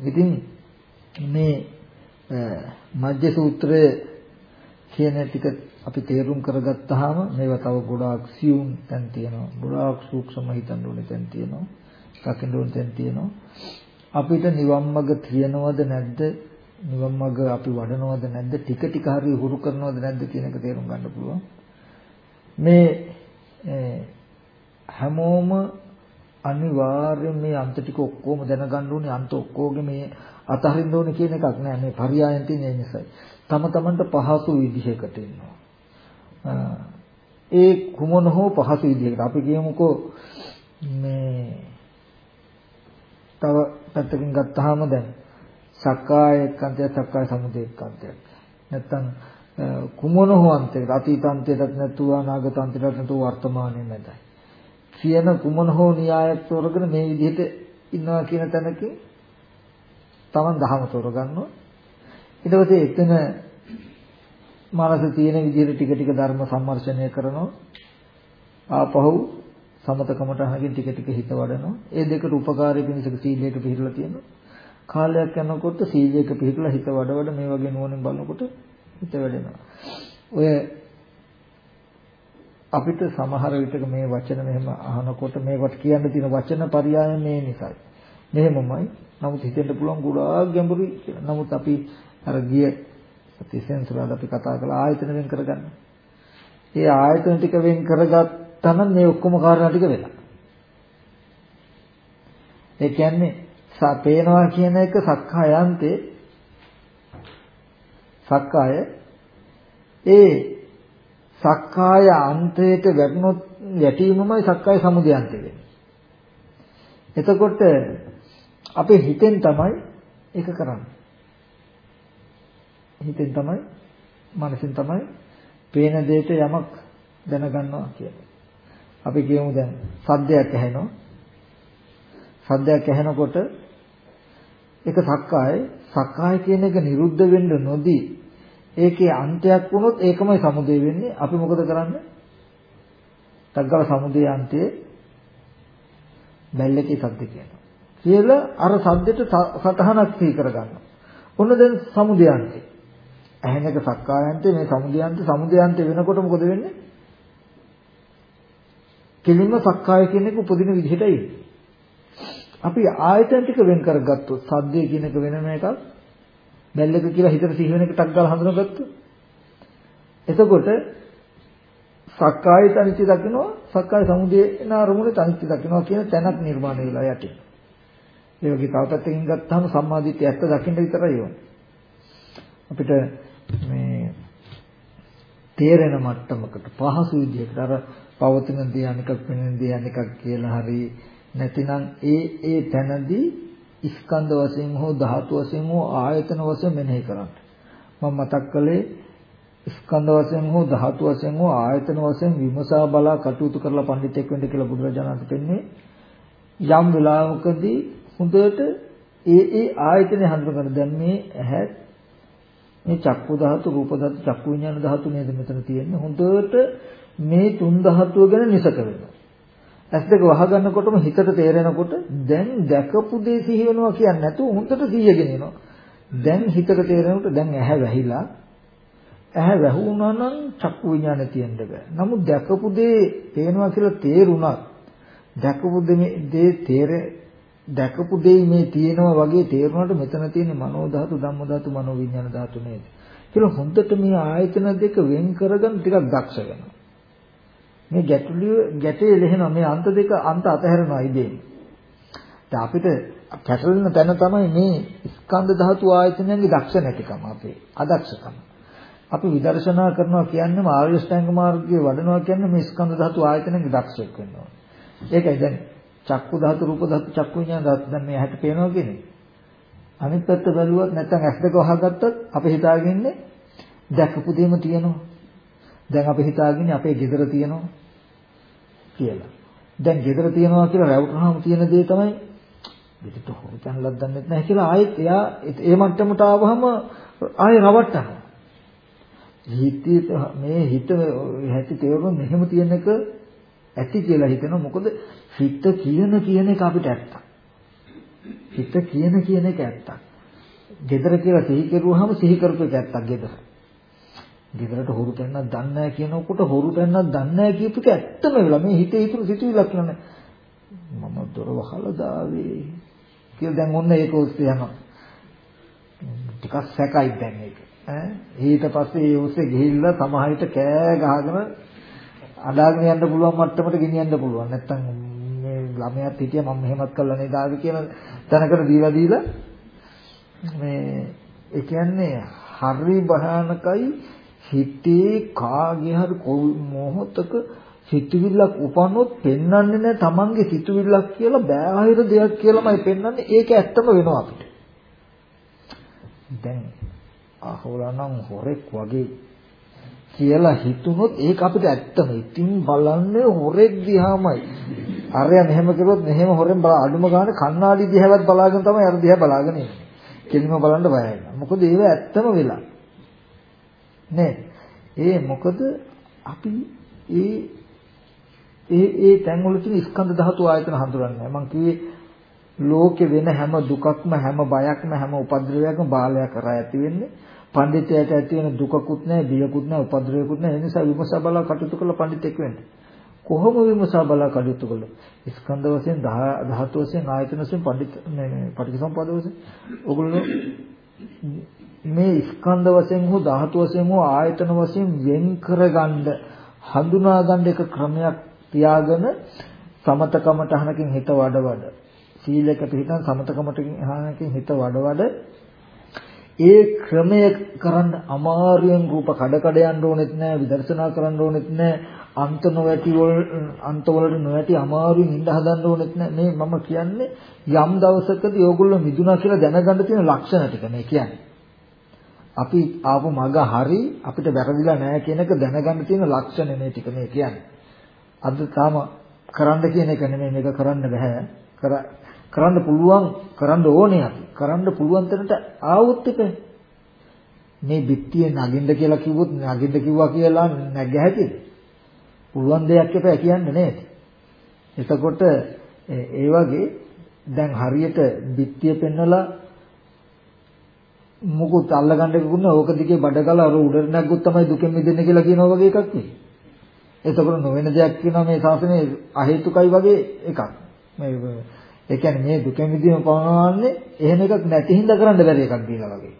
ඉතින් මේ මජ්ජ සූත්‍රයේ කියන ටික අපි තේරුම් කරගත්තාම මේවා තව ගොඩාක් සියුම් තැන් තියෙනවා. ගොඩාක් සූක්ෂම හිතන්න ඕනේ තැන් තියෙනවා. දකින්න ඕනේ තැන් තියෙනවා. අපිට නිවන් මඟ තියනවද නැද්ද? නිවන් මඟ අපි වඩනවද නැද්ද? ටික ටික හරි හුරු කරනවද නැද්ද කියන එක තේරුම් ගන්න පුළුවන්. මේ හැමෝම අනිවාර්යයෙන් මේ අන්ත ටික ඔක්කොම දැනගන්න ඕනේ අන්ත ඔක්කොගේ මේ අතහරින්න ඕනේ කියන එකක් නෑ මේ පරියායන් තියෙන ඒ නිසායි. තම තමන්ට පහසු විදිහකට ඉන්නවා. ඒ කුමන හෝ පහසු විදිහකට අපි කියමුකෝ මේ තව පැත්තකින් ගත්තාම දැන් සක්කාය එක්කන්තය සක්කාය සමුදය එක්කන්තයක්. නැත්තම් කුමන හෝ අන්තයකට අතීත අන්තයටත් නැතුව අනාගත අන්තයටත් නැතුව වර්තමානයේ නැතයි. කියන කුමන හෝ න්‍යායක් තෝරගෙන මේ විදිහට ඉන්නවා කියන තැනකින් තමන් දහම තෝරගන්නවා. ඊට පස්සේ එතන මනස තියෙන විදිහට ටික ටික ධර්ම සම්මර්ෂණය කරනවා. ආපහු සමතකමට අහගෙන ටික ටික හිත වඩනවා. ඒ දෙකට උපකාරී පිණිසක සීලයක පිළිලා තියෙනවා. කාලයක් යනකොට සීලයක පිළිලා හිත වඩ වඩ මේ වගේ නුවණින් බලනකොට හිත වැඩෙනවා. ඔය අපිට සමහර විටක මේ වචන මෙහෙම අහනකොට මේකට කියන්න තියෙන වචන පරයය මේ නිසායි. මෙහෙමමයි. නමුත් හිතෙන්න පුළුවන් ගොඩාක් ගැඹුරුයි කියලා. නමුත් අපි අර ගිය තිසෙන්සුරාද අපි කතා කළා ආයතන වෙන් කරගන්න. ඒ ආයතන ටික වෙන් කරගත්තා නම් මේ ඔක්කොම කාරණා ටික වෙලා. ඒ කියන්නේ පේනවා කියන එක සක්කායන්තේ සක්කාය ඒ සක්කාය අන්තයට වැටුනොත් වැටීමමයි සක්කාය සමුදයන්ත වෙන්නේ. එතකොට අපේ හිතෙන් තමයි ඒක කරන්නේ. හිතෙන් තමයි මනසෙන් තමයි පේන දෙයට යමක් දැනගන්නවා කියන්නේ. අපි කියමු දැන් සද්දයක් ඇහෙනවා. සද්දයක් ඇහෙනකොට ඒක සක්කාය සක්කාය කියන එක නිරුද්ධ වෙන්න නොදී ඒකේ අන්තයක් වුණොත් ඒකමයි සමුදේ වෙන්නේ අපි මොකද කරන්නේ? තග්ගව සමුදේ අන්තයේ බැල්ලකේ සද්ද කියනවා. කියලා අර සද්දෙට සතහනක් සිහි කරගන්නවා. ඔන්න දැන් සමුදේ අන්තේ. ඇහෙන එක සක්කායන්තේ මේ සමුදේ අන්තේ සමුදේ අන්තේ වෙනකොට මොකද වෙන්නේ? කෙලින්ම සක්කාය කියන එක උපදින විදිහටයි. අපි ආයතන ටික වෙන් කරගත්තොත් සද්දේ කියන එක වෙනම එකක් බැල්ලක කියලා හිතට සිහි වෙන එක ටක් ගාලා හඳුනාගත්තොත් එතකොට සක්කාය තනිච්ච දකින්නවා සක්කාය සමුදේ නාරමුණේ තනිච්ච දකින්නවා කියන තැනක් නිර්මාණය වෙලා යටින් ඒ වගේ තව පැත්තකින් ගත්තාම සම්මාදිට්ඨිය ඇත්ත දකින්න විතරයි ඕනේ අපිට මේ තේරෙන මට්ටමකට පහසු විදිහකට අර පවතින දේ අනිකක් වෙන දේ අනිකක් කියලා හරි නැතිනම් ඒ ඒ තැනදී ස්කන්ධ වශයෙන් හෝ ධාතු වශයෙන් හෝ ආයතන වශයෙන් මෙනෙහි කරන්න. මම මතක් කළේ ස්කන්ධ වශයෙන් හෝ ධාතු වශයෙන් හෝ ආයතන වශයෙන් විමසා බලා කටයුතු කරලා පඬිතෙක් වෙන්න කියලා බුදුරජාණන් දෙන්නේ යම් වෙලාවකදී හොඳට ඒ ඒ ආයතනේ හඳුනගන්න දැන් මේ ඇහැ මේ චක්කු ධාතු රූප ධාතු චක්කු විඥාන ධාතු නේද මෙතන තියෙන්නේ හොඳට මේ තුන් ධාතුව ගැන නිසක වෙනවා ඇස් දෙක වහගන්නකොටම හිතට තේරෙනකොට දැන් දැකපු දේ සිහි වෙනවා කියන්නේ නැතුව හොඳට සිහියගෙන එනවා. දැන් හිතට තේරෙනකොට දැන් ඇහැ වැහිලා ඇහැ වැහුණා නම් චක්කු විඥානේ තියෙන්න බෑ. නමුත් දැකපු දේ පේනවා කියලා තේරුණා. දැකපු දේ තේරෙ දැකපු දේ මේ තියෙනවා වගේ තේරුණාට මෙතන තියෙන මනෝ ධාතු ධම්ම ධාතු මනෝ විඥාන ධාතු නේද? කියලා හොඳට මේ ආයතන දෙක වෙන් කරගන්න ටිකක් දක්ෂ වෙනවා. මේ ගැටලුව ගැටේ ලෙහෙනවා මේ අන්ත දෙක අන්ත අතහැරනවා ඉදීන්. දැන් අපිට කැටලෙන තැන තමයි මේ ස්කන්ධ ධාතු ආයතනයන්ගේ දක්ෂ නැතිකම අපේ අදක්ෂකම. අපි විදර්ශනා කරනවා කියන්නේම ආර්ය ශ්‍රැංග මාර්ගයේ වඩනවා කියන්නේ මේ ස්කන්ධ ධාතු ආයතනයන්ගේ දක්ෂෙක් වෙනවා. ඒකයි දැන් චක්කු ධාතු රූප ධාතු චක්කු විඤ්ඤාණ ධාතු දැන් මේ හැට පේනවා කියන්නේ. අනිත් පැත්ත බැලුවත් නැත්නම් ඇස් දෙක වහගත්තොත් අපි හිතාගෙන ඉන්නේ දැකපු දෙයම තියෙනවා. දැන් අපි හිතාගෙන අපේ ගෙදර තියෙනවා. කියලා. දැන් ගෙදර තියනවා කියලා රැවුනහම තියෙන දේ තමයි පිටට හොරු තැන්ලක් දන්නෙත් නැහැ කියලා ආයෙත් එයා ඒ මට්ටමට ආවහම ආයෙ රවට්ටනවා. හිතේ මේ හිත ඇති තේරුම් මෙහෙම තියෙන එක ඇති කියලා හිතනවා මොකද හිත කියන කියන එක අපිට ඇත්තක්. හිත කියන කියන එක ඇත්තක්. gedara කියලා සිහි කරුවාම සිහි කරපු එක ඇත්තක් gedara. ගෙදරට හොරු පැන්නක් දන්නේ නැහැ කියනකොට හොරු පැන්නක් දන්නේ නැහැ කියපු එක ඇත්තම වෙලා මේ හිතේ හිතුණු සිතුවිල්ලක් නෑ මම දොර වහලා දාවේ කියලා දැන් ඔන්න ඒක ඔස්සේ යනවා ටිකක් සැකයි දැන් ඒක ඈ ඊට පස්සේ ඒ ඔස්සේ ගිහිල්ලා සමහරිට කෑ ගහගෙන අඩාගෙන යන්න පුළුවන් මට්ටමට ගෙනියන්න පුළුවන් නැත්තම් මේ ළමයාත් හිටියා මම මෙහෙමත් කළා නේද ආවේ කියලා දැනකට දීලා දීලා මේ ඒ කියන්නේ හරි භයානකයි හිතේ කාගේ හරි මොහොතක සිතුවිල්ලක් උපන්නොත් පෙන්වන්නේ නැහැ තමන්ගේ සිතුවිල්ලක් කියලා බෑහිර දෙයක් කියලාමයි පෙන්වන්නේ. ඒක ඇත්තම වෙනවා අපිට. දැන් අහවලනම් හොරෙක් වගේ කියලා හිතුනොත් ඒක අපිට ඇත්තම ඉතින් බලන්නේ හොරෙක් දිහාමයි. අරයා මෙහෙම කළොත් මෙහෙම හොරෙන් බල අඩුම ගන්න කණ්ණාඩි දිහාවත් බලාගෙන තමයි අර දිහා බලාගෙන ඉන්නේ. කෙලිම බලන්න බයයි මොකද ඒව ඇත්තම වෙලා. නේද? ඒ මොකද අපි ඒ ඒ ඒ තැන්වල තියෙන ස්කන්ධ ධාතු ආයතන හඳුනන්නේ මම කිව්වේ ලෝකේ වෙන හැම දුකක්ම හැම බයක්ම හැම උපද්‍රවයක්ම බාලයා කරා ඇති වෙන්නේ. පඬිතයට ඇති වෙන දුකකුත් නැහැ බියකුත් නැහැ උපද්‍රවයකුත් නැහැ. ඒ නිසා විමසා බලා කටයුතු කළ පඬිතෙක් වෙන්න. කොහොම විමසා බලා කටයුතු කළොත්? ස්කන්ධ වශයෙන් ධාතු වශයෙන් ආයතන වශයෙන් පඬිත මේ පටිච්චසමුප්පාද වශයෙන්. ඔගොල්ලෝ මේ ස්කන්ධ වශයෙන් හෝ ධාතු වශයෙන් හෝ ආයතන වශයෙන් වෙන් කරගන්න හඳුනා ගන්න එක ක්‍රමයක් තියාගෙන සමතකමටහනකින් හිත වඩ වඩ සීලක පිළිපදන සමතකමටකින් හිත වඩ වඩ ඒ ක්‍රමය කරන්න අමාරුවෙන් රූප කඩ කඩ යන්න ඕනෙත් නෑ විදර්ශනා කරන්න ඕනෙත් නෑ අන්ත නොවැටි වල අන්ත වලට නොවැටි අමාරුවෙන් ඉඳ හදන්න ඕනෙත් නෑ. මේ මම කියන්නේ යම් දවසකදී ඕගොල්ලෝ මිදුණා කියලා දැනගන්න තියෙන ලක්ෂණ ටික මේ කියන්නේ. අපි ආපු මග හරි අපිට වැරදිලා නෑ කියන එක දැනගන්න තියෙන ලක්ෂණ මේ ටික මේ කියන්නේ. අද තාම කරන්න කියන එක නෙමෙයි මේක කරන්න බෑ. කරන්න පුළුවන් කරන්න ඕනේ අපි. කරන්න පුළුවන් තැනට ආවොත් එක. මේ බිත්තිය නගින්න කියලා කිව්වොත් නගින්න කිව්වා කියලා නැග හැකිද පුළුවන් දෙයක් එපා කියන්නේ නේද? එතකොට ඒ වගේ දැන් හරියට බිත්තිය පෙන්නලා මොකුත් අල්ලගන්න කිව්වොත් ඕක දිගේ බඩගල අර උඩට නැග්ගොත් තමයි දුකෙන් මිදෙන්න කියලා කියනවා වගේ එකක් නේ එතකොට නොවන දෙයක් කියනවා මේ ශාසනයේ අහේතුකයි වගේ එකක්. මේ ඒ කියන්නේ මේ දුක මිදීම පවනවන්නේ එහෙම එකක් නැති හින්දා කරන්න බැරි එකක් කියලා වගේ.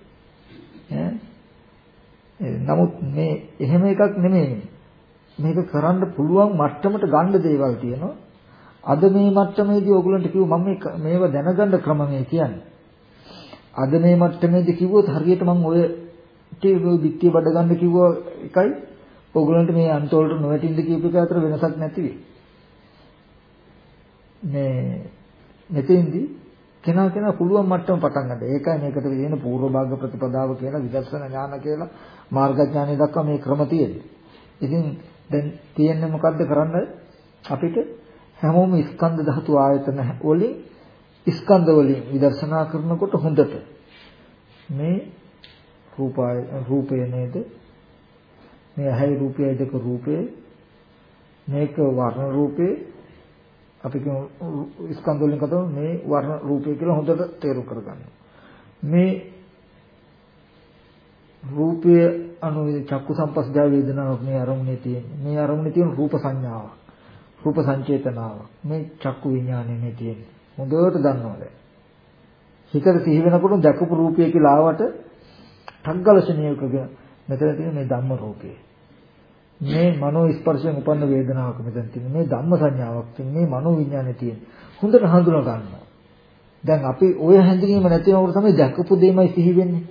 නමුත් මේ එහෙම එකක් නෙමෙයි. මේක කරන්න පුළුවන් මට්ටමට ගන්න දේවල් තියෙනවා. අද මේ මට්ටමේදී ඕගොල්ලන්ට කිව්ව මම මේව දැනගන්න ක්‍රම මේ කියන්නේ. අද මේ මට්ටමේදී කිව්වොත් හරියට මම ඔය ටී බිත්තිය බඩ ගන්න කිව්ව එකයි ඕගොල්ලන්ට මේ අන්තවලට නොවැටින්ද කියපු එක අතර වෙනසක් නැති වෙයි. මේ මෙතෙන්දී කෙනා කෙනා පුළුවන් මට්ටම පටන් ගන්න. ඒකයි මේකට කියන පූර්ව භාග ප්‍රතිපදාව කියලා විදර්ශනා ඥාන කියලා මාර්ගඥානය දක්වා මේ ක්‍රම තියෙන්නේ. ඉතින් දැන් තියෙන්නේ මොකද්ද කරන්න අපිට හැමෝම ස්කන්ධ ධාතු ආයතන වලින් ස්කන්ධ වලින් විදර්ශනා කරනකොට හොඳට මේ රූපාය රූපය නේද මේ ඇහැයි රූපයයි දෙක රූපේ මේක වර්ණ රූපේ අපි කියමු ස්කන්ධ වලින් කතාව මේ වර්ණ රූපය කියලා හොඳට තේරුම් කරගන්න. මේ රූපය අනු චක්කු සම්පස්දා වේදනාවක් මේ අරමුණේ තියෙන. මේ අරමුණේ තියෙන රූප සංඥාව. රූප සංචේතනාව. මේ චක්කු විඥානේ මේ තියෙන්නේ. හොඳට දන්නවද? හිතට සිහි වෙනකොට දැකපු රූපය කියලා ආවට ඨග්ගලශනියකගෙන මෙතන තියෙන මේ ධම්ම රූපේ. මේ මනෝ ස්පර්ශයෙන් උපන්න වේදනාවක් මෙතන තියෙන මේ ධම්ම සංඥාවක් තියෙන මේ මනෝ විඥානේ තියෙන හොඳට හඳුනා ගන්නවා. දැන් අපි ওই හැඳිනීම නැති වෙනකොට තමයි දැකපු දෙයමයි සිහි වෙන්නේ.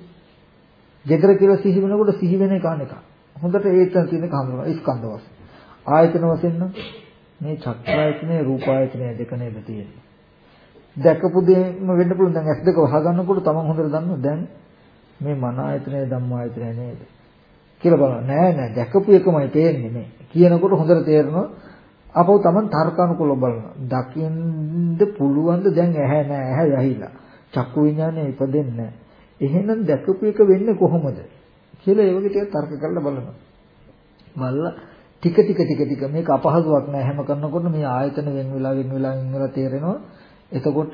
gedara කියලා සිහි වෙනකොට සිහි වෙන එක අනේක. හොඳට ඒකෙන් තියෙන එක හඳුනා ස්කන්ධ වශයෙන්. ආයතන වශයෙන් නම් මේ චක්‍රායතනේ රූපායතනේ දෙක නේද තියෙන්නේ. දැකපු දෙයම වෙන්න පුළුවන්. දැන් S2 වහගන්නකොට තමන් හොඳට දන්නවා. දැන් මේ මන ආයතනේ ධම්ම ආයතනේ නේද? කියලා බලනවා. නෑ නෑ දැකපු එකමයි තේරෙන්නේ මේ. කියනකොට හොඳට තේරෙනවා. අපව Taman තර්කානුකූලව බලනවා. දකින්න පුළුවන්ද දැන් ඇහැ නෑ ඇහැ යහිලා. චක්කු විඥානේ ඉපදෙන්නේ නෑ. එහෙනම් දැකපු එක වෙන්නේ කොහොමද? කියලා ඒ වගේ ටිකක් තර්ක කරලා බලනවා. බලලා ටික ටික ටික ටික මේක අපහසුයක් නෑ හැම කරනකොට මේ ආයතන වෙන වෙලා වෙන වෙලා වෙන වෙලා තේරෙනවා. එතකොට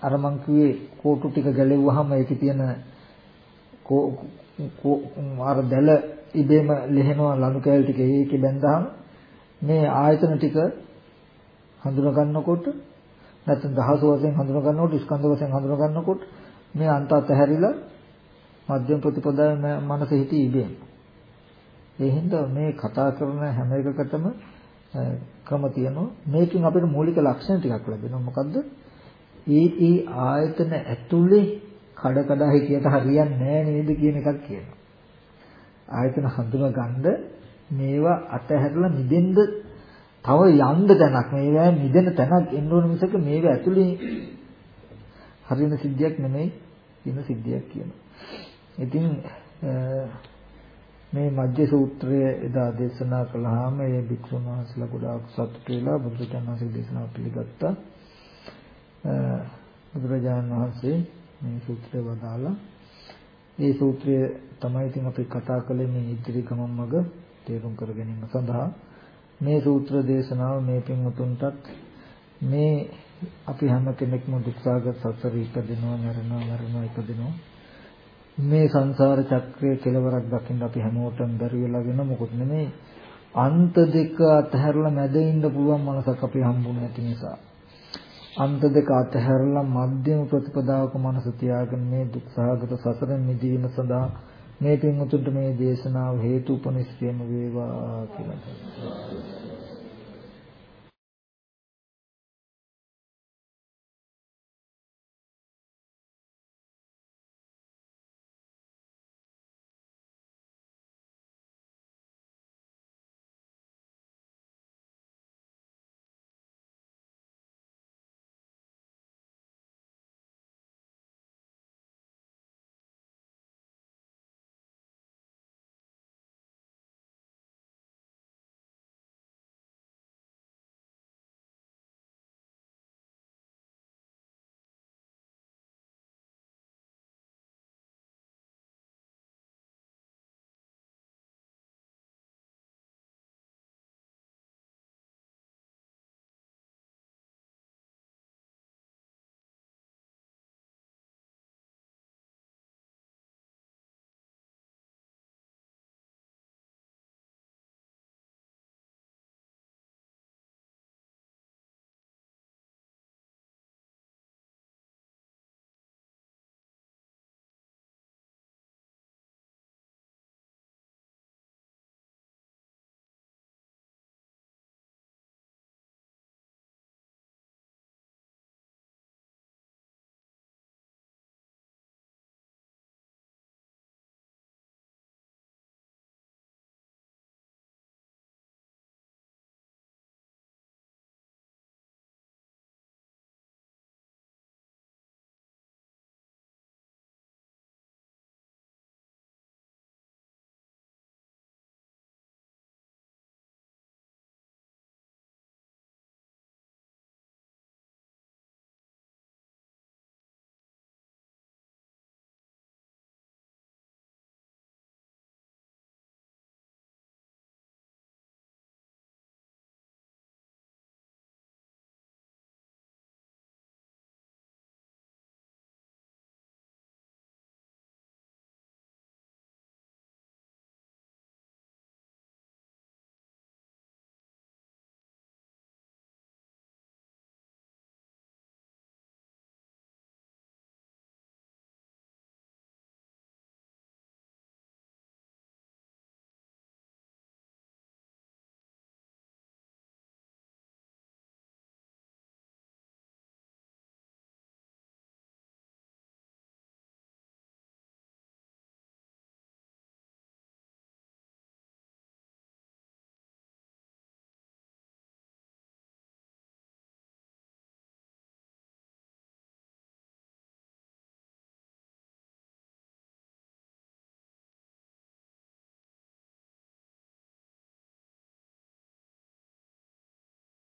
අර මං කිව්වේ කෝටු ටික ගැලෙව්වහම ඒකේ තියෙන අර දැල ඉබේම ලෙහෙනවා ලනු කෑලි ටික ඒකේ බැඳහම මේ ආයතන ටික හඳුනා ගන්නකොට නැත්නම් දහස වශයෙන් හඳුනා ගන්නකොට ස්කන්ධ වශයෙන් හඳුනා ගන්නකොට මේ අන්ත අතහැරිලා මධ්‍යම ප්‍රතිපදාවේ මනස හිතී ඉබේම. ඒ හින්දා මේ කතා කරන හැම එකකටම ක්‍රම තියෙනවා. මේකෙන් අපිට මූලික ලක්ෂණ ටිකක් ලැබෙනවා. මොකද්ද? ඒ ඒ ආයතන ඇතුලේ කඩ කඩ හිතියට හරියන්නේ නැහැ නේද කියන එකක් කියනවා. ආයතන හඳුනා ගන්න මේවා අතහැරලා මිදෙන්න තව යන්න තැනක් මේවා මිදෙන තැනක් එන්න ඕන මිසක මේවා ඇතුලේ හරියන සිද්ධියක් නෙමෙයි කියන සිද්ධියක් කියනවා. ඉතින් මේ මජ්ජ සූත්‍රය එදා දේශනා කළාම ඒ භික්ෂුන් වහන්සේලා ගොඩාක් සතුටු වෙලා බුදුරජාණන් වහන්සේ දේශනාව පිළිගත්තා. බුදුරජාණන් වහන්සේ මේ සූත්‍රය වදාලා ඒ සූත්‍රය තමයි ඉතින් අපි කතා කළේ මේ ඉදිරි ගමන් මඟ තේරුම් කර ගැනීම සඳහා. මේ සූත්‍ර දේශනාව මේ පින්වතුන්ටත් මේ අපි හැම කෙනෙක්ම දුක්සාගත සසර ඉපදිනවා මරනවා මරනවා ඉපදිනවා. මේ සංසාර චක්‍රයේ කෙලවරක් දකින්න අපි හැමෝටම බැරි වෙලා වෙන මොකුත් නෙමෙයි. අන්ත දෙක අතහැරලා මැද ඉන්න පුළුවන් මනසක් අපි හම්බුනේ නැති නිසා. අන්ත දෙක අතහැරලා මධ්‍යම ප්‍රතිපදාවක මනස තියාගෙන මේ දුක් සහගත සසරෙන් මිදීම සඳහා මේ පින්වතුන්ට මේ දේශනාව හේතු උපනිශ්‍රේම වේවා කියලා.